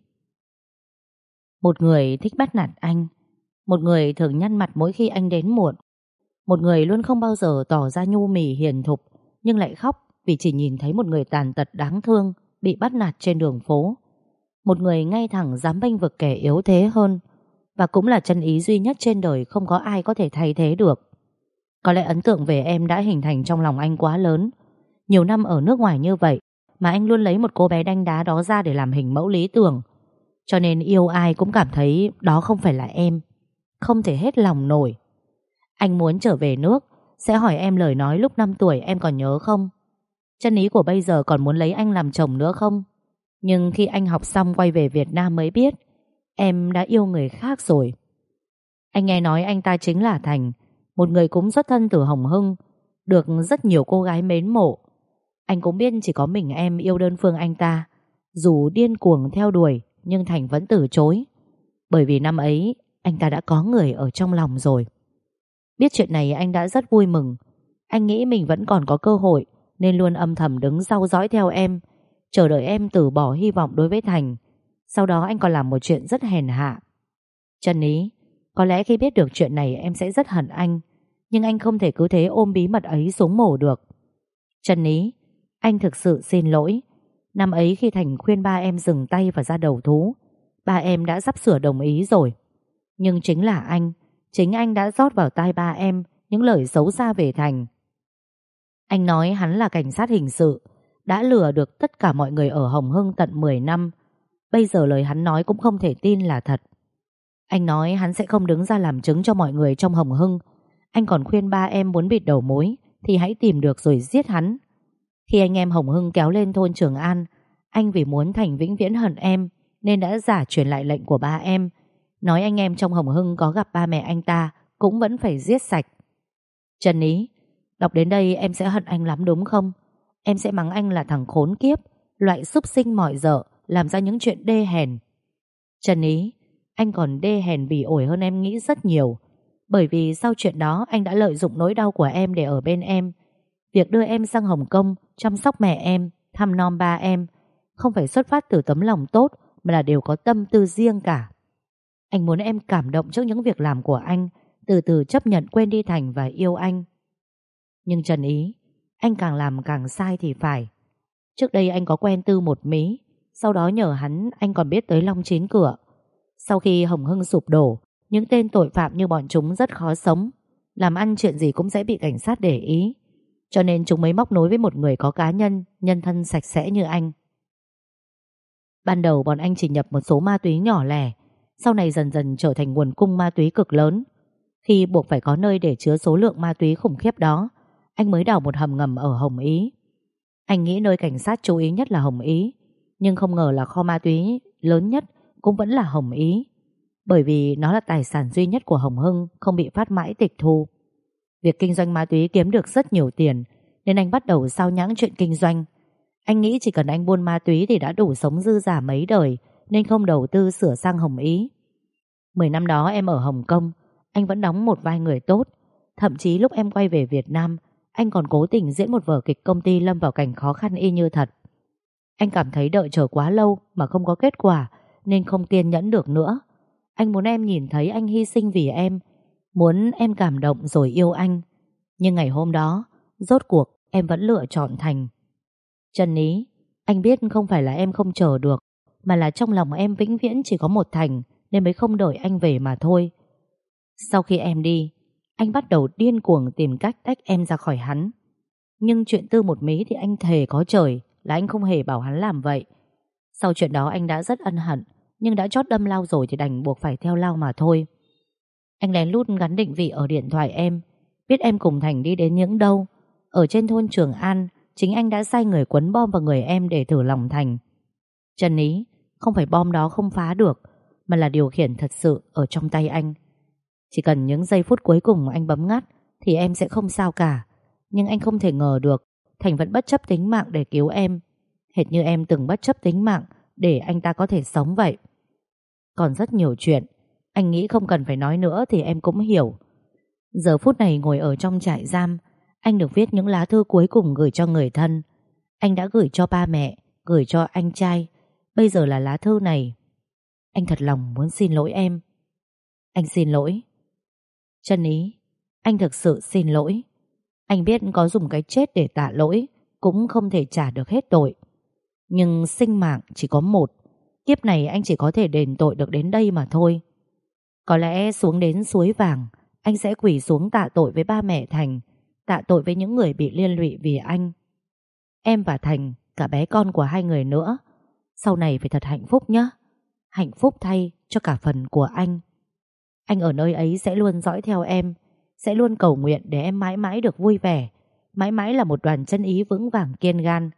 Một người thích bắt nạt anh, Một người thường nhăn mặt mỗi khi anh đến muộn, Một người luôn không bao giờ tỏ ra nhu mì hiền thục, Nhưng lại khóc vì chỉ nhìn thấy một người tàn tật đáng thương Bị bắt nạt trên đường phố. Một người ngay thẳng dám bênh vực kẻ yếu thế hơn và cũng là chân ý duy nhất trên đời Không có ai có thể thay thế được. Có lẽ ấn tượng về em đã hình thành trong lòng anh quá lớn. Nhiều năm ở nước ngoài như vậy, Mà anh luôn lấy một cô bé đanh đá đó ra Để làm hình mẫu lý tưởng. Cho nên yêu ai cũng cảm thấy Đó không phải là em, Không thể hết lòng nổi. Anh muốn trở về nước, Sẽ hỏi em lời nói lúc 5 tuổi em còn nhớ không? Chân ý của bây giờ còn muốn lấy anh làm chồng nữa không? Nhưng khi anh học xong quay về Việt Nam mới biết Em đã yêu người khác rồi. Anh nghe nói anh ta chính là Thành Một người cũng xuất thân từ Hồng Hưng Được rất nhiều cô gái mến mộ. Anh cũng biết chỉ có mình em yêu đơn phương anh ta. Dù điên cuồng theo đuổi Nhưng Thành vẫn từ chối. Bởi vì năm ấy Anh ta đã có người ở trong lòng rồi. Biết chuyện này anh đã rất vui mừng. Anh nghĩ mình vẫn còn có cơ hội nên luôn âm thầm đứng sau dõi theo em, chờ đợi em từ bỏ hy vọng đối với Thành. Sau đó anh còn làm một chuyện rất hèn hạ. Trần Ý, có lẽ khi biết được chuyện này em sẽ rất hận anh, nhưng anh không thể cứ thế ôm bí mật ấy xuống mổ được. Trần Ý, anh thực sự xin lỗi. Năm ấy khi Thành khuyên ba em dừng tay và ra đầu thú, ba em đã sắp sửa đồng ý rồi. Nhưng chính là anh, chính anh đã rót vào tai ba em những lời xấu xa về Thành. Anh nói hắn là cảnh sát hình sự, đã lừa được tất cả mọi người ở Hồng Hưng tận 10 năm. Bây giờ lời hắn nói cũng không thể tin là thật. Anh nói hắn sẽ không đứng ra làm chứng cho mọi người trong Hồng Hưng. Anh còn khuyên ba em muốn bịt đầu mối thì hãy tìm được rồi giết hắn. Khi anh em Hồng Hưng kéo lên thôn Trường An, anh vì muốn Thành vĩnh viễn hận em nên đã giả truyền lại lệnh của ba em. Nói anh em trong Hồng Hưng có gặp ba mẹ anh ta cũng vẫn phải giết sạch. Trần Ý, Đọc đến đây em sẽ hận anh lắm đúng không? Em sẽ mắng anh là thằng khốn kiếp, loại súc sinh mọi dở, làm ra những chuyện đê hèn. Trần Ý, anh còn đê hèn bỉ ổi hơn em nghĩ rất nhiều. Bởi vì sau chuyện đó anh đã lợi dụng nỗi đau của em để ở bên em. Việc đưa em sang Hồng Kông, chăm sóc mẹ em, thăm non ba em, không phải xuất phát từ tấm lòng tốt mà là đều có tâm tư riêng cả. Anh muốn em cảm động trước những việc làm của anh, từ từ chấp nhận quên đi Thành và yêu anh. Nhưng Trần Ý, anh càng làm càng sai thì phải. Trước đây anh có quen Tư một mí, sau đó nhờ hắn anh còn biết tới Long Chín Cửa. Sau khi Hồng Hưng sụp đổ, những tên tội phạm như bọn chúng rất khó sống. Làm ăn chuyện gì cũng sẽ bị cảnh sát để ý. Cho nên chúng mới móc nối với một người có cá nhân, nhân thân sạch sẽ như anh. Ban đầu bọn anh chỉ nhập một số ma túy nhỏ lẻ, sau này dần dần trở thành nguồn cung ma túy cực lớn. Khi buộc phải có nơi để chứa số lượng ma túy khủng khiếp đó, anh mới đào một hầm ngầm ở Hồng Ý. Anh nghĩ nơi cảnh sát chú ý nhất là Hồng Ý, nhưng không ngờ là kho ma túy lớn nhất cũng vẫn là Hồng Ý. Bởi vì nó là tài sản duy nhất của Hồng Hưng không bị phát mãi tịch thu. Việc kinh doanh ma túy kiếm được rất nhiều tiền nên anh bắt đầu sao nhãng chuyện kinh doanh. Anh nghĩ chỉ cần anh buôn ma túy thì đã đủ sống dư giả mấy đời nên không đầu tư sửa sang Hồng Ý. Mười năm đó em ở Hồng Kông, anh vẫn đóng một vai người tốt. Thậm chí lúc em quay về Việt Nam, anh còn cố tình diễn một vở kịch công ty lâm vào cảnh khó khăn y như thật. Anh cảm thấy đợi chờ quá lâu mà không có kết quả nên không kiên nhẫn được nữa. Anh muốn em nhìn thấy anh hy sinh vì em, muốn em cảm động rồi yêu anh. Nhưng ngày hôm đó, rốt cuộc em vẫn lựa chọn Thành. Trần Ý, anh biết không phải là em không chờ được, mà là trong lòng em vĩnh viễn chỉ có một Thành nên mới không đợi anh về mà thôi. Sau khi em đi, anh bắt đầu điên cuồng tìm cách tách em ra khỏi hắn. Nhưng chuyện tư một mí thì anh thề có trời là anh không hề bảo hắn làm vậy. Sau chuyện đó anh đã rất ân hận, nhưng đã chót đâm lao rồi thì đành buộc phải theo lao mà thôi. Anh lén lút gắn định vị ở điện thoại em, biết em cùng Thành đi đến những đâu. Ở trên thôn Trường An, chính anh đã sai người quấn bom vào người em để thử lòng Thành. Trần ý, không phải bom đó không phá được, mà là điều khiển thật sự ở trong tay anh. Chỉ cần những giây phút cuối cùng anh bấm ngắt Thì em sẽ không sao cả Nhưng anh không thể ngờ được Thành vẫn bất chấp tính mạng để cứu em. Hệt như em từng bất chấp tính mạng Để anh ta có thể sống vậy. Còn rất nhiều chuyện, Anh nghĩ không cần phải nói nữa thì em cũng hiểu. Giờ phút này ngồi ở trong trại giam, Anh được viết những lá thư cuối cùng gửi cho người thân. Anh đã gửi cho ba mẹ, Gửi cho anh trai. Bây giờ là lá thư này. Anh thật lòng muốn xin lỗi em. Anh xin lỗi. Chân ý, Anh thực sự xin lỗi. Anh biết có dùng cái chết để tạ lỗi, Cũng không thể trả được hết tội. Nhưng sinh mạng chỉ có một. Kiếp này anh chỉ có thể đền tội được đến đây mà thôi. Có lẽ xuống đến suối vàng, Anh sẽ quỳ xuống tạ tội với ba mẹ Thành, Tạ tội với những người bị liên lụy vì anh. Em và Thành, Cả bé con của hai người nữa. Sau này phải thật hạnh phúc nhé Hạnh phúc thay cho cả phần của anh. Anh ở nơi ấy sẽ luôn dõi theo em. Sẽ luôn cầu nguyện để em mãi mãi được vui vẻ. Mãi mãi là một đoàn chân ý vững vàng, kiên gan.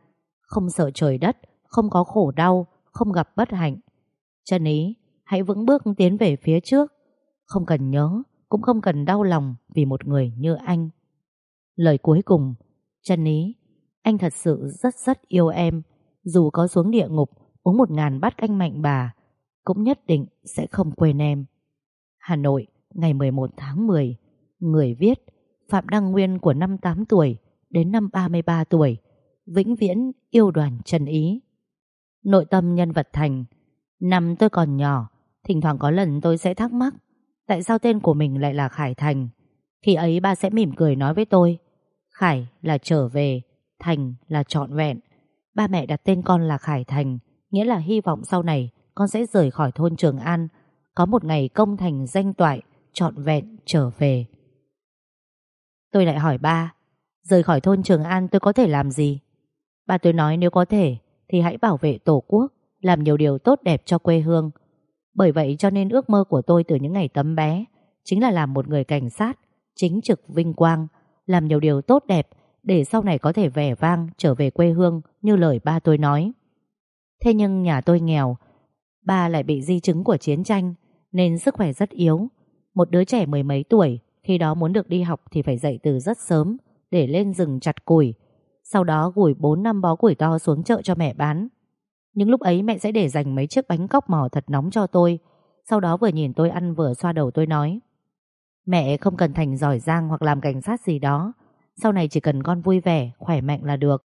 Không sợ trời đất, Không có khổ đau, Không gặp bất hạnh. Chân ý, hãy vững bước tiến về phía trước. Không cần nhớ, Cũng không cần đau lòng vì một người như anh. Lời cuối cùng, Chân ý, Anh thật sự rất rất yêu em. Dù có xuống địa ngục, Uống một ngàn bát canh mạnh bà, Cũng nhất định sẽ không quên em. Hà Nội, Ngày 11 tháng 10 Người viết, Phạm Đăng Nguyên của năm 8 tuổi Đến năm 33 tuổi, Vĩnh viễn yêu đoàn Trần Ý. Nội tâm nhân vật Thành, Năm tôi còn nhỏ, Thỉnh thoảng có lần tôi sẽ thắc mắc, Tại sao tên của mình lại là Khải Thành? Khi ấy ba sẽ mỉm cười nói với tôi, Khải là trở về, Thành là trọn vẹn. Ba mẹ đặt tên con là Khải Thành, Nghĩa là hy vọng sau này Con sẽ rời khỏi thôn Trường An, Có một ngày công thành danh toại, Trọn vẹn trở về. Tôi lại hỏi ba, Rời khỏi thôn Trường An tôi có thể làm gì? Ba tôi nói, nếu có thể Thì hãy bảo vệ tổ quốc, Làm nhiều điều tốt đẹp cho quê hương. Bởi vậy cho nên ước mơ của tôi từ những ngày tấm bé Chính là làm một người cảnh sát, Chính trực, vinh quang, Làm nhiều điều tốt đẹp Để sau này có thể vẻ vang trở về quê hương, Như lời ba tôi nói. Thế nhưng nhà tôi nghèo, Ba lại bị di chứng của chiến tranh Nên sức khỏe rất yếu. Một đứa trẻ mười mấy tuổi khi đó muốn được đi học thì phải dậy từ rất sớm Để lên rừng chặt củi. Sau đó gửi 4 năm bó củi to xuống chợ cho mẹ bán. Những lúc ấy mẹ sẽ để dành mấy chiếc bánh cóc mò thật nóng cho tôi. Sau đó vừa nhìn tôi ăn vừa xoa đầu tôi nói Mẹ không cần thành giỏi giang hoặc làm cảnh sát gì đó. Sau này chỉ cần con vui vẻ, khỏe mạnh là được.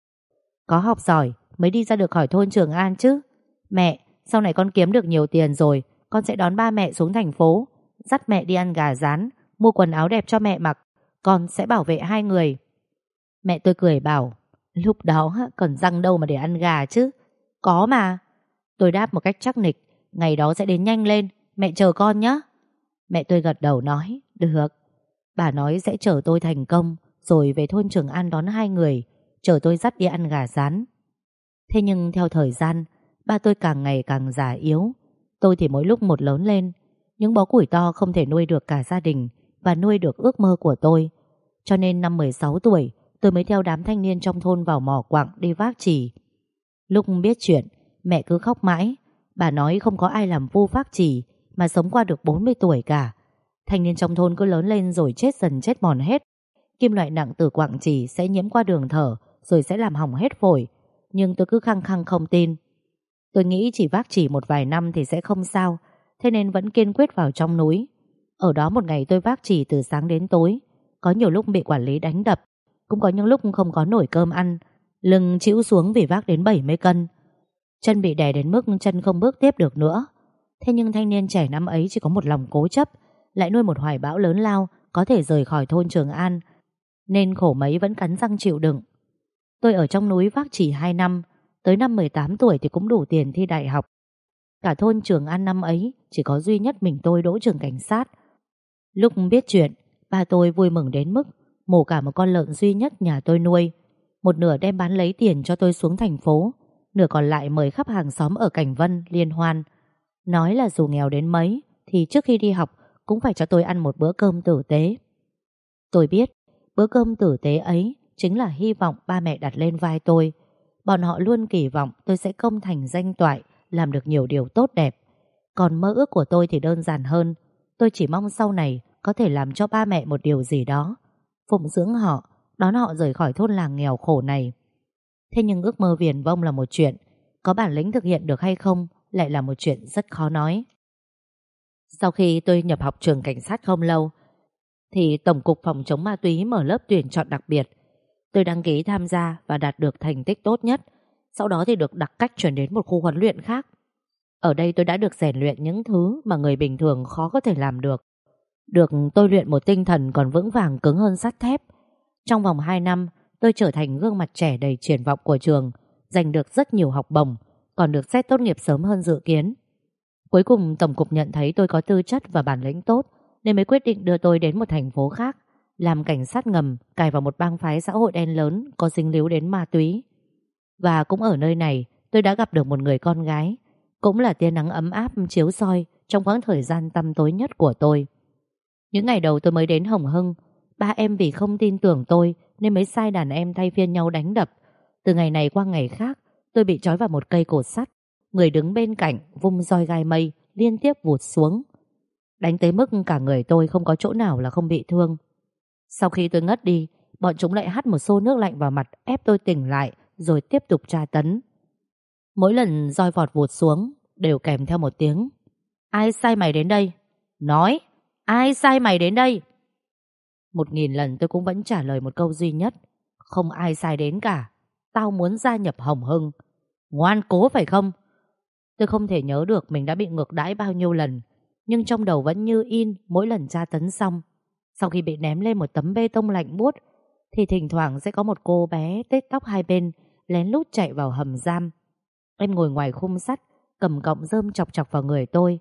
Có học giỏi mới đi ra được khỏi thôn Trường An chứ. Mẹ, sau này con kiếm được nhiều tiền rồi Con sẽ đón ba mẹ xuống thành phố Dắt mẹ đi ăn gà rán Mua quần áo đẹp cho mẹ mặc, Con sẽ bảo vệ hai người. Mẹ tôi cười bảo, Lúc đó còn răng đâu mà để ăn gà chứ? Có mà. Tôi đáp một cách chắc nịch, Ngày đó sẽ đến nhanh lên, Mẹ chờ con nhé Mẹ tôi gật đầu nói, Được. Bà nói, sẽ chờ tôi thành công, Rồi về thôn Trường An đón hai người chờ tôi dắt đi ăn gà rán. Thế nhưng theo thời gian, Ba tôi càng ngày càng già yếu. Tôi thì mỗi lúc một lớn lên, Những bó củi to không thể nuôi được cả gia đình và nuôi được ước mơ của tôi. Cho nên năm 16 tuổi, Tôi mới theo đám thanh niên trong thôn vào mỏ quặng đi vác chỉ. Lúc biết chuyện, Mẹ cứ khóc mãi. Bà nói không có ai làm vu vác chỉ, Mà sống qua được 40 tuổi cả. Thanh niên trong thôn cứ lớn lên rồi chết dần chết mòn hết. Kim loại nặng từ quặng chỉ sẽ nhiễm qua đường thở, Rồi sẽ làm hỏng hết phổi. Nhưng tôi cứ khăng khăng không tin. Tôi nghĩ chỉ vác chỉ một vài năm thì sẽ không sao, Thế nên vẫn kiên quyết vào trong núi. Ở đó một ngày tôi vác chỉ từ sáng đến tối. Có nhiều lúc bị quản lý đánh đập. Cũng có những lúc không có nổi cơm ăn. Lưng chịu xuống vì vác đến 70 cân. Chân bị đè đến mức chân không bước tiếp được nữa. Thế nhưng thanh niên trẻ năm ấy chỉ có một lòng cố chấp, Lại nuôi một hoài bão lớn lao, Có thể rời khỏi thôn Trường An, Nên khổ mấy vẫn cắn răng chịu đựng. Tôi ở trong núi vác chỉ 2 năm, Tới năm 18 tuổi thì cũng đủ tiền thi đại học. Cả thôn Trường An năm ấy Chỉ có duy nhất mình tôi đỗ trường cảnh sát. Lúc biết chuyện, Ba tôi vui mừng đến mức Mổ cả một con lợn duy nhất nhà tôi nuôi. Một nửa đem bán lấy tiền cho tôi xuống thành phố, Nửa còn lại mời khắp hàng xóm ở Cảnh Vân, liên hoan. Nói là dù nghèo đến mấy, Thì trước khi đi học Cũng phải cho tôi ăn một bữa cơm tử tế. Tôi biết, Bữa cơm tử tế ấy Chính là hy vọng ba mẹ đặt lên vai tôi. Bọn họ luôn kỳ vọng tôi sẽ công thành danh toại, Làm được nhiều điều tốt đẹp. Còn mơ ước của tôi thì đơn giản hơn Tôi chỉ mong sau này Có thể làm cho ba mẹ một điều gì đó Phụng dưỡng họ Đón họ rời khỏi thôn làng nghèo khổ này Thế nhưng ước mơ viền vông là một chuyện Có bản lĩnh thực hiện được hay không Lại là một chuyện rất khó nói Sau khi tôi nhập học trường cảnh sát không lâu, thì Tổng cục Phòng chống ma túy mở lớp tuyển chọn đặc biệt. Tôi đăng ký tham gia và đạt được thành tích tốt nhất. Sau đó thì được đặc cách chuyển đến một khu huấn luyện khác. Ở đây tôi đã được rèn luyện những thứ mà người bình thường khó có thể làm được. Được tôi luyện một tinh thần còn vững vàng cứng hơn sắt thép. Trong vòng 2 năm, tôi trở thành gương mặt trẻ đầy triển vọng của trường, giành được rất nhiều học bổng, còn được xét tốt nghiệp sớm hơn dự kiến. Cuối cùng Tổng cục nhận thấy tôi có tư chất và bản lĩnh tốt nên mới quyết định đưa tôi đến một thành phố khác làm cảnh sát ngầm cài vào một bang phái xã hội đen lớn có dính líu đến ma túy. Và cũng ở nơi này tôi đã gặp được một người con gái cũng là tia nắng ấm áp chiếu soi trong khoảng thời gian tăm tối nhất của tôi. Những ngày đầu tôi mới đến Hồng Hưng ba em vì không tin tưởng tôi nên mới sai đàn em thay phiên nhau đánh đập. Từ ngày này qua ngày khác tôi bị trói vào một cây cột sắt người đứng bên cạnh vung roi gai mây liên tiếp vụt xuống. Đánh tới mức cả người tôi không có chỗ nào là không bị thương. Sau khi tôi ngất đi, bọn chúng lại hắt một xô nước lạnh vào mặt ép tôi tỉnh lại rồi tiếp tục tra tấn. Mỗi lần roi vọt vụt xuống đều kèm theo một tiếng. Ai sai mày đến đây? Nói, ai sai mày đến đây? Một nghìn lần tôi cũng vẫn trả lời một câu duy nhất. Không ai sai đến cả. Tao muốn gia nhập Hồng Hưng. Ngoan cố phải không? Tôi không thể nhớ được mình đã bị ngược đãi bao nhiêu lần, nhưng trong đầu vẫn như in mỗi lần tra tấn xong. Sau khi bị ném lên một tấm bê tông lạnh buốt, thì thỉnh thoảng sẽ có một cô bé tết tóc hai bên, lén lút chạy vào hầm giam. Em ngồi ngoài khung sắt, cầm cọng rơm chọc chọc vào người tôi.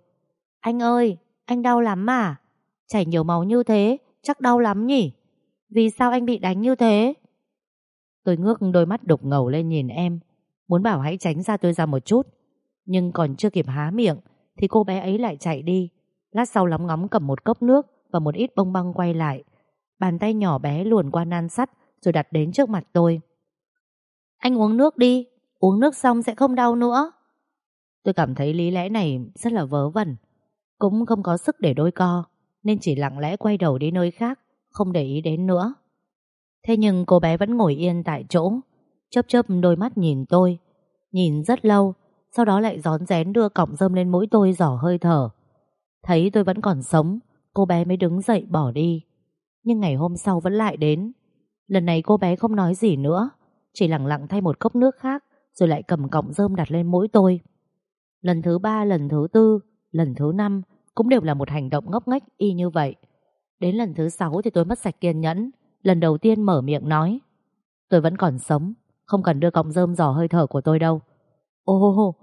Anh ơi, anh đau lắm à? Chảy nhiều máu như thế, chắc đau lắm nhỉ? Vì sao anh bị đánh như thế? Tôi ngước đôi mắt đục ngầu lên nhìn em, muốn bảo hãy tránh ra tôi ra một chút. Nhưng còn chưa kịp há miệng Thì cô bé ấy lại chạy đi Lát sau lóng ngóng cầm một cốc nước Và một ít bông băng quay lại Bàn tay nhỏ bé luồn qua nan sắt Rồi đặt đến trước mặt tôi Anh uống nước đi Uống nước xong sẽ không đau nữa Tôi cảm thấy lý lẽ này rất là vớ vẩn Cũng không có sức để đôi co Nên chỉ lặng lẽ quay đầu đi nơi khác Không để ý đến nữa Thế nhưng cô bé vẫn ngồi yên tại chỗ Chớp chớp đôi mắt nhìn tôi Nhìn rất lâu sau đó lại gión rén đưa cọng rơm lên mũi tôi dò hơi thở. Thấy tôi vẫn còn sống, cô bé mới đứng dậy bỏ đi. Nhưng ngày hôm sau vẫn lại đến. Lần này cô bé không nói gì nữa, chỉ lặng lặng thay một cốc nước khác, rồi lại cầm cọng rơm đặt lên mũi tôi. Lần thứ ba, lần thứ tư, lần thứ năm cũng đều là một hành động ngốc nghếch y như vậy. Đến lần thứ sáu thì tôi mất sạch kiên nhẫn, lần đầu tiên mở miệng nói. Tôi vẫn còn sống, không cần đưa cọng rơm dò hơi thở của tôi đâu. Ồ,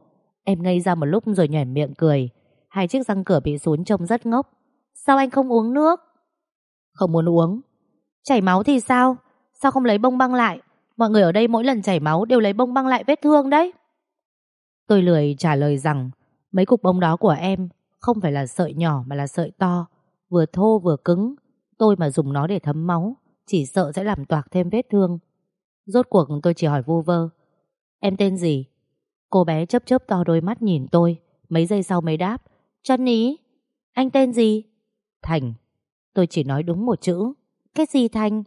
em ngây ra một lúc rồi nhoẻn miệng cười. Hai chiếc răng cửa bị xuống trông rất ngốc. Sao anh không uống nước? Không muốn uống. Chảy máu thì sao? Sao không lấy bông băng lại? Mọi người ở đây mỗi lần chảy máu đều lấy bông băng lại vết thương đấy. Tôi lười trả lời rằng mấy cục bông đó của em không phải là sợi nhỏ mà là sợi to, vừa thô vừa cứng. Tôi mà dùng nó để thấm máu, chỉ sợ sẽ làm toạc thêm vết thương. Rốt cuộc tôi chỉ hỏi vu vơ. Em tên gì? Cô bé chớp chớp to đôi mắt nhìn tôi Mấy giây sau mới đáp Chân ý Anh tên gì Thành Tôi chỉ nói đúng một chữ Cái gì Thành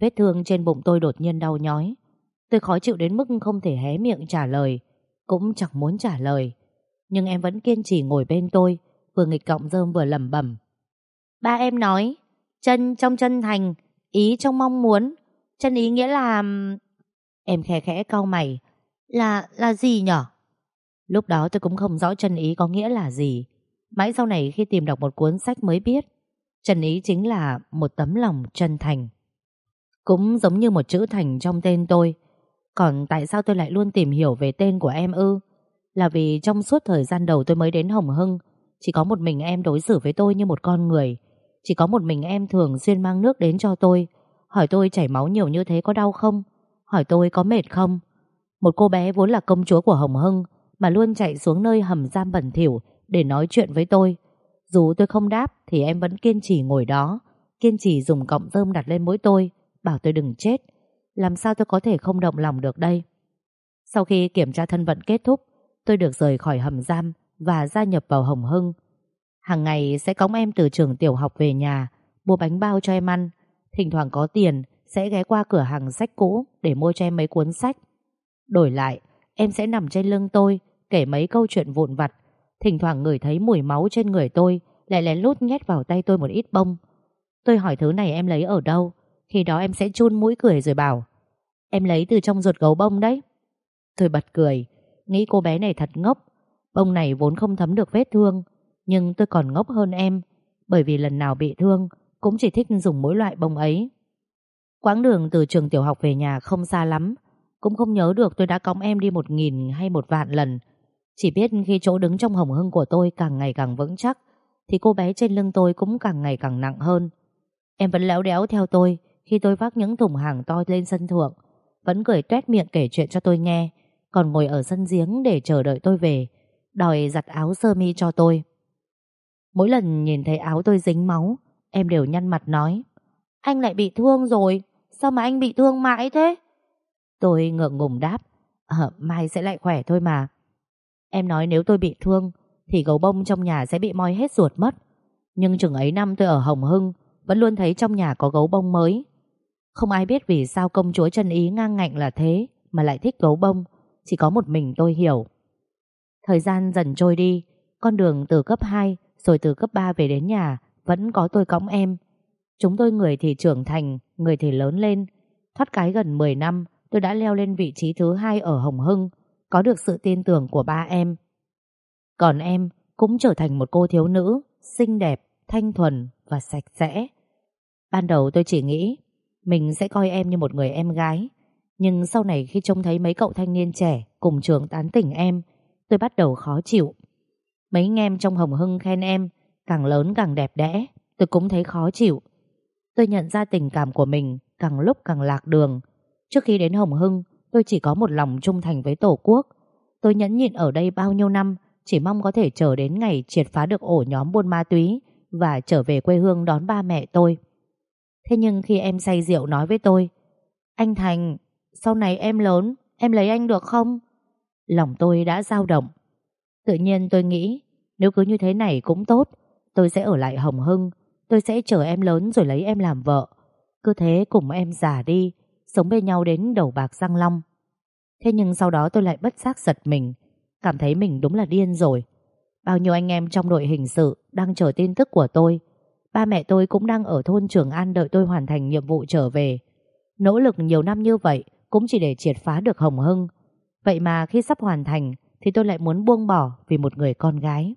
Vết thương trên bụng tôi đột nhiên đau nhói Tôi khó chịu đến mức không thể hé miệng trả lời Cũng chẳng muốn trả lời Nhưng em vẫn kiên trì ngồi bên tôi Vừa nghịch cọng rơm vừa lẩm bẩm Ba em nói Chân trong chân thành Ý trong mong muốn Chân ý nghĩa là Em khẽ khẽ cau mày là, là gì nhở? Lúc đó tôi cũng không rõ chân ý có nghĩa là gì. Mãi sau này khi tìm đọc một cuốn sách mới biết, chân ý chính là một tấm lòng chân thành. Cũng giống như một chữ thành trong tên tôi. Còn tại sao tôi lại luôn tìm hiểu về tên của em ư? Là vì trong suốt thời gian đầu tôi mới đến Hồng Hưng, chỉ có một mình em đối xử với tôi như một con người. Chỉ có một mình em thường xuyên mang nước đến cho tôi. Hỏi tôi chảy máu nhiều như thế có đau không? Hỏi tôi có mệt không? Một cô bé vốn là công chúa của Hồng Hưng mà luôn chạy xuống nơi hầm giam bẩn thỉu để nói chuyện với tôi. Dù tôi không đáp thì em vẫn kiên trì ngồi đó, kiên trì dùng cọng rơm đặt lên mũi tôi, bảo tôi đừng chết. Làm sao tôi có thể không động lòng được đây? Sau khi kiểm tra thân vận kết thúc, tôi được rời khỏi hầm giam và gia nhập vào Hồng Hưng. Hàng ngày sẽ cõng em từ trường tiểu học về nhà, mua bánh bao cho em ăn. Thỉnh thoảng có tiền, sẽ ghé qua cửa hàng sách cũ để mua cho em mấy cuốn sách. Đổi lại, em sẽ nằm trên lưng tôi kể mấy câu chuyện vụn vặt, Thỉnh thoảng ngửi thấy mùi máu trên người tôi Lại lén lút nhét vào tay tôi một ít bông Tôi hỏi thứ này em lấy ở đâu khi đó em sẽ chun mũi cười rồi bảo, Em lấy từ trong ruột gấu bông đấy. Tôi bật cười, Nghĩ cô bé này thật ngốc. Bông này vốn không thấm được vết thương, Nhưng tôi còn ngốc hơn em, Bởi vì lần nào bị thương Cũng chỉ thích dùng mỗi loại bông ấy. Quãng đường từ trường tiểu học về nhà không xa lắm, Cũng không nhớ được tôi đã cõng em đi một nghìn hay một vạn lần. Chỉ biết khi chỗ đứng trong hồng hưng của tôi càng ngày càng vững chắc, Thì cô bé trên lưng tôi cũng càng ngày càng nặng hơn. Em vẫn léo đéo theo tôi khi tôi vác những thùng hàng to lên sân thượng, Vẫn cười tuét miệng kể chuyện cho tôi nghe, Còn ngồi ở sân giếng để chờ đợi tôi về, Đòi giặt áo sơ mi cho tôi. Mỗi lần nhìn thấy áo tôi dính máu, Em đều nhăn mặt nói, Anh lại bị thương rồi, Sao mà anh bị thương mãi thế? Tôi ngượng ngùng đáp Ờ mai sẽ lại khỏe thôi mà. Em nói nếu tôi bị thương, Thì gấu bông trong nhà sẽ bị moi hết ruột mất. Nhưng chừng ấy năm tôi ở Hồng Hưng, Vẫn luôn thấy trong nhà có gấu bông mới. Không ai biết vì sao công chúa chân ý ngang ngạnh là thế Mà lại thích gấu bông. Chỉ có một mình tôi hiểu. Thời gian dần trôi đi Con đường từ cấp 2 Rồi từ cấp 3 về đến nhà Vẫn có tôi cõng em. Chúng tôi người thì trưởng thành Người thì lớn lên. Thoát cái gần 10 năm Tôi đã leo lên vị trí thứ hai ở Hồng Hưng Có được sự tin tưởng của ba em. Còn em cũng trở thành một cô thiếu nữ Xinh đẹp, thanh thuần và sạch sẽ. Ban đầu tôi chỉ nghĩ mình sẽ coi em như một người em gái Nhưng sau này khi trông thấy mấy cậu thanh niên trẻ Cùng trường tán tỉnh em Tôi bắt đầu khó chịu Mấy anh em trong Hồng Hưng khen em Càng lớn càng đẹp đẽ Tôi cũng thấy khó chịu Tôi nhận ra tình cảm của mình càng lúc càng lạc đường. Trước khi đến Hồng Hưng, tôi chỉ có một lòng trung thành với Tổ quốc. Tôi nhẫn nhịn ở đây bao nhiêu năm, chỉ mong có thể chờ đến ngày triệt phá được ổ nhóm buôn ma túy và trở về quê hương đón ba mẹ tôi. Thế nhưng khi em say rượu nói với tôi, anh Thành, sau này em lớn, em lấy anh được không? Lòng tôi đã dao động. Tự nhiên tôi nghĩ, nếu cứ như thế này cũng tốt, tôi sẽ ở lại Hồng Hưng, Tôi sẽ chờ em lớn rồi lấy em làm vợ Cứ thế cùng em già đi Sống bên nhau đến đầu bạc răng long Thế nhưng sau đó tôi lại bất giác giật mình Cảm thấy mình đúng là điên rồi Bao nhiêu anh em trong đội hình sự Đang chờ tin tức của tôi Ba mẹ tôi cũng đang ở thôn Trường An Đợi tôi hoàn thành nhiệm vụ trở về Nỗ lực nhiều năm như vậy Cũng chỉ để triệt phá được Hồng Hưng Vậy mà khi sắp hoàn thành Thì tôi lại muốn buông bỏ vì một người con gái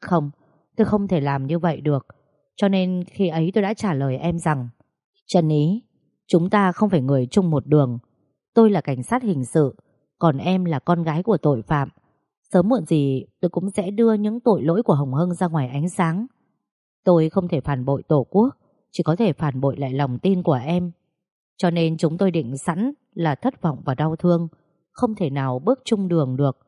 Không, tôi không thể làm như vậy được cho nên khi ấy tôi đã trả lời em rằng Trần Ý, chúng ta không phải người chung một đường. Tôi là cảnh sát hình sự, còn em là con gái của tội phạm. Sớm muộn gì tôi cũng sẽ đưa những tội lỗi của Hồng Hưng ra ngoài ánh sáng. Tôi không thể phản bội Tổ quốc, chỉ có thể phản bội lại lòng tin của em. Cho nên chúng tôi định sẵn là thất vọng và đau thương, không thể nào bước chung đường được.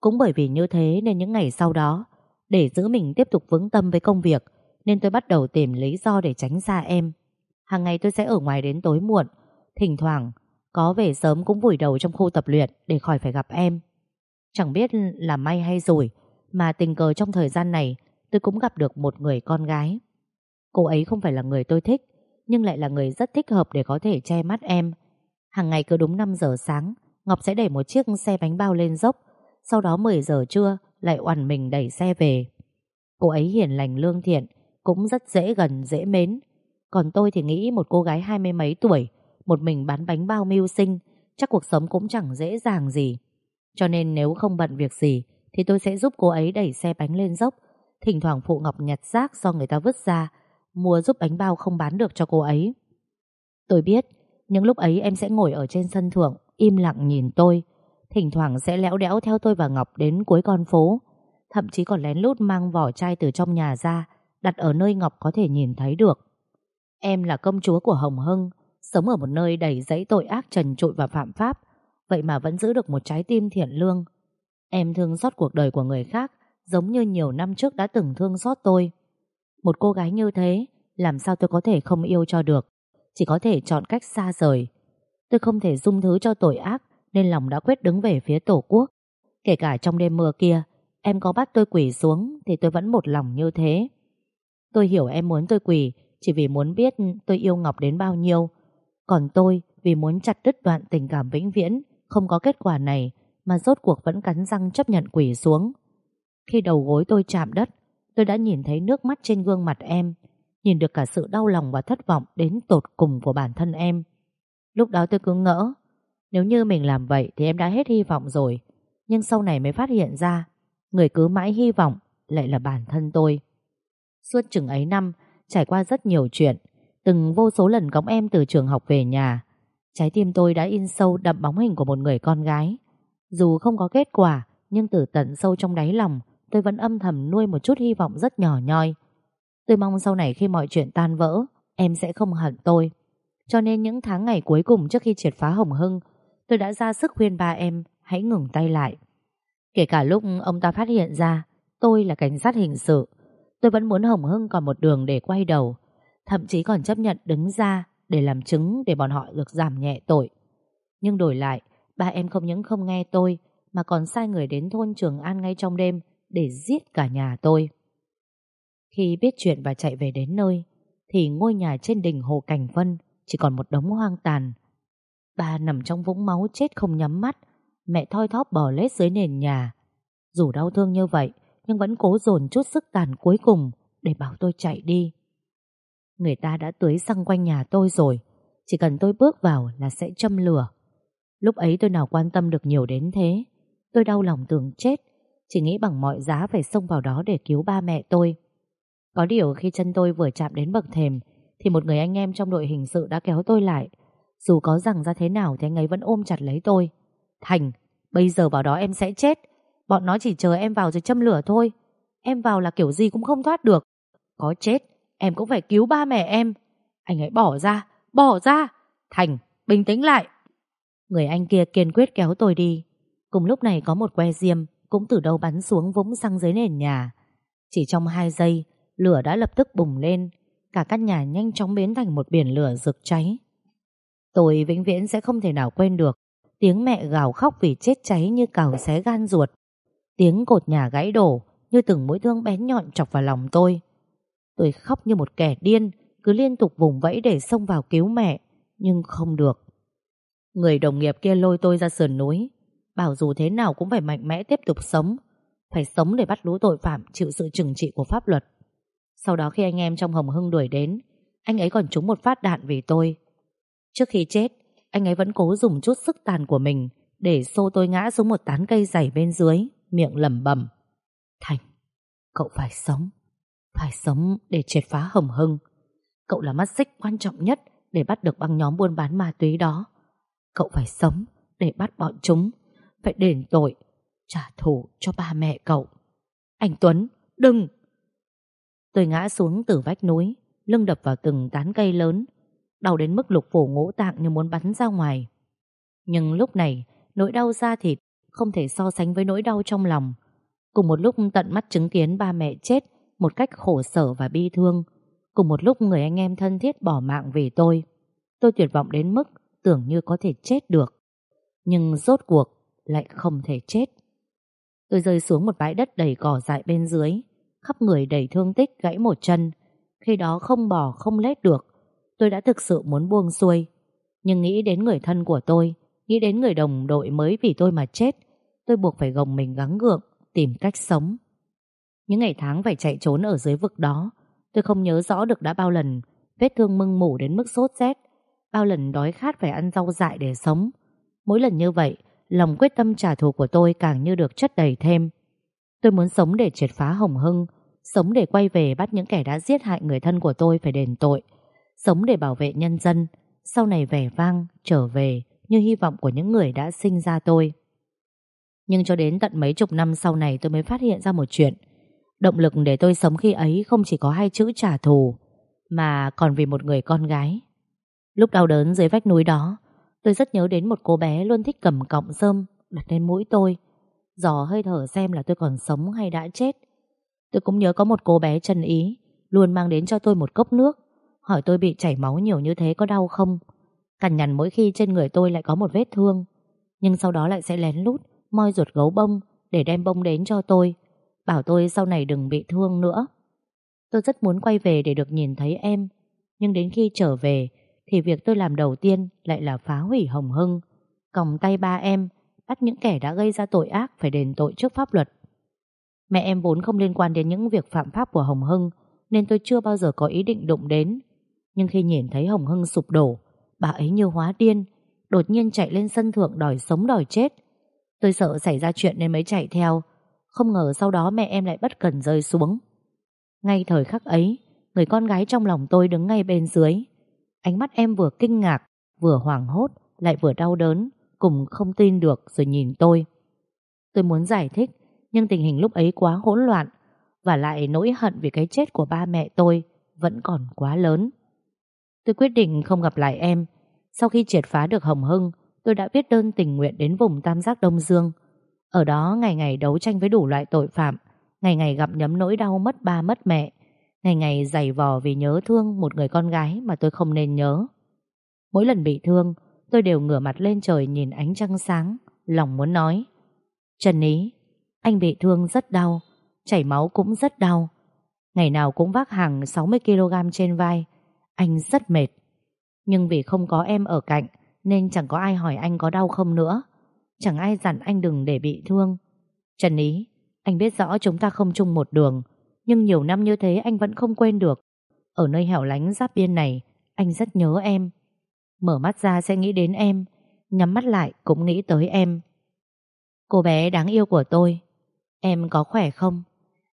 Cũng bởi vì như thế nên những ngày sau đó, để giữ mình tiếp tục vững tâm với công việc, nên tôi bắt đầu tìm lý do để tránh xa em. Hàng ngày tôi sẽ ở ngoài đến tối muộn, thỉnh thoảng có về sớm cũng vùi đầu trong khu tập luyện để khỏi phải gặp em. Chẳng biết là may hay rủi, mà tình cờ trong thời gian này tôi cũng gặp được một người con gái. Cô ấy không phải là người tôi thích, nhưng lại là người rất thích hợp để có thể che mắt em. Hàng ngày cứ đúng 5 giờ sáng, Ngọc sẽ đẩy một chiếc xe bánh bao lên dốc, sau đó 10 giờ trưa lại oằn mình đẩy xe về. Cô ấy hiền lành lương thiện, cũng rất dễ gần, dễ mến. Còn tôi thì nghĩ một cô gái hai mươi mấy tuổi, một mình bán bánh bao mưu sinh, chắc cuộc sống cũng chẳng dễ dàng gì. Cho nên nếu không bận việc gì, thì tôi sẽ giúp cô ấy đẩy xe bánh lên dốc, thỉnh thoảng phụ Ngọc nhặt rác do người ta vứt ra, mua giúp bánh bao không bán được cho cô ấy. Tôi biết, những lúc ấy em sẽ ngồi ở trên sân thượng, im lặng nhìn tôi, thỉnh thoảng sẽ lẽo đẽo theo tôi và Ngọc đến cuối con phố, thậm chí còn lén lút mang vỏ chai từ trong nhà ra, đặt ở nơi Ngọc có thể nhìn thấy được. Em là công chúa của Hồng Hưng, sống ở một nơi đầy dẫy tội ác trần trụi và phạm pháp, vậy mà vẫn giữ được một trái tim thiện lương. Em thương xót cuộc đời của người khác, giống như nhiều năm trước đã từng thương xót tôi. Một cô gái như thế, làm sao tôi có thể không yêu cho được, chỉ có thể chọn cách xa rời. Tôi không thể dung thứ cho tội ác, nên lòng đã quyết đứng về phía Tổ quốc. Kể cả trong đêm mưa kia, em có bắt tôi quỳ xuống thì tôi vẫn một lòng như thế. Tôi hiểu em muốn tôi quỳ chỉ vì muốn biết tôi yêu Ngọc đến bao nhiêu. Còn tôi vì muốn chặt đứt đoạn tình cảm vĩnh viễn, không có kết quả này mà rốt cuộc vẫn cắn răng chấp nhận quỳ xuống. Khi đầu gối tôi chạm đất, tôi đã nhìn thấy nước mắt trên gương mặt em, nhìn được cả sự đau lòng và thất vọng đến tột cùng của bản thân em. Lúc đó tôi cứ ngỡ, nếu như mình làm vậy thì em đã hết hy vọng rồi. Nhưng sau này mới phát hiện ra, người cứ mãi hy vọng lại là bản thân tôi. Suốt chừng ấy năm, trải qua rất nhiều chuyện, từng vô số lần cõng em từ trường học về nhà. Trái tim tôi đã in sâu đậm bóng hình của một người con gái. Dù không có kết quả, nhưng từ tận sâu trong đáy lòng, tôi vẫn âm thầm nuôi một chút hy vọng rất nhỏ nhoi. Tôi mong sau này khi mọi chuyện tan vỡ, em sẽ không hận tôi. Cho nên những tháng ngày cuối cùng trước khi triệt phá Hồng Hưng, tôi đã ra sức khuyên ba em hãy ngừng tay lại. Kể cả lúc ông ta phát hiện ra tôi là cảnh sát hình sự, tôi vẫn muốn Hồng Hưng còn một đường để quay đầu, thậm chí còn chấp nhận đứng ra để làm chứng để bọn họ được giảm nhẹ tội. Nhưng đổi lại, ba em không những không nghe tôi mà còn sai người đến thôn Trường An ngay trong đêm để giết cả nhà tôi. Khi biết chuyện và chạy về đến nơi, thì ngôi nhà trên đỉnh Hồ Cảnh Vân chỉ còn một đống hoang tàn. Ba nằm trong vũng máu chết không nhắm mắt, mẹ thoi thóp bò lết dưới nền nhà. Dù đau thương như vậy, nhưng vẫn cố dồn chút sức tàn cuối cùng để bảo tôi chạy đi. Người ta đã tưới xăng quanh nhà tôi rồi, chỉ cần tôi bước vào là sẽ châm lửa. Lúc ấy tôi nào quan tâm được nhiều đến thế. Tôi đau lòng tưởng chết, chỉ nghĩ bằng mọi giá phải xông vào đó để cứu ba mẹ tôi. Có điều khi chân tôi vừa chạm đến bậc thềm thì một người anh em trong đội hình sự đã kéo tôi lại. Dù có rằng ra thế nào thì anh ấy vẫn ôm chặt lấy tôi. Thành, bây giờ vào đó em sẽ chết. Bọn nó chỉ chờ em vào rồi châm lửa thôi. Em vào là kiểu gì cũng không thoát được. Có chết, em cũng phải cứu ba mẹ em. Anh ấy bỏ ra, bỏ ra. Thành, bình tĩnh lại. Người anh kia kiên quyết kéo tôi đi. Cùng lúc này có một que diêm cũng từ đâu bắn xuống vũng xăng dưới nền nhà. Chỉ trong hai giây, lửa đã lập tức bùng lên, cả căn nhà nhanh chóng biến thành một biển lửa rực cháy. Tôi vĩnh viễn sẽ không thể nào quên được tiếng mẹ gào khóc vì chết cháy như cào xé gan ruột. Tiếng cột nhà gãy đổ như từng mũi thương bén nhọn chọc vào lòng tôi. Tôi khóc như một kẻ điên, cứ liên tục vùng vẫy để xông vào cứu mẹ, nhưng không được. Người đồng nghiệp kia lôi tôi ra sườn núi, bảo dù thế nào cũng phải mạnh mẽ tiếp tục sống, phải sống để bắt lũ tội phạm chịu sự trừng trị của pháp luật. Sau đó khi anh em trong Hồng Hưng đuổi đến, anh ấy còn trúng một phát đạn vì tôi. Trước khi chết, anh ấy vẫn cố dùng chút sức tàn của mình để xô tôi ngã xuống một tán cây dày bên dưới, miệng lẩm bẩm. Thành, cậu phải sống, phải sống để triệt phá Hồng Hưng. Cậu là mắt xích quan trọng nhất để bắt được băng nhóm buôn bán ma túy đó. Cậu phải sống để bắt bọn chúng, phải đền tội, trả thù cho ba mẹ cậu. Anh Tuấn, đừng! Tôi ngã xuống từ vách núi, lưng đập vào từng tán cây lớn, đau đến mức lục phủ ngũ tạng như muốn bắn ra ngoài. Nhưng lúc này, nỗi đau da thịt không thể so sánh với nỗi đau trong lòng. Cùng một lúc tận mắt chứng kiến ba mẹ chết một cách khổ sở và bi thương, cùng một lúc người anh em thân thiết bỏ mạng vì tôi. Tôi tuyệt vọng đến mức tưởng như có thể chết được. Nhưng rốt cuộc lại không thể chết. Tôi rơi xuống một bãi đất đầy cỏ dại bên dưới, khắp người đầy thương tích gãy một chân. Khi đó không bỏ không lết được, tôi đã thực sự muốn buông xuôi. Nhưng nghĩ đến người thân của tôi, nghĩ đến người đồng đội mới vì tôi mà chết, tôi buộc phải gồng mình gắng gượng, tìm cách sống. Những ngày tháng phải chạy trốn ở dưới vực đó, tôi không nhớ rõ được đã bao lần vết thương mưng mủ đến mức sốt rét, bao lần đói khát phải ăn rau dại để sống. Mỗi lần như vậy, lòng quyết tâm trả thù của tôi càng như được chất đầy thêm. Tôi muốn sống để triệt phá Hồng Hưng, sống để quay về bắt những kẻ đã giết hại người thân của tôi phải đền tội, sống để bảo vệ nhân dân, sau này vẻ vang, trở về như hy vọng của những người đã sinh ra tôi. Nhưng cho đến tận mấy chục năm sau này tôi mới phát hiện ra một chuyện. Động lực để tôi sống khi ấy không chỉ có hai chữ trả thù, mà còn vì một người con gái. Lúc đau đớn dưới vách núi đó, tôi rất nhớ đến một cô bé luôn thích cầm cọng rơm đặt lên mũi tôi, dò hơi thở xem là tôi còn sống hay đã chết. Tôi cũng nhớ có một cô bé chân ý, luôn mang đến cho tôi một cốc nước, hỏi tôi bị chảy máu nhiều như thế có đau không. Cằn nhằn mỗi khi trên người tôi lại có một vết thương, nhưng sau đó lại sẽ lén lút moi ruột gấu bông để đem bông đến cho tôi, bảo tôi sau này đừng bị thương nữa. Tôi rất muốn quay về để được nhìn thấy em, nhưng đến khi trở về thì việc tôi làm đầu tiên lại là phá hủy Hồng Hưng, còng tay ba em, bắt những kẻ đã gây ra tội ác phải đền tội trước pháp luật. Mẹ em vốn không liên quan đến những việc phạm pháp của Hồng Hưng nên tôi chưa bao giờ có ý định đụng đến. Nhưng khi nhìn thấy Hồng Hưng sụp đổ, bà ấy như hóa điên, đột nhiên chạy lên sân thượng đòi sống đòi chết. Tôi sợ xảy ra chuyện nên mới chạy theo, không ngờ sau đó mẹ em lại bất cần rơi xuống. Ngay thời khắc ấy, người con gái trong lòng tôi đứng ngay bên dưới. Ánh mắt em vừa kinh ngạc, vừa hoảng hốt, lại vừa đau đớn, cùng không tin được rồi nhìn tôi. Tôi muốn giải thích, nhưng tình hình lúc ấy quá hỗn loạn, và lại nỗi hận vì cái chết của ba mẹ tôi vẫn còn quá lớn. Tôi quyết định không gặp lại em. Sau khi triệt phá được Hồng Hưng, tôi đã viết đơn tình nguyện đến vùng Tam Giác Đông Dương. Ở đó ngày ngày đấu tranh với đủ loại tội phạm, ngày ngày gặp nhấm nỗi đau mất ba mất mẹ, ngày ngày dày vò vì nhớ thương một người con gái mà tôi không nên nhớ. Mỗi lần bị thương, tôi đều ngửa mặt lên trời nhìn ánh trăng sáng, lòng muốn nói. Trần Ý, anh bị thương rất đau, chảy máu cũng rất đau. Ngày nào cũng vác hàng 60kg trên vai, anh rất mệt. Nhưng vì không có em ở cạnh, nên chẳng có ai hỏi anh có đau không nữa. Chẳng ai dặn anh đừng để bị thương. Trần Ý, anh biết rõ chúng ta không chung một đường, nhưng nhiều năm như thế anh vẫn không quên được. Ở nơi hẻo lánh giáp biên này, anh rất nhớ em. Mở mắt ra sẽ nghĩ đến em, nhắm mắt lại cũng nghĩ tới em. Cô bé đáng yêu của tôi, em có khỏe không?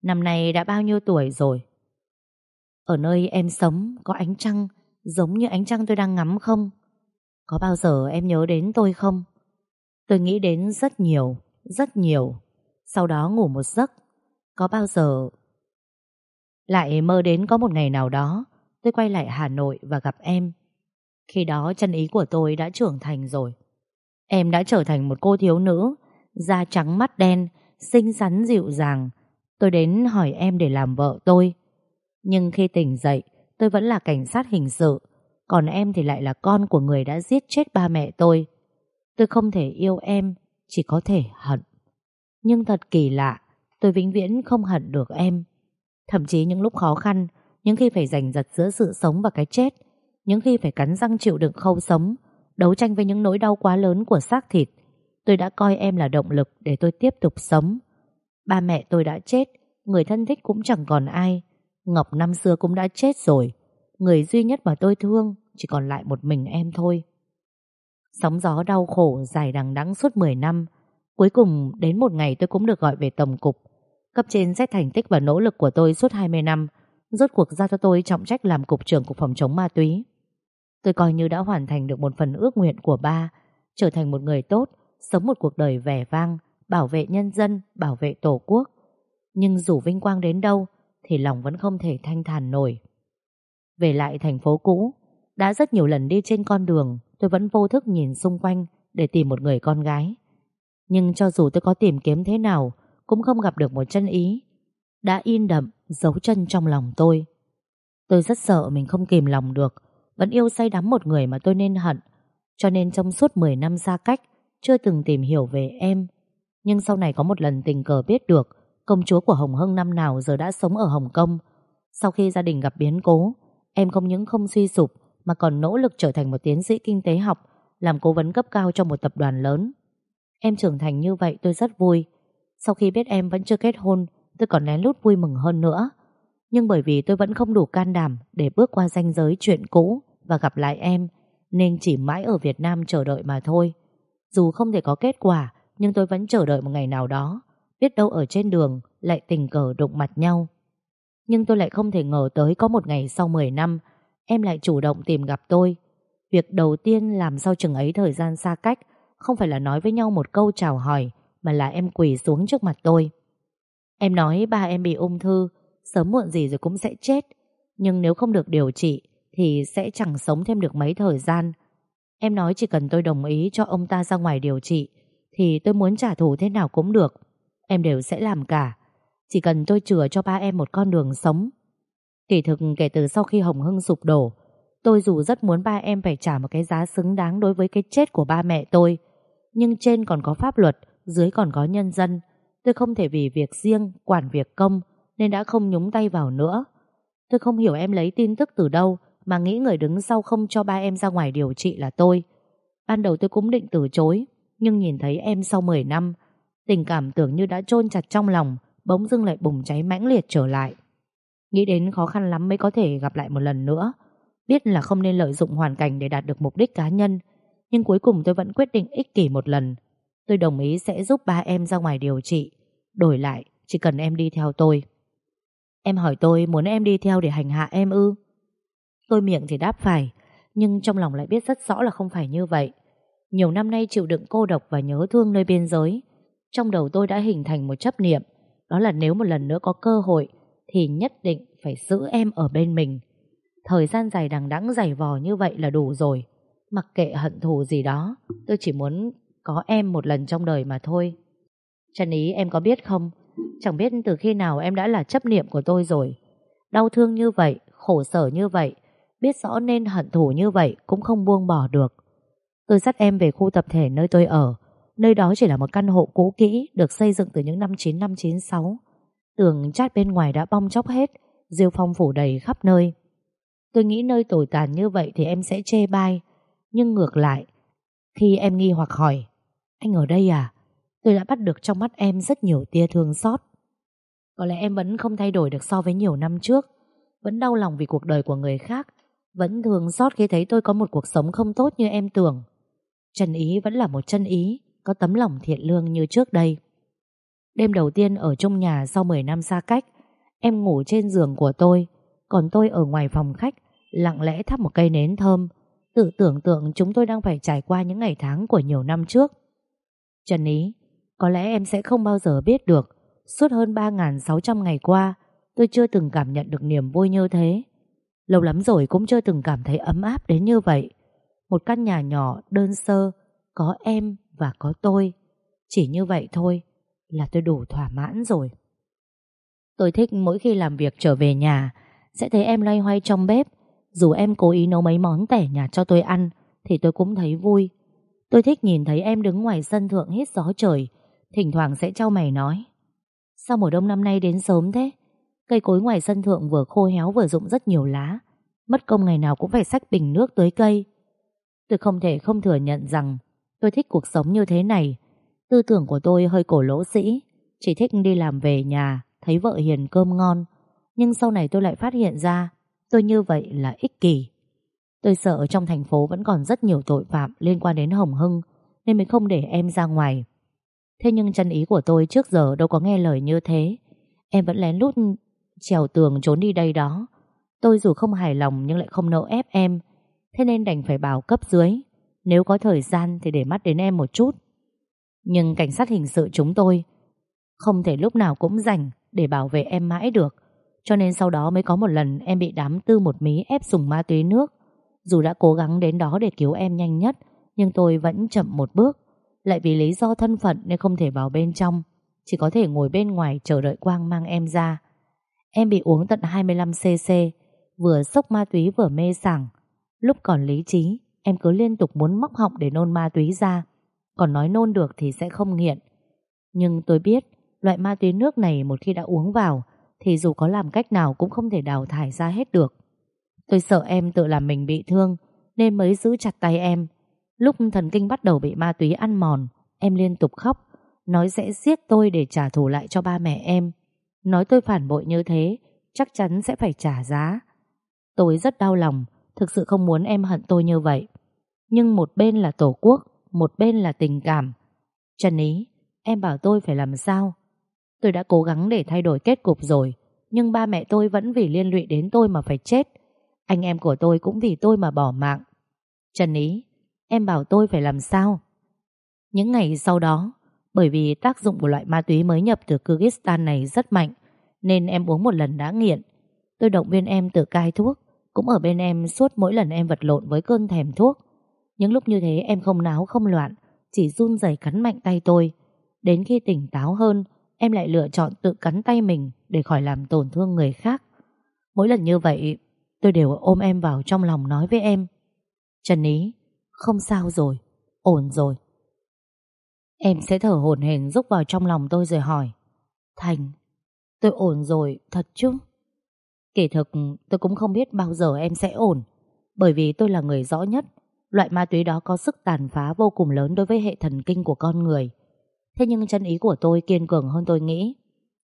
Năm nay đã bao nhiêu tuổi rồi? Ở nơi em sống có ánh trăng giống như ánh trăng tôi đang ngắm không? Có bao giờ em nhớ đến tôi không? Tôi nghĩ đến rất nhiều, rất nhiều. Sau đó ngủ một giấc. Có bao giờ... Lại mơ đến có một ngày nào đó, tôi quay lại Hà Nội và gặp em. Khi đó chân ý của tôi đã trưởng thành rồi. Em đã trở thành một cô thiếu nữ, da trắng mắt đen, xinh xắn dịu dàng. Tôi đến hỏi em để làm vợ tôi. Nhưng khi tỉnh dậy, tôi vẫn là cảnh sát hình sự, còn em thì lại là con của người đã giết chết ba mẹ tôi. Tôi không thể yêu em, chỉ có thể hận. Nhưng thật kỳ lạ, tôi vĩnh viễn không hận được em. Thậm chí những lúc khó khăn, những khi phải giành giật giữa sự sống và cái chết, những khi phải cắn răng chịu đựng khâu sống, đấu tranh với những nỗi đau quá lớn của xác thịt, tôi đã coi em là động lực để tôi tiếp tục sống. Ba mẹ tôi đã chết, người thân thích cũng chẳng còn ai. Ngọc năm xưa cũng đã chết rồi. Người duy nhất mà tôi thương chỉ còn lại một mình em thôi. Sóng gió đau khổ dài đằng đẵng suốt 10 năm. Cuối cùng đến một ngày tôi cũng được gọi về tổng cục. Cấp trên xét thành tích và nỗ lực của tôi suốt 20 năm, rốt cuộc giao cho tôi trọng trách làm cục trưởng cục phòng chống ma túy. Tôi coi như đã hoàn thành được một phần ước nguyện của ba, trở thành một người tốt, sống một cuộc đời vẻ vang, bảo vệ nhân dân, bảo vệ tổ quốc. Nhưng dù vinh quang đến đâu, thì lòng vẫn không thể thanh thản nổi. Về lại thành phố cũ, đã rất nhiều lần đi trên con đường, tôi vẫn vô thức nhìn xung quanh để tìm một người con gái. Nhưng cho dù tôi có tìm kiếm thế nào, cũng không gặp được một chân ý. Đã in đậm, dấu chân trong lòng tôi. Tôi rất sợ mình không kìm lòng được, vẫn yêu say đắm một người mà tôi nên hận. Cho nên trong suốt 10 năm xa cách, chưa từng tìm hiểu về em. Nhưng sau này có một lần tình cờ biết được công chúa của Hồng Hưng năm nào giờ đã sống ở Hồng Kông. Sau khi gia đình gặp biến cố, em không những không suy sụp mà còn nỗ lực trở thành một tiến sĩ kinh tế học, làm cố vấn cấp cao cho một tập đoàn lớn. Em trưởng thành như vậy tôi rất vui. Sau khi biết em vẫn chưa kết hôn, tôi còn lén lút vui mừng hơn nữa. Nhưng bởi vì tôi vẫn không đủ can đảm để bước qua ranh giới chuyện cũ và gặp lại em, nên chỉ mãi ở Việt Nam chờ đợi mà thôi. Dù không thể có kết quả, nhưng tôi vẫn chờ đợi một ngày nào đó. Biết đâu ở trên đường lại tình cờ đụng mặt nhau. Nhưng tôi lại không thể ngờ tới có một ngày sau 10 năm, em lại chủ động tìm gặp tôi. Việc đầu tiên làm sau chừng ấy thời gian xa cách không phải là nói với nhau một câu chào hỏi, mà là em quỳ xuống trước mặt tôi. Em nói ba em bị ung thư, sớm muộn gì rồi cũng sẽ chết. Nhưng nếu không được điều trị, thì sẽ chẳng sống thêm được mấy thời gian. Em nói chỉ cần tôi đồng ý cho ông ta ra ngoài điều trị, thì tôi muốn trả thù thế nào cũng được. Em đều sẽ làm cả. Chỉ cần tôi chừa cho ba em một con đường sống. Kỳ thực kể từ sau khi Hồng Hưng sụp đổ, tôi dù rất muốn ba em phải trả một cái giá xứng đáng đối với cái chết của ba mẹ tôi. Nhưng trên còn có pháp luật, dưới còn có nhân dân. Tôi không thể vì việc riêng, quản việc công, nên đã không nhúng tay vào nữa. Tôi không hiểu em lấy tin tức từ đâu mà nghĩ người đứng sau không cho ba em ra ngoài điều trị là tôi. Ban đầu tôi cũng định từ chối, nhưng nhìn thấy em sau 10 năm, tình cảm tưởng như đã chôn chặt trong lòng bỗng dưng lại bùng cháy mãnh liệt trở lại. Nghĩ đến khó khăn lắm mới có thể gặp lại một lần nữa. Biết là không nên lợi dụng hoàn cảnh để đạt được mục đích cá nhân, nhưng cuối cùng tôi vẫn quyết định ích kỷ một lần. Tôi đồng ý sẽ giúp ba em ra ngoài điều trị. Đổi lại, chỉ cần em đi theo tôi. Em hỏi tôi muốn em đi theo để hành hạ em ư? Tôi miệng thì đáp phải, nhưng trong lòng lại biết rất rõ là không phải như vậy. Nhiều năm nay chịu đựng cô độc và nhớ thương nơi biên giới, trong đầu tôi đã hình thành một chấp niệm, đó là nếu một lần nữa có cơ hội thì nhất định phải giữ em ở bên mình. Thời gian dài đằng đẵng dày vò như vậy là đủ rồi. Mặc kệ hận thù gì đó, tôi chỉ muốn có em một lần trong đời mà thôi. Trần Ý em có biết không, chẳng biết từ khi nào em đã là chấp niệm của tôi rồi. Đau thương như vậy, khổ sở như vậy, biết rõ nên hận thù như vậy cũng không buông bỏ được. Tôi dắt em về khu tập thể nơi tôi ở, nơi đó chỉ là một căn hộ cũ kỹ được xây dựng từ những năm 9596. Tường chát bên ngoài đã bong chóc hết, rêu phong phủ đầy khắp nơi. Tôi nghĩ nơi tồi tàn như vậy thì em sẽ chê bai, nhưng ngược lại, khi em nghi hoặc hỏi, anh ở đây à? Tôi đã bắt được trong mắt em rất nhiều tia thương xót. Có lẽ em vẫn không thay đổi được so với nhiều năm trước, vẫn đau lòng vì cuộc đời của người khác, vẫn thương xót khi thấy tôi có một cuộc sống không tốt như em tưởng. Trần Ý vẫn là một chân ý, có tấm lòng thiện lương như trước đây. Đêm đầu tiên ở trong nhà sau 10 năm xa cách, em ngủ trên giường của tôi, còn tôi ở ngoài phòng khách, lặng lẽ thắp một cây nến thơm, tự tưởng tượng chúng tôi đang phải trải qua những ngày tháng của nhiều năm trước. Trần Ý, có lẽ em sẽ không bao giờ biết được, suốt hơn 3.600 ngày qua, tôi chưa từng cảm nhận được niềm vui như thế. Lâu lắm rồi cũng chưa từng cảm thấy ấm áp đến như vậy. Một căn nhà nhỏ, đơn sơ, có em và có tôi. Chỉ như vậy thôi là tôi đủ thỏa mãn rồi. Tôi thích mỗi khi làm việc trở về nhà sẽ thấy em loay hoay trong bếp. Dù em cố ý nấu mấy món tẻ nhạt cho tôi ăn thì tôi cũng thấy vui. Tôi thích nhìn thấy em đứng ngoài sân thượng hít gió trời. Thỉnh thoảng sẽ trao mày nói, Sao mùa đông năm nay đến sớm thế? Cây cối ngoài sân thượng vừa khô héo vừa rụng rất nhiều lá. Mất công ngày nào cũng phải xách bình nước tới cây. Tôi không thể không thừa nhận rằng Tôi thích cuộc sống như thế này. Tư tưởng của tôi hơi cổ lỗ sĩ, Chỉ thích đi làm về nhà, Thấy vợ hiền cơm ngon. Nhưng sau này tôi lại phát hiện ra Tôi như vậy là ích kỷ. Tôi sợ trong thành phố vẫn còn rất nhiều tội phạm Liên quan đến Hồng Hưng, Nên mới không để em ra ngoài. Thế nhưng chân ý của tôi trước giờ đâu có nghe lời như thế. Em vẫn lén lút Trèo tường trốn đi đây đó. Tôi dù không hài lòng nhưng lại không nỡ ép em. Thế nên đành phải bảo cấp dưới, Nếu có thời gian thì để mắt đến em một chút. Nhưng cảnh sát hình sự chúng tôi Không thể lúc nào cũng rảnh Để bảo vệ em mãi được, Cho nên sau đó mới có một lần Em bị đám tư một mí ép dùng ma túy nước. Dù đã cố gắng đến đó để cứu em nhanh nhất, Nhưng tôi vẫn chậm một bước. Lại vì lý do thân phận nên không thể vào bên trong, Chỉ có thể ngồi bên ngoài chờ đợi Quang mang em ra. Em bị uống tận 25cc Vừa sốc ma túy vừa mê sảng. Lúc còn lý trí, Em cứ liên tục muốn móc họng để nôn ma túy ra, Còn nói nôn được thì sẽ không nghiện. Nhưng tôi biết, Loại ma túy nước này một khi đã uống vào, Thì dù có làm cách nào cũng không thể đào thải ra hết được. Tôi sợ em tự làm mình bị thương, Nên mới giữ chặt tay em. Lúc thần kinh bắt đầu bị ma túy ăn mòn, Em liên tục khóc, Nói sẽ giết tôi để trả thù lại cho ba mẹ em. Nói tôi phản bội như thế, Chắc chắn sẽ phải trả giá. Tôi rất đau lòng, Thực sự không muốn em hận tôi như vậy. Nhưng một bên là tổ quốc, Một bên là tình cảm. Trần Ý, Em bảo tôi phải làm sao? Tôi đã cố gắng để thay đổi kết cục rồi, Nhưng ba mẹ tôi vẫn vì liên lụy đến tôi mà phải chết. Anh em của tôi cũng vì tôi mà bỏ mạng. Trần Ý, Em bảo tôi phải làm sao? Những ngày sau đó, Bởi vì tác dụng của loại ma túy mới nhập từ Kyrgyzstan này rất mạnh, Nên em uống một lần đã nghiện. Tôi động viên em tự cai thuốc, Cũng ở bên em suốt mỗi lần em vật lộn với cơn thèm thuốc. Những lúc như thế em không náo không loạn, Chỉ run rẩy cắn mạnh tay tôi. Đến khi tỉnh táo hơn, Em lại lựa chọn tự cắn tay mình Để khỏi làm tổn thương người khác. Mỗi lần như vậy Tôi đều ôm em vào trong lòng nói với em. Trần Ý, Không sao rồi, Ổn rồi. Em sẽ thở hổn hển rúc vào trong lòng tôi rồi hỏi. Thành, Tôi ổn rồi, thật chứ? Kể thực, tôi cũng không biết bao giờ em sẽ ổn, Bởi vì tôi là người rõ nhất. Loại ma túy đó có sức tàn phá vô cùng lớn đối với hệ thần kinh của con người. Thế nhưng chân ý của tôi kiên cường hơn tôi nghĩ.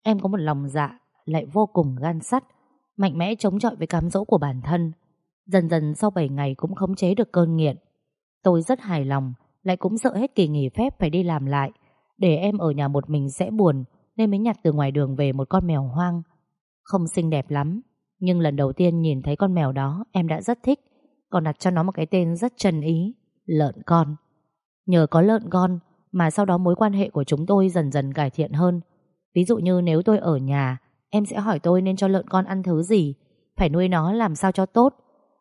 Em có một lòng dạ Lại vô cùng gan sắt Mạnh mẽ chống chọi với cám dỗ của bản thân. Dần dần sau 7 ngày cũng khống chế được cơn nghiện. Tôi rất hài lòng, Lại cũng sợ hết kỳ nghỉ phép phải đi làm lại. Để em ở nhà một mình sẽ buồn, Nên mới nhặt từ ngoài đường về một con mèo hoang. Không xinh đẹp lắm, Nhưng lần đầu tiên nhìn thấy con mèo đó, Em đã rất thích. Còn đặt cho nó một cái tên rất chân ý, Lợn con. Nhờ có lợn con Mà sau đó mối quan hệ của chúng tôi dần dần cải thiện hơn. Ví dụ như nếu tôi ở nhà Em sẽ hỏi tôi nên cho lợn con ăn thứ gì? Phải nuôi nó làm sao cho tốt?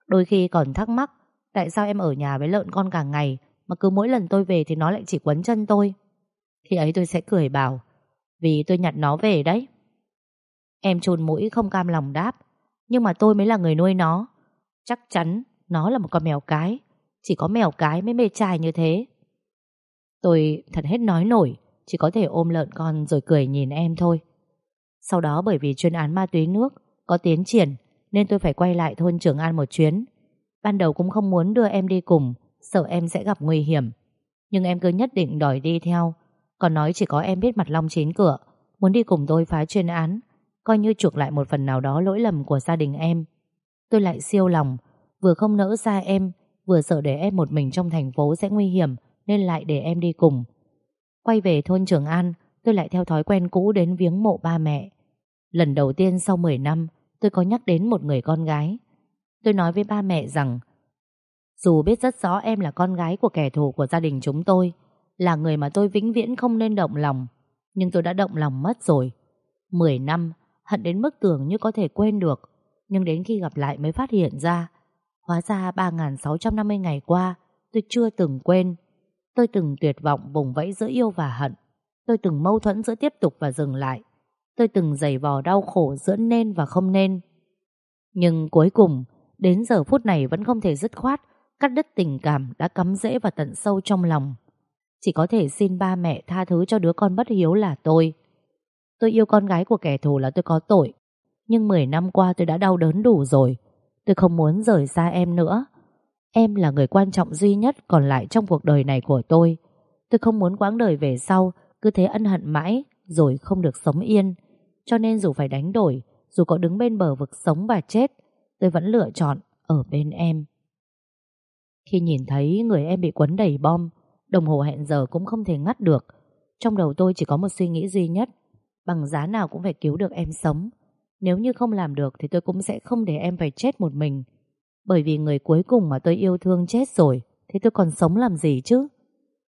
Đôi khi còn thắc mắc, Tại sao em ở nhà với lợn con cả ngày Mà cứ mỗi lần tôi về thì nó lại chỉ quấn chân tôi? Khi ấy tôi sẽ cười bảo, Vì tôi nhặt nó về đấy. Em chôn mũi không cam lòng đáp, Nhưng mà tôi mới là người nuôi nó. Chắc chắn nó là một con mèo cái, Chỉ có mèo cái mới mê trai như thế. Tôi thật hết nói nổi, Chỉ có thể ôm lợn con rồi cười nhìn em thôi. Sau đó bởi vì chuyên án ma túy nước Có tiến triển, Nên tôi phải quay lại thôn Trường An một chuyến. Ban đầu cũng không muốn đưa em đi cùng, Sợ em sẽ gặp nguy hiểm. Nhưng em cứ nhất định đòi đi theo. Còn nói chỉ có em biết mặt long chín cửa, Muốn đi cùng tôi phá chuyên án, Coi như chuộc lại một phần nào đó lỗi lầm của gia đình em. Tôi lại siêu lòng, Vừa không nỡ xa em, Vừa sợ để em một mình trong thành phố sẽ nguy hiểm, Nên lại để em đi cùng. Quay về thôn Trường An Tôi lại theo thói quen cũ đến viếng mộ ba mẹ. Lần đầu tiên sau 10 năm, Tôi có nhắc đến một người con gái. Tôi nói với ba mẹ rằng, Dù biết rất rõ em là con gái của kẻ thù của gia đình chúng tôi, Là người mà tôi vĩnh viễn không nên động lòng, Nhưng tôi đã động lòng mất rồi. 10 năm, Hận đến mức tưởng như có thể quên được, Nhưng đến khi gặp lại mới phát hiện ra, Hóa ra 3.650 ngày qua, Tôi chưa từng quên. Tôi từng tuyệt vọng vùng vẫy giữa yêu và hận. Tôi từng mâu thuẫn giữa tiếp tục và dừng lại. Tôi từng giày vò đau khổ giữa nên và không nên. Nhưng cuối cùng, Đến giờ phút này vẫn không thể dứt khoát, Cắt đứt tình cảm đã cắm rễ và tận sâu trong lòng. Chỉ có thể xin ba mẹ tha thứ cho đứa con bất hiếu là tôi. Tôi yêu con gái của kẻ thù là tôi có tội, Nhưng 10 năm qua tôi đã đau đớn đủ rồi. Tôi không muốn rời xa em nữa. Em là người quan trọng duy nhất còn lại trong cuộc đời này của tôi. Tôi không muốn quãng đời về sau cứ thế ân hận mãi, Rồi không được sống yên. Cho nên dù phải đánh đổi, Dù có đứng bên bờ vực sống và chết, Tôi vẫn lựa chọn ở bên em. Khi nhìn thấy người em bị quấn đầy bom, Đồng hồ hẹn giờ cũng không thể ngắt được. Trong đầu tôi chỉ có một suy nghĩ duy nhất, Bằng giá nào cũng phải cứu được em sống. Nếu như không làm được Thì tôi cũng sẽ không để em phải chết một mình. Bởi vì người cuối cùng mà tôi yêu thương chết rồi, Thì tôi còn sống làm gì chứ?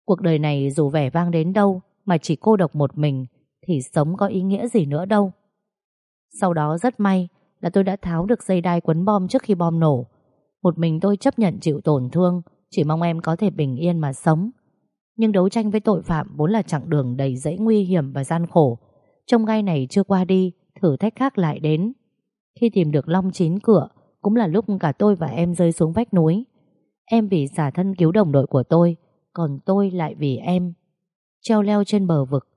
Cuộc đời này dù vẻ vang đến đâu mà chỉ cô độc một mình Thì sống có ý nghĩa gì nữa đâu Sau đó rất may là tôi đã tháo được dây đai quấn bom trước khi bom nổ. Một mình tôi chấp nhận chịu tổn thương, chỉ mong em có thể bình yên mà sống. Nhưng đấu tranh với tội phạm vốn là chặng đường đầy dẫy nguy hiểm và gian khổ. Trong gai này chưa qua đi, thử thách khác lại đến. Khi tìm được Long chín cửa, cũng là lúc cả tôi và em rơi xuống vách núi. Em vì xả thân cứu đồng đội của tôi, còn tôi lại vì em. Treo leo trên bờ vực.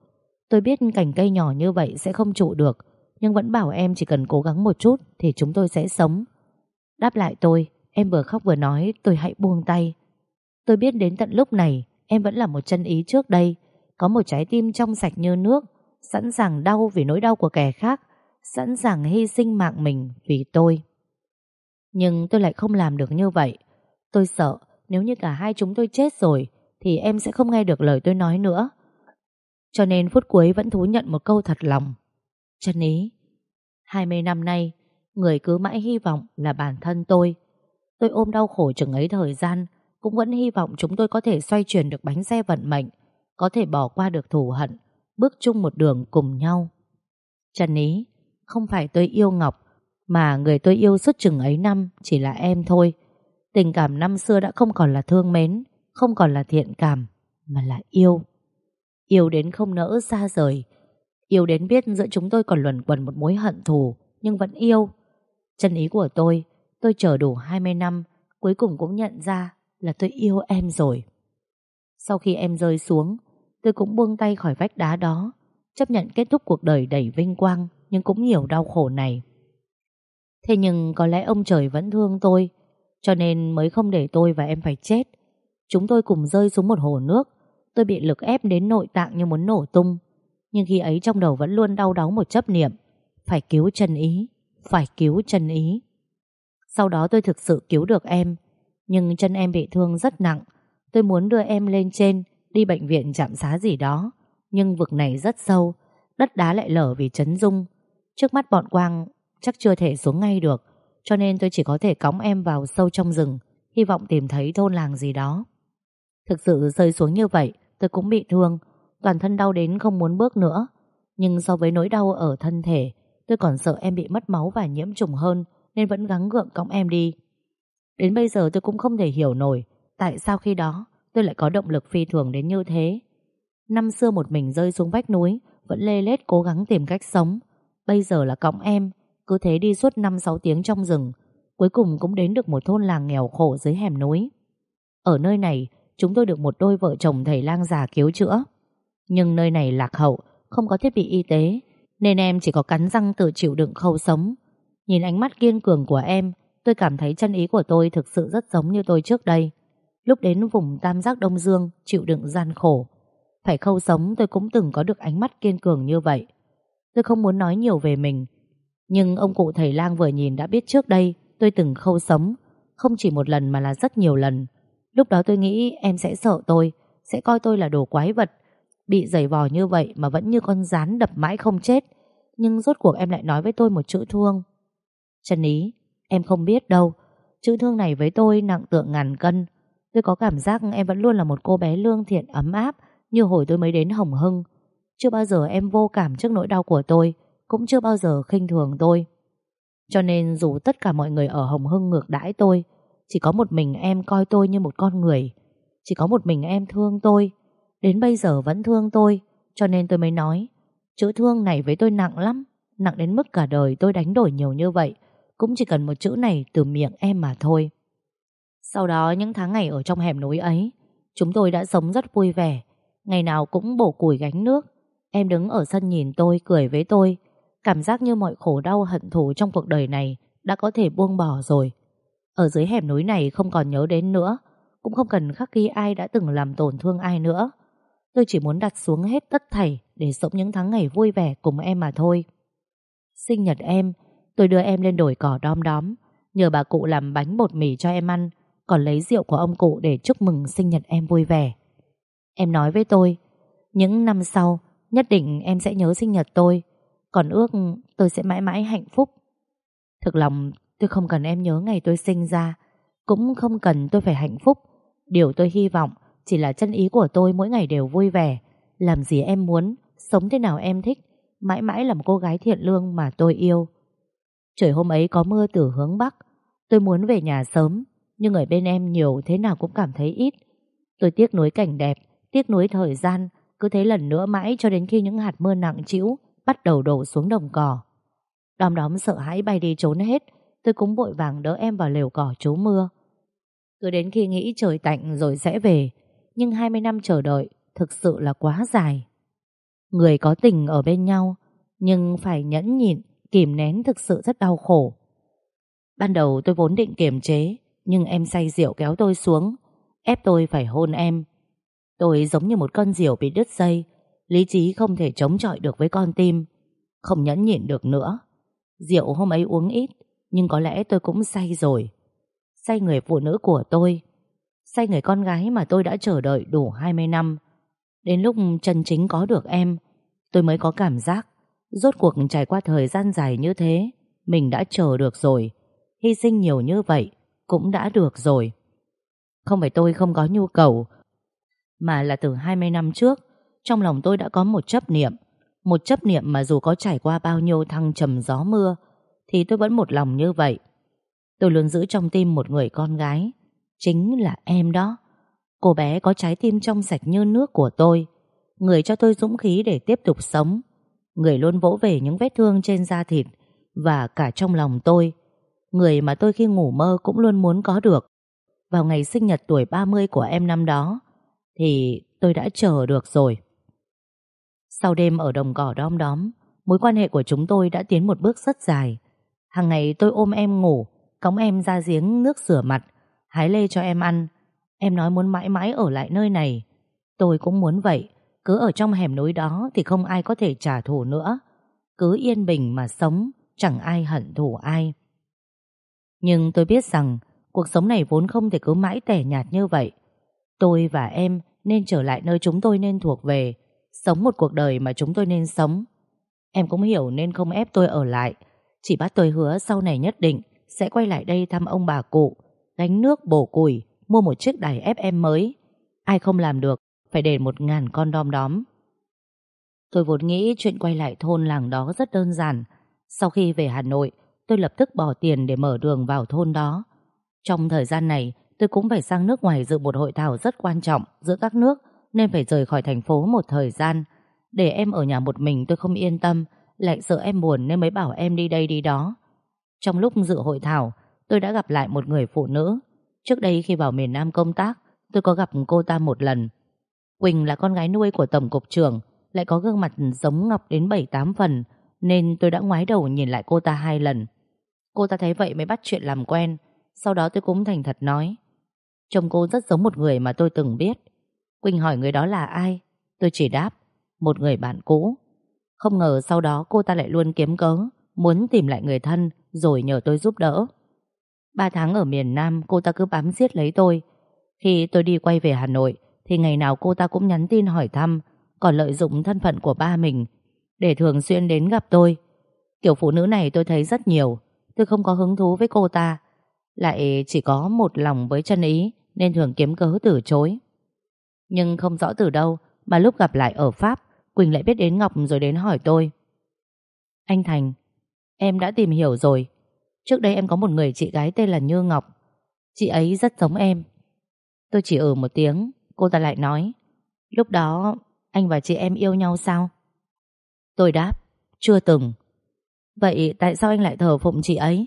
Tôi biết cành cây nhỏ như vậy sẽ không trụ được, nhưng vẫn bảo em chỉ cần cố gắng một chút Thì chúng tôi sẽ sống. Đáp lại tôi Em vừa khóc vừa nói tôi hãy buông tay. Tôi biết đến tận lúc này Em vẫn là một chân ý trước đây Có một trái tim trong sạch như nước Sẵn sàng đau vì nỗi đau của kẻ khác Sẵn sàng hy sinh mạng mình vì tôi. Nhưng tôi lại không làm được như vậy. Tôi sợ nếu như cả hai chúng tôi chết rồi Thì em sẽ không nghe được lời tôi nói nữa. Cho nên phút cuối vẫn thú nhận một câu thật lòng. Chân ý 20 năm nay, Người cứ mãi hy vọng là bản thân tôi. Tôi ôm đau khổ chừng ấy thời gian, Cũng vẫn hy vọng chúng tôi có thể xoay chuyển được bánh xe vận mệnh, Có thể bỏ qua được thù hận, Bước chung một đường cùng nhau. Trần Ý, Không phải tôi yêu Ngọc, Mà người tôi yêu suốt chừng ấy năm Chỉ là em thôi. Tình cảm năm xưa đã không còn là thương mến, Không còn là thiện cảm, Mà là yêu. Yêu đến không nỡ xa rời. Yêu đến biết giữa chúng tôi còn luẩn quẩn một mối hận thù, Nhưng vẫn yêu. Chân ý của tôi Tôi chờ đủ 20 năm, Cuối cùng cũng nhận ra là tôi yêu em rồi. Sau khi em rơi xuống, Tôi cũng buông tay khỏi vách đá đó, Chấp nhận kết thúc cuộc đời đầy vinh quang Nhưng cũng nhiều đau khổ này. Thế nhưng có lẽ ông trời vẫn thương tôi, Cho nên mới không để tôi và em phải chết. Chúng tôi cùng rơi xuống một hồ nước Tôi bị lực ép đến nội tạng như muốn nổ tung. Nhưng khi ấy trong đầu vẫn luôn đau đáu một chấp niệm. Phải cứu chân ý, Phải cứu chân ý. Sau đó tôi thực sự cứu được em. Nhưng chân em bị thương rất nặng. Tôi muốn đưa em lên trên, Đi bệnh viện chạm xá gì đó. Nhưng vực này rất sâu, Đất đá lại lở vì chấn rung. Trước mắt bọn Quang chắc chưa thể xuống ngay được, Cho nên tôi chỉ có thể cõng em vào sâu trong rừng, Hy vọng tìm thấy thôn làng gì đó. Thực sự rơi xuống như vậy Tôi cũng bị thương, Toàn thân đau đến không muốn bước nữa. Nhưng so với nỗi đau ở thân thể, Tôi còn sợ em bị mất máu và nhiễm trùng hơn, Nên vẫn gắng gượng cõng em đi. Đến bây giờ tôi cũng không thể hiểu nổi, Tại sao khi đó tôi lại có động lực phi thường đến như thế. Năm xưa một mình rơi xuống vách núi, Vẫn lê lết cố gắng tìm cách sống. Bây giờ là cõng em, Cứ thế đi suốt 5-6 tiếng trong rừng, Cuối cùng cũng đến được một thôn làng nghèo khổ dưới hẻm núi. Ở nơi này Chúng tôi được một đôi vợ chồng thầy lang già cứu chữa. Nhưng nơi này lạc hậu, Không có thiết bị y tế, Nên em chỉ có cắn răng tự chịu đựng khâu sống. Nhìn ánh mắt kiên cường của em, Tôi cảm thấy chân ý của tôi thực sự rất giống như tôi trước đây. Lúc đến vùng Tam Giác Đông Dương, Chịu đựng gian khổ. Phải khâu sống, tôi cũng từng có được ánh mắt kiên cường như vậy. Tôi không muốn nói nhiều về mình. Nhưng ông cụ thầy lang vừa nhìn đã biết trước đây, Tôi từng khâu sống. Không chỉ một lần mà là rất nhiều lần. Lúc đó tôi nghĩ em sẽ sợ tôi, Sẽ coi tôi là đồ quái vật. Bị giày vò như vậy mà vẫn như con rán đập mãi không chết. Nhưng rốt cuộc em lại nói với tôi một chữ thương. Trần Ý, Em không biết đâu. Chữ thương này với tôi nặng tượng ngàn cân. Tôi có cảm giác em vẫn luôn là một cô bé lương thiện, ấm áp, Như hồi tôi mới đến Hồng Hưng. Chưa bao giờ em vô cảm trước nỗi đau của tôi, Cũng chưa bao giờ khinh thường tôi. Cho nên dù tất cả mọi người ở Hồng Hưng ngược đãi tôi chỉ có một mình em coi tôi như một con người. Chỉ có một mình em thương tôi. Đến bây giờ vẫn thương tôi, Cho nên tôi mới nói, Chữ thương này với tôi nặng lắm, Nặng đến mức cả đời tôi đánh đổi nhiều như vậy, Cũng chỉ cần một chữ này từ miệng em mà thôi. Sau đó những tháng ngày ở trong hẻm núi ấy, Chúng tôi đã sống rất vui vẻ. Ngày nào cũng bổ củi gánh nước. Em đứng ở sân nhìn tôi, cười với tôi. Cảm giác như mọi khổ đau hận thù trong cuộc đời này Đã có thể buông bỏ rồi. Ở dưới hẻm núi này không còn nhớ đến nữa, Cũng không cần khắc ghi ai đã từng làm tổn thương ai nữa. Tôi chỉ muốn đặt xuống hết tất thảy Để sống những tháng ngày vui vẻ cùng em mà thôi. Sinh nhật em, Tôi đưa em lên đồi cỏ đom đóm, Nhờ bà cụ làm bánh bột mì cho em ăn, Còn lấy rượu của ông cụ để chúc mừng sinh nhật em vui vẻ. Em nói với tôi, Những năm sau, Nhất định em sẽ nhớ sinh nhật tôi, Còn ước tôi sẽ mãi mãi hạnh phúc. Thực lòng tôi không cần em nhớ ngày tôi sinh ra. Cũng không cần tôi phải hạnh phúc. Điều tôi hy vọng Chỉ là chân ý của tôi mỗi ngày đều vui vẻ. Làm gì em muốn, Sống thế nào em thích, Mãi mãi là một cô gái thiện lương mà tôi yêu. Trời hôm ấy có mưa từ hướng Bắc. Tôi muốn về nhà sớm, Nhưng ở bên em nhiều thế nào cũng cảm thấy ít. Tôi tiếc nuối cảnh đẹp, Tiếc nuối thời gian, Cứ thế lần nữa mãi cho đến khi những hạt mưa nặng trĩu Bắt đầu đổ xuống đồng cỏ. Đom đóm sợ hãi bay đi trốn hết Tôi cũng vội vàng đỡ em vào lều cỏ trú mưa. Cứ đến khi nghĩ trời tạnh rồi sẽ về, Nhưng 20 năm chờ đợi Thực sự là quá dài. Người có tình ở bên nhau, Nhưng phải nhẫn nhịn, Kìm nén thực sự rất đau khổ. Ban đầu tôi vốn định kiềm chế, Nhưng em say rượu kéo tôi xuống, Ép tôi phải hôn em. Tôi giống như một con diều bị đứt dây, Lý trí không thể chống chọi được với con tim, Không nhẫn nhịn được nữa. Rượu hôm ấy uống ít nhưng có lẽ tôi cũng say rồi. Say người phụ nữ của tôi. Say người con gái mà tôi đã chờ đợi đủ 20 năm. Đến lúc chân chính có được em, Tôi mới có cảm giác Rốt cuộc trải qua thời gian dài như thế, Mình đã chờ được rồi. Hy sinh nhiều như vậy Cũng đã được rồi. Không phải tôi không có nhu cầu, Mà là từ 20 năm trước, Trong lòng tôi đã có một chấp niệm. Một chấp niệm mà dù có trải qua bao nhiêu thăng trầm gió mưa thì tôi vẫn một lòng như vậy. Tôi luôn giữ trong tim một người con gái, Chính là em đó. Cô bé có trái tim trong sạch như nước của tôi, Người cho tôi dũng khí để tiếp tục sống. Người luôn vỗ về những vết thương trên da thịt Và cả trong lòng tôi. Người mà tôi khi ngủ mơ cũng luôn muốn có được. Vào ngày sinh nhật tuổi 30 của em năm đó, Thì tôi đã chờ được rồi. Sau đêm ở đồng cỏ đom đóm, Mối quan hệ của chúng tôi đã tiến một bước rất dài. Hàng ngày tôi ôm em ngủ, Cõng em ra giếng nước rửa mặt, Hái lê cho em ăn. Em nói muốn mãi mãi ở lại nơi này. Tôi cũng muốn vậy, Cứ ở trong hẻm núi đó Thì không ai có thể trả thù nữa. Cứ yên bình mà sống, Chẳng ai hận thù ai. Nhưng tôi biết rằng, Cuộc sống này vốn không thể cứ mãi tẻ nhạt như vậy. Tôi và em Nên trở lại nơi chúng tôi nên thuộc về, Sống một cuộc đời mà chúng tôi nên sống. Em cũng hiểu nên không ép tôi ở lại chỉ bắt tôi hứa sau này nhất định Sẽ quay lại đây thăm ông bà cụ, Gánh nước bổ củi, Mua một chiếc đài FM mới. Ai không làm được, Phải để một ngàn con đom đóm. Tôi vốn nghĩ chuyện quay lại thôn làng đó rất đơn giản. Sau khi về Hà Nội, Tôi lập tức bỏ tiền để mở đường vào thôn đó. Trong thời gian này, Tôi cũng phải sang nước ngoài dự một hội thảo rất quan trọng Giữa các nước, Nên phải rời khỏi thành phố một thời gian. Để em ở nhà một mình tôi không yên tâm lại sợ em buồn nên mới bảo em đi đây đi đó. Trong lúc dự hội thảo, Tôi đã gặp lại một người phụ nữ. Trước đây khi vào miền Nam công tác, Tôi có gặp cô ta một lần. Quỳnh là con gái nuôi của Tổng cục trưởng, Lại có gương mặt giống Ngọc đến 7-8 phần, Nên tôi đã ngoái đầu nhìn lại cô ta hai lần. Cô ta thấy vậy mới bắt chuyện làm quen, Sau đó tôi cũng thành thật nói, chồng cô rất giống một người mà tôi từng biết. Quỳnh hỏi người đó là ai? Tôi chỉ đáp, Một người bạn cũ. Không ngờ sau đó cô ta lại luôn kiếm cớ, Muốn tìm lại người thân Rồi nhờ tôi giúp đỡ. Ba tháng ở miền Nam, cô ta cứ bám giết lấy tôi. Khi tôi đi quay về Hà Nội, Thì ngày nào cô ta cũng nhắn tin hỏi thăm, Còn lợi dụng thân phận của ba mình Để thường xuyên đến gặp tôi. Kiểu phụ nữ này tôi thấy rất nhiều, Tôi không có hứng thú với cô ta. Lại chỉ có một lòng với chân ý, Nên thường kiếm cớ từ chối. Nhưng không rõ từ đâu, Mà lúc gặp lại ở Pháp Quỳnh lại biết đến Ngọc rồi đến hỏi tôi. Anh Thành, Em đã tìm hiểu rồi. Trước đây em có một người chị gái tên là Như Ngọc. Chị ấy rất giống em. Tôi chỉ ở một tiếng, Cô ta lại nói, Lúc đó anh và chị em yêu nhau sao? Tôi đáp, Chưa từng. Vậy tại sao anh lại thờ phụng chị ấy?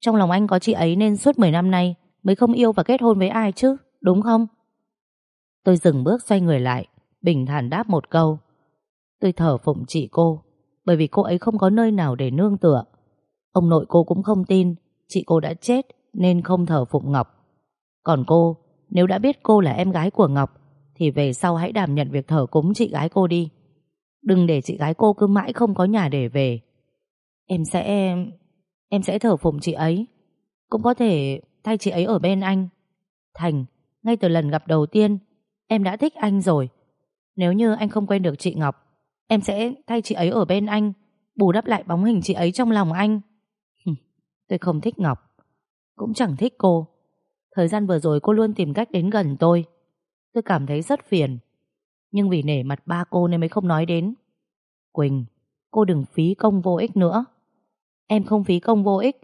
Trong lòng anh có chị ấy nên suốt 10 năm nay Mới không yêu và kết hôn với ai chứ, Đúng không? Tôi dừng bước xoay người lại, Bình thản đáp một câu Tôi thở phụng chị cô, Bởi vì cô ấy không có nơi nào để nương tựa. Ông nội cô cũng không tin, Chị cô đã chết nên không thờ phụng Ngọc. Còn cô, Nếu đã biết cô là em gái của Ngọc, Thì về sau hãy đảm nhận việc thờ cúng chị gái cô đi. Đừng để chị gái cô cứ mãi không có nhà để về. Em sẽ Em sẽ thờ phụng chị ấy. Cũng có thể thay chị ấy ở bên anh. Thành, Ngay từ lần gặp đầu tiên, Em đã thích anh rồi. Nếu như anh không quen được chị Ngọc Em sẽ thay chị ấy ở bên anh, Bù đắp lại bóng hình chị ấy trong lòng anh. Tôi không thích Ngọc, Cũng chẳng thích cô. Thời gian vừa rồi cô luôn tìm cách đến gần tôi. Tôi cảm thấy rất phiền, Nhưng vì nể mặt ba cô nên mới không nói đến. Quỳnh, Cô đừng phí công vô ích nữa. Em không phí công vô ích,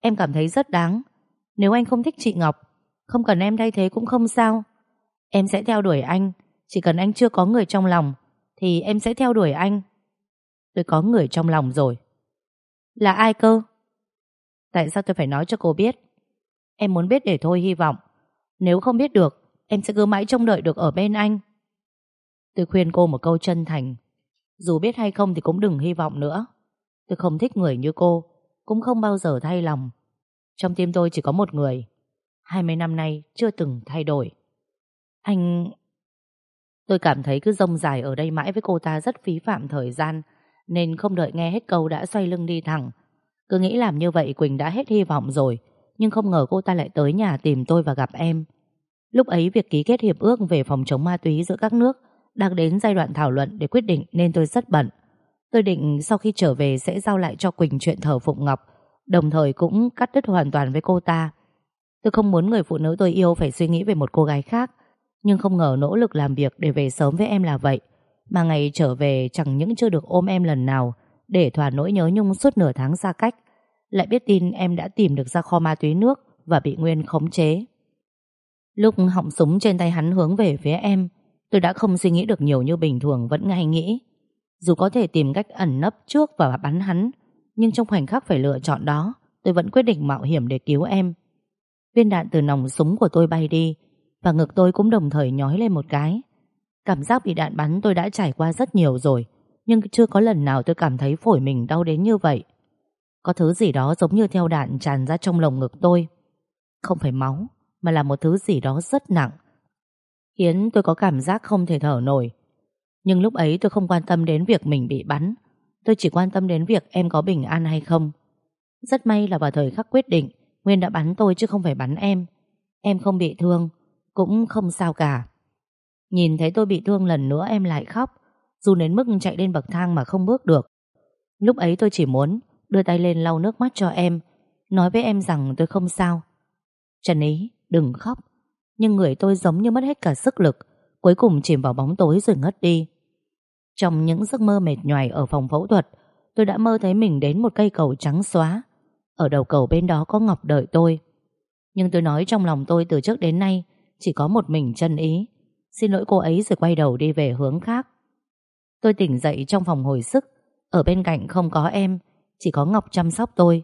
Em cảm thấy rất đáng. Nếu anh không thích chị Ngọc, Không cần em thay thế cũng không sao. Em sẽ theo đuổi anh, Chỉ cần anh chưa có người trong lòng thì em sẽ theo đuổi anh. Tôi có người trong lòng rồi. Là ai cơ? Tại sao tôi phải nói cho cô biết? Em muốn biết để thôi, hy vọng. Nếu không biết được, Em sẽ cứ mãi trông đợi được ở bên anh. Tôi khuyên cô một câu chân thành. Dù biết hay không thì cũng đừng hy vọng nữa. Tôi không thích người như cô, Cũng không bao giờ thay lòng. Trong tim tôi chỉ có một người. 20 năm nay chưa từng thay đổi. Anh... Tôi cảm thấy cứ rông dài ở đây mãi với cô ta rất phí phạm thời gian Nên không đợi nghe hết câu đã xoay lưng đi thẳng cứ nghĩ làm như vậy Quỳnh đã hết hy vọng rồi Nhưng không ngờ cô ta lại tới nhà tìm tôi và gặp em Lúc ấy việc ký kết hiệp ước về phòng chống ma túy giữa các nước đang đến giai đoạn thảo luận để quyết định nên tôi rất bận. Tôi định sau khi trở về sẽ giao lại cho Quỳnh chuyện thờ Phụng Ngọc, đồng thời cũng cắt đứt hoàn toàn với cô ta. Tôi không muốn người phụ nữ tôi yêu phải suy nghĩ về một cô gái khác, nhưng không ngờ nỗ lực làm việc để về sớm với em là vậy. Mà ngày trở về chẳng những chưa được ôm em lần nào, để thỏa nỗi nhớ nhung suốt nửa tháng xa cách, lại biết tin em đã tìm được ra kho ma túy nước và bị Nguyên khống chế. Lúc họng súng trên tay hắn hướng về phía em, tôi đã không suy nghĩ được nhiều như bình thường vẫn ngay nghĩ. Dù có thể tìm cách ẩn nấp trước và bắn hắn, nhưng trong khoảnh khắc phải lựa chọn đó, tôi vẫn quyết định mạo hiểm để cứu em. Viên đạn từ nòng súng của tôi bay đi, và ngực tôi cũng đồng thời nhói lên một cái. Cảm giác bị đạn bắn tôi đã trải qua rất nhiều rồi, nhưng chưa có lần nào tôi cảm thấy phổi mình đau đến như vậy. Có thứ gì đó giống như theo đạn tràn ra trong lồng ngực tôi. Không phải máu, mà là một thứ gì đó rất nặng. Khiến tôi có cảm giác không thể thở nổi. Nhưng lúc ấy tôi không quan tâm đến việc mình bị bắn Tôi chỉ quan tâm đến việc em có bình an hay không Rất may là vào thời khắc quyết định Nguyên đã bắn tôi chứ không phải bắn em Em không bị thương cũng không sao cả. Nhìn thấy tôi bị thương lần nữa em lại khóc, Dù đến mức chạy lên bậc thang mà không bước được. Lúc ấy tôi chỉ muốn Đưa tay lên lau nước mắt cho em, Nói với em rằng tôi không sao. Trần Ý, đừng khóc, Nhưng người tôi giống như mất hết cả sức lực, Cuối cùng chìm vào bóng tối rồi ngất đi. Trong những giấc mơ mệt nhoài Ở phòng phẫu thuật, Tôi đã mơ thấy mình đến một cây cầu trắng xóa. Ở đầu cầu bên đó có Ngọc đợi tôi. Nhưng tôi nói trong lòng tôi từ trước đến nay chỉ có một mình chân ý. Xin lỗi cô ấy rồi quay đầu đi về hướng khác. Tôi tỉnh dậy trong phòng hồi sức. Ở bên cạnh không có em, Chỉ có Ngọc chăm sóc tôi.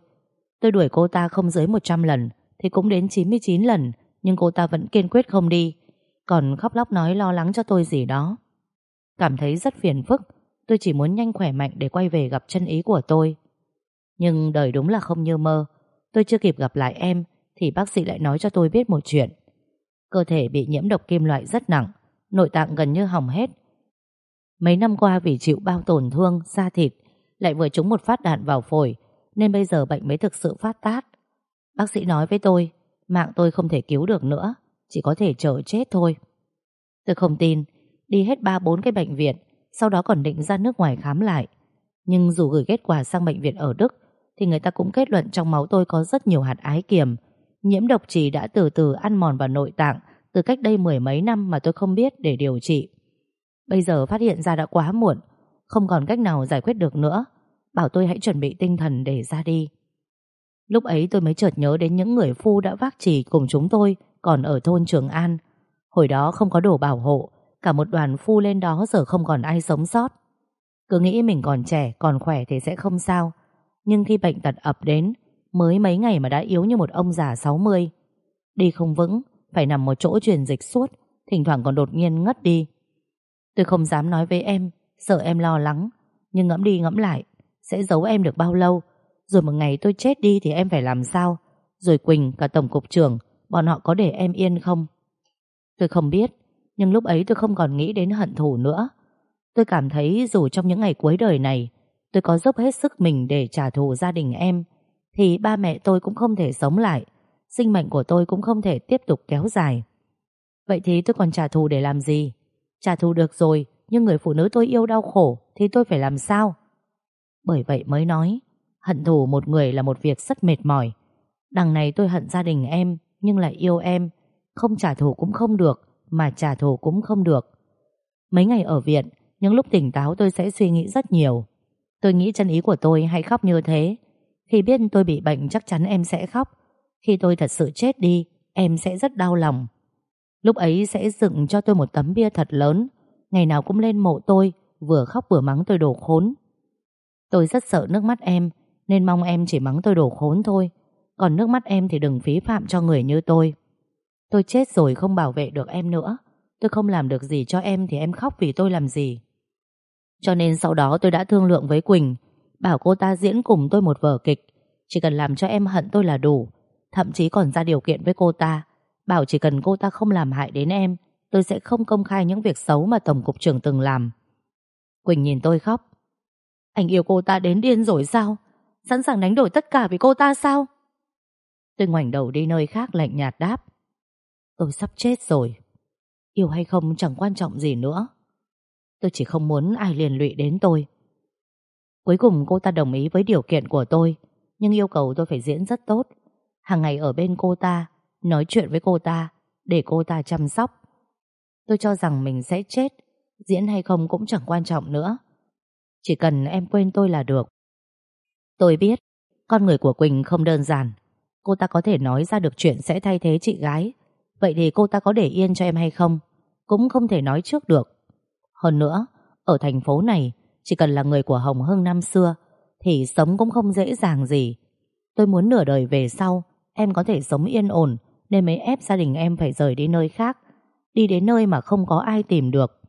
Tôi đuổi cô ta không dưới 100 lần, Thì cũng đến 99 lần, Nhưng cô ta vẫn kiên quyết không đi. Còn khóc lóc nói lo lắng cho tôi gì đó. Cảm thấy rất phiền phức, Tôi chỉ muốn nhanh khỏe mạnh để quay về gặp chân ý của tôi. Nhưng đời đúng là không như mơ. Tôi chưa kịp gặp lại em, Thì bác sĩ lại nói cho tôi biết một chuyện. Cơ thể bị nhiễm độc kim loại rất nặng, Nội tạng gần như hỏng hết. Mấy năm qua vì chịu bao tổn thương, Da thịt, Lại vừa trúng một phát đạn vào phổi, Nên bây giờ bệnh mới thực sự phát tát Bác sĩ nói với tôi, Mạng tôi không thể cứu được nữa, Chỉ có thể chờ chết thôi. Tôi không tin, Đi hết 3-4 cái bệnh viện, Sau đó còn định ra nước ngoài khám lại. Nhưng dù gửi kết quả sang bệnh viện ở Đức, Thì người ta cũng kết luận trong máu tôi có rất nhiều hạt ái kiềm Nhiễm độc trì đã từ từ ăn mòn vào nội tạng từ cách đây mười mấy năm mà tôi không biết để điều trị. Bây giờ phát hiện ra đã quá muộn, không còn cách nào giải quyết được nữa. Bảo tôi hãy chuẩn bị tinh thần để ra đi. Lúc ấy tôi mới chợt nhớ đến những người phu đã vác trì cùng chúng tôi còn ở thôn Trường An. Hồi đó không có đồ bảo hộ, cả một đoàn phu lên đó giờ không còn ai sống sót. Cứ nghĩ mình còn trẻ, còn khỏe thì sẽ không sao. Nhưng khi bệnh tật ập đến, mới mấy ngày mà đã yếu như một ông già 60. Đi không vững, phải nằm một chỗ truyền dịch suốt, thỉnh thoảng còn đột nhiên ngất đi. Tôi không dám nói với em, sợ em lo lắng, nhưng ngẫm đi ngẫm lại, sẽ giấu em được bao lâu, rồi một ngày tôi chết đi thì em phải làm sao, rồi Quỳnh, cả Tổng cục trưởng, bọn họ có để em yên không? Tôi không biết, nhưng lúc ấy tôi không còn nghĩ đến hận thù nữa. Tôi cảm thấy dù trong những ngày cuối đời này, tôi có dốc hết sức mình để trả thù gia đình em, thì ba mẹ tôi cũng không thể sống lại, sinh mệnh của tôi cũng không thể tiếp tục kéo dài. Vậy thì tôi còn trả thù để làm gì? Trả thù được rồi, nhưng người phụ nữ tôi yêu đau khổ thì tôi phải làm sao? Bởi vậy mới nói, hận thù một người là một việc rất mệt mỏi. Đằng này tôi hận gia đình em, nhưng lại yêu em. Không trả thù cũng không được, mà trả thù cũng không được. Mấy ngày ở viện, những lúc tỉnh táo tôi sẽ suy nghĩ rất nhiều. Tôi nghĩ chân ý của tôi hay khóc như thế. Khi biết tôi bị bệnh, chắc chắn em sẽ khóc. Khi tôi thật sự chết đi, Em sẽ rất đau lòng. Lúc ấy sẽ dựng cho tôi một tấm bia thật lớn. Ngày nào cũng lên mộ tôi, Vừa khóc vừa mắng tôi đổ khốn. Tôi rất sợ nước mắt em, Nên mong em chỉ mắng tôi đổ khốn thôi. Còn nước mắt em thì đừng phí phạm cho người như tôi. Tôi chết rồi không bảo vệ được em nữa. Tôi không làm được gì cho em Thì em khóc vì tôi làm gì. Cho nên sau đó tôi đã thương lượng với Quỳnh. Bảo cô ta diễn cùng tôi một vở kịch. Chỉ cần làm cho em hận tôi là đủ. Thậm chí còn ra điều kiện với cô ta. Bảo chỉ cần cô ta không làm hại đến em, Tôi sẽ không công khai những việc xấu Mà Tổng cục trưởng từng làm. Quỳnh nhìn tôi khóc. Anh yêu cô ta đến điên rồi sao? Sẵn sàng đánh đổi tất cả vì cô ta sao? Tôi ngoảnh đầu đi nơi khác lạnh nhạt đáp. Tôi sắp chết rồi. Yêu hay không chẳng quan trọng gì nữa. Tôi chỉ không muốn ai liền lụy đến tôi. Cuối cùng cô ta đồng ý với điều kiện của tôi Nhưng yêu cầu tôi phải diễn rất tốt hàng ngày ở bên cô ta, nói chuyện với cô ta, để cô ta chăm sóc. Tôi cho rằng mình sẽ chết, diễn hay không cũng chẳng quan trọng nữa. Chỉ cần em quên tôi là được. Tôi biết, con người của Quỳnh không đơn giản. Cô ta có thể nói ra được chuyện sẽ thay thế chị gái. Vậy thì cô ta có để yên cho em hay không? Cũng không thể nói trước được. Hơn nữa, ở thành phố này, chỉ cần là người của Hồng Hưng năm xưa, thì sống cũng không dễ dàng gì. Tôi muốn nửa đời về sau em có thể sống yên ổn nên mới ép gia đình em phải rời đi nơi khác, đi đến nơi mà không có ai tìm được.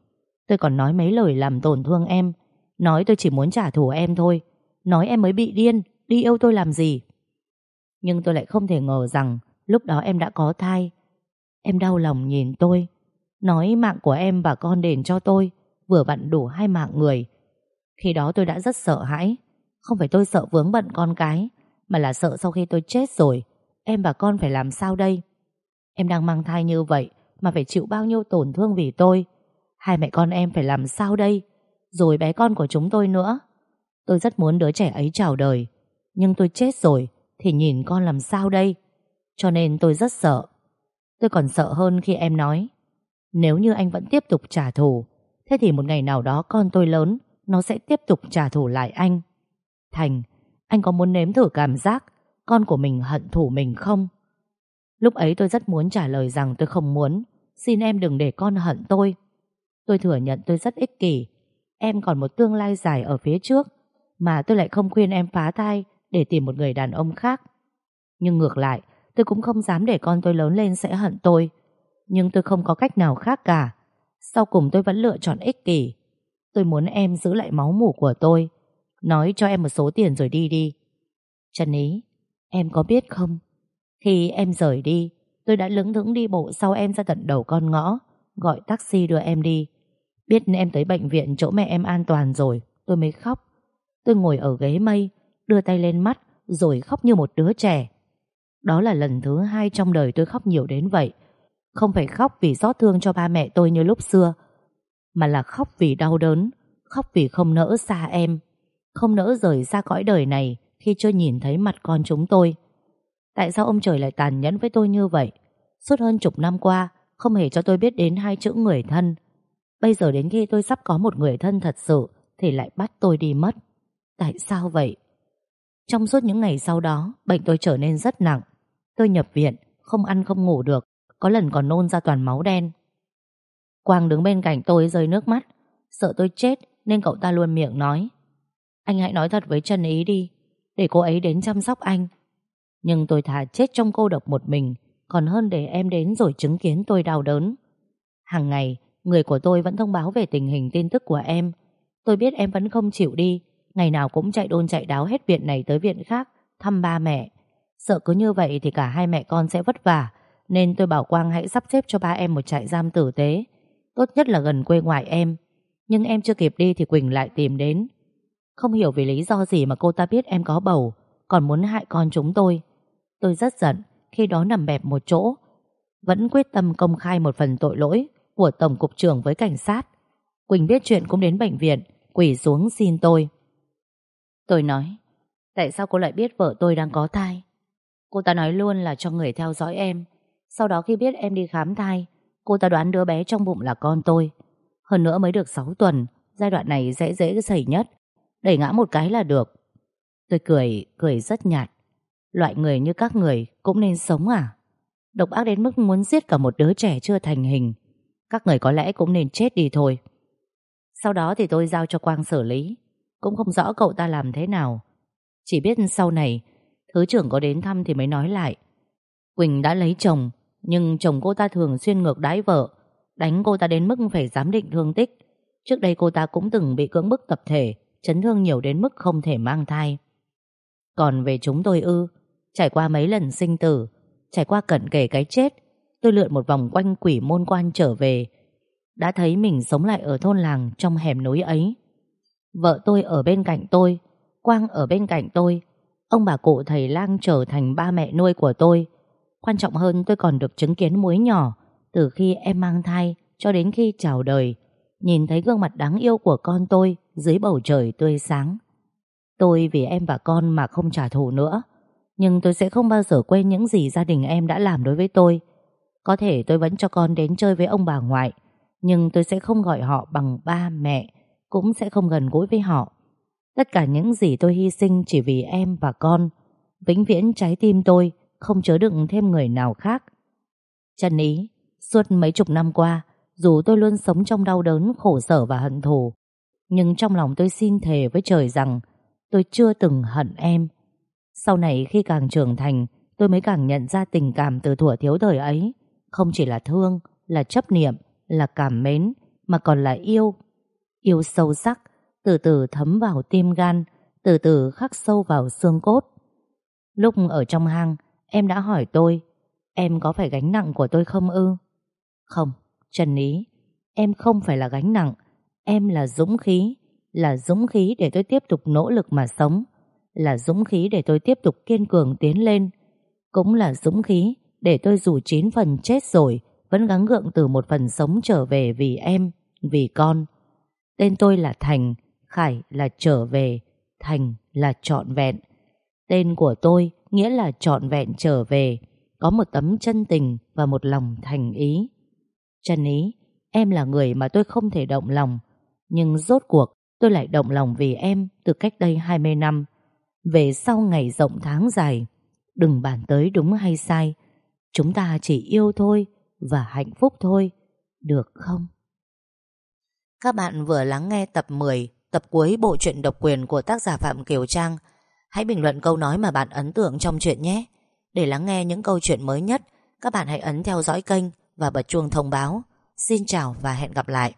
Tôi còn nói mấy lời làm tổn thương em, nói tôi chỉ muốn trả thù em thôi, nói em mới bị điên, đi yêu tôi làm gì. Nhưng tôi lại không thể ngờ rằng lúc đó em đã có thai. Em đau lòng nhìn tôi, nói mạng của em và con đền cho tôi, vừa vặn đủ hai mạng người. Khi đó tôi đã rất sợ hãi. Không phải tôi sợ vướng bận con cái, mà là sợ sau khi tôi chết rồi, em và con phải làm sao đây? Em đang mang thai như vậy mà phải chịu bao nhiêu tổn thương vì tôi. Hai mẹ con em phải làm sao đây? Rồi bé con của chúng tôi nữa. Tôi rất muốn đứa trẻ ấy chào đời. Nhưng tôi chết rồi thì nhìn con làm sao đây? Cho nên tôi rất sợ. Tôi còn sợ hơn khi em nói Nếu như anh vẫn tiếp tục trả thù Thế thì một ngày nào đó con tôi lớn nó sẽ tiếp tục trả thù lại anh. Thành, Anh có muốn nếm thử cảm giác Con của mình hận thù mình không? Lúc ấy tôi rất muốn trả lời rằng tôi không muốn. Xin em đừng để con hận tôi. Tôi thừa nhận tôi rất ích kỷ. Em còn một tương lai dài ở phía trước, Mà tôi lại không khuyên em phá thai Để tìm một người đàn ông khác. Nhưng ngược lại, Tôi cũng không dám để con tôi lớn lên sẽ hận tôi. Nhưng tôi không có cách nào khác cả. Sau cùng tôi vẫn lựa chọn ích kỷ. Tôi muốn em giữ lại máu mủ của tôi. Nói cho em một số tiền rồi đi đi. Trần Ý Em có biết không? Khi em rời đi Tôi đã lững thững đi bộ sau em ra tận đầu con ngõ Gọi taxi đưa em đi. Biết em tới bệnh viện chỗ mẹ em an toàn rồi Tôi mới khóc. Tôi ngồi ở ghế mây Đưa tay lên mắt Rồi khóc như một đứa trẻ. Đó là lần thứ hai trong đời tôi khóc nhiều đến vậy. Không phải khóc vì xót thương cho ba mẹ tôi như lúc xưa, mà là khóc vì đau đớn, khóc vì không nỡ xa em, không nỡ rời xa cõi đời này khi chưa nhìn thấy mặt con chúng tôi. Tại sao ông trời lại tàn nhẫn với tôi như vậy? Suốt hơn chục năm qua, không hề cho tôi biết đến hai chữ người thân. Bây giờ đến khi tôi sắp có một người thân thật sự, thì lại bắt tôi đi mất. Tại sao vậy? Trong suốt những ngày sau đó, bệnh tôi trở nên rất nặng. Tôi nhập viện, không ăn không ngủ được, có lần còn nôn ra toàn máu đen. Quang đứng bên cạnh tôi rơi nước mắt, sợ tôi chết nên cậu ta luôn miệng nói. Anh hãy nói thật với Trần Ý đi, để cô ấy đến chăm sóc anh. Nhưng tôi thà chết trong cô độc một mình, còn hơn để em đến rồi chứng kiến tôi đau đớn. Hàng ngày, người của tôi vẫn thông báo về tình hình tin tức của em. Tôi biết em vẫn không chịu đi, ngày nào cũng chạy đôn chạy đáo hết viện này tới viện khác, thăm ba mẹ. Sợ cứ như vậy thì cả hai mẹ con sẽ vất vả Nên tôi bảo Quang hãy sắp xếp cho ba em một trại giam tử tế Tốt nhất là gần quê ngoại em. Nhưng em chưa kịp đi thì Quỳnh lại tìm đến. Không hiểu vì lý do gì mà cô ta biết em có bầu, Còn muốn hại con chúng tôi. Tôi rất giận khi đó nằm bẹp một chỗ. Vẫn quyết tâm công khai một phần tội lỗi Của Tổng cục trưởng với cảnh sát. Quỳnh biết chuyện cũng đến bệnh viện, Quỳ xuống xin tôi. Tôi nói, Tại sao cô lại biết vợ tôi đang có thai? Cô ta nói luôn là cho người theo dõi em. Sau đó khi biết em đi khám thai Cô ta đoán đứa bé trong bụng là con tôi. Hơn nữa mới được 6 tuần Giai đoạn này dễ dễ xảy nhất. Đẩy ngã một cái là được. Tôi cười, cười rất nhạt. Loại người như các người cũng nên sống à? Độc ác đến mức muốn giết cả một đứa trẻ chưa thành hình. Các người có lẽ cũng nên chết đi thôi. Sau đó thì tôi giao cho Quang xử lý. Cũng không rõ cậu ta làm thế nào. Chỉ biết sau này Thứ trưởng có đến thăm thì mới nói lại. Quỳnh đã lấy chồng nhưng chồng cô ta thường xuyên ngược đãi vợ, Đánh cô ta đến mức phải giám định thương tích. Trước đây cô ta cũng từng bị cưỡng bức tập thể, Chấn thương nhiều đến mức không thể mang thai. Còn về chúng tôi ư, Trải qua mấy lần sinh tử, Trải qua cận kề cái chết, Tôi lượn một vòng quanh quỷ môn quan trở về, Đã thấy mình sống lại ở thôn làng Trong hẻm núi ấy. Vợ tôi ở bên cạnh tôi, Quang ở bên cạnh tôi, Ông bà cụ thầy lang trở thành ba mẹ nuôi của tôi. Quan trọng hơn tôi còn được chứng kiến muối nhỏ từ khi em mang thai cho đến khi chào đời. Nhìn thấy gương mặt đáng yêu của con tôi dưới bầu trời tươi sáng. Tôi vì em và con mà không trả thù nữa. Nhưng tôi sẽ không bao giờ quên những gì gia đình em đã làm đối với tôi. Có thể tôi vẫn cho con đến chơi với ông bà ngoại, nhưng tôi sẽ không gọi họ bằng ba mẹ, cũng sẽ không gần gũi với họ. Tất cả những gì tôi hy sinh chỉ vì em và con Vĩnh viễn trái tim tôi không chứa đựng thêm người nào khác. Chân ý Suốt mấy chục năm qua Dù tôi luôn sống trong đau đớn, khổ sở và hận thù Nhưng trong lòng tôi xin thề với trời rằng Tôi chưa từng hận em. Sau này khi càng trưởng thành Tôi mới càng nhận ra tình cảm từ thuở thiếu thời ấy Không chỉ là thương Là chấp niệm Là cảm mến Mà còn là yêu. Yêu sâu sắc từ từ thấm vào tim gan, từ từ khắc sâu vào xương cốt. Lúc ở trong hang, em đã hỏi tôi, em có phải gánh nặng của tôi không ư? Không, Trần Ý, em không phải là gánh nặng, Em là dũng khí, là dũng khí để tôi tiếp tục nỗ lực mà sống, là dũng khí để tôi tiếp tục kiên cường tiến lên, cũng là dũng khí để tôi dù chín phần chết rồi vẫn gắng gượng từ một phần sống trở về vì em, vì con. Tên tôi là Thành, Khải là trở về, Thành là trọn vẹn. Tên của tôi nghĩa là trọn vẹn trở về, có một tấm chân tình và một lòng thành ý. Chân ý, em là người mà tôi không thể động lòng, nhưng rốt cuộc tôi lại động lòng vì em từ cách đây 20 năm. Về sau ngày rộng tháng dài, đừng bàn tới đúng hay sai, chúng ta chỉ yêu thôi và hạnh phúc thôi, được không? Các bạn vừa lắng nghe tập 10, tập cuối bộ truyện độc quyền của tác giả Phạm Kiều Trang. Hãy bình luận câu nói mà bạn ấn tượng trong chuyện nhé. Để lắng nghe những câu chuyện mới nhất, các bạn hãy ấn theo dõi kênh và bật chuông thông báo. Xin chào và hẹn gặp lại.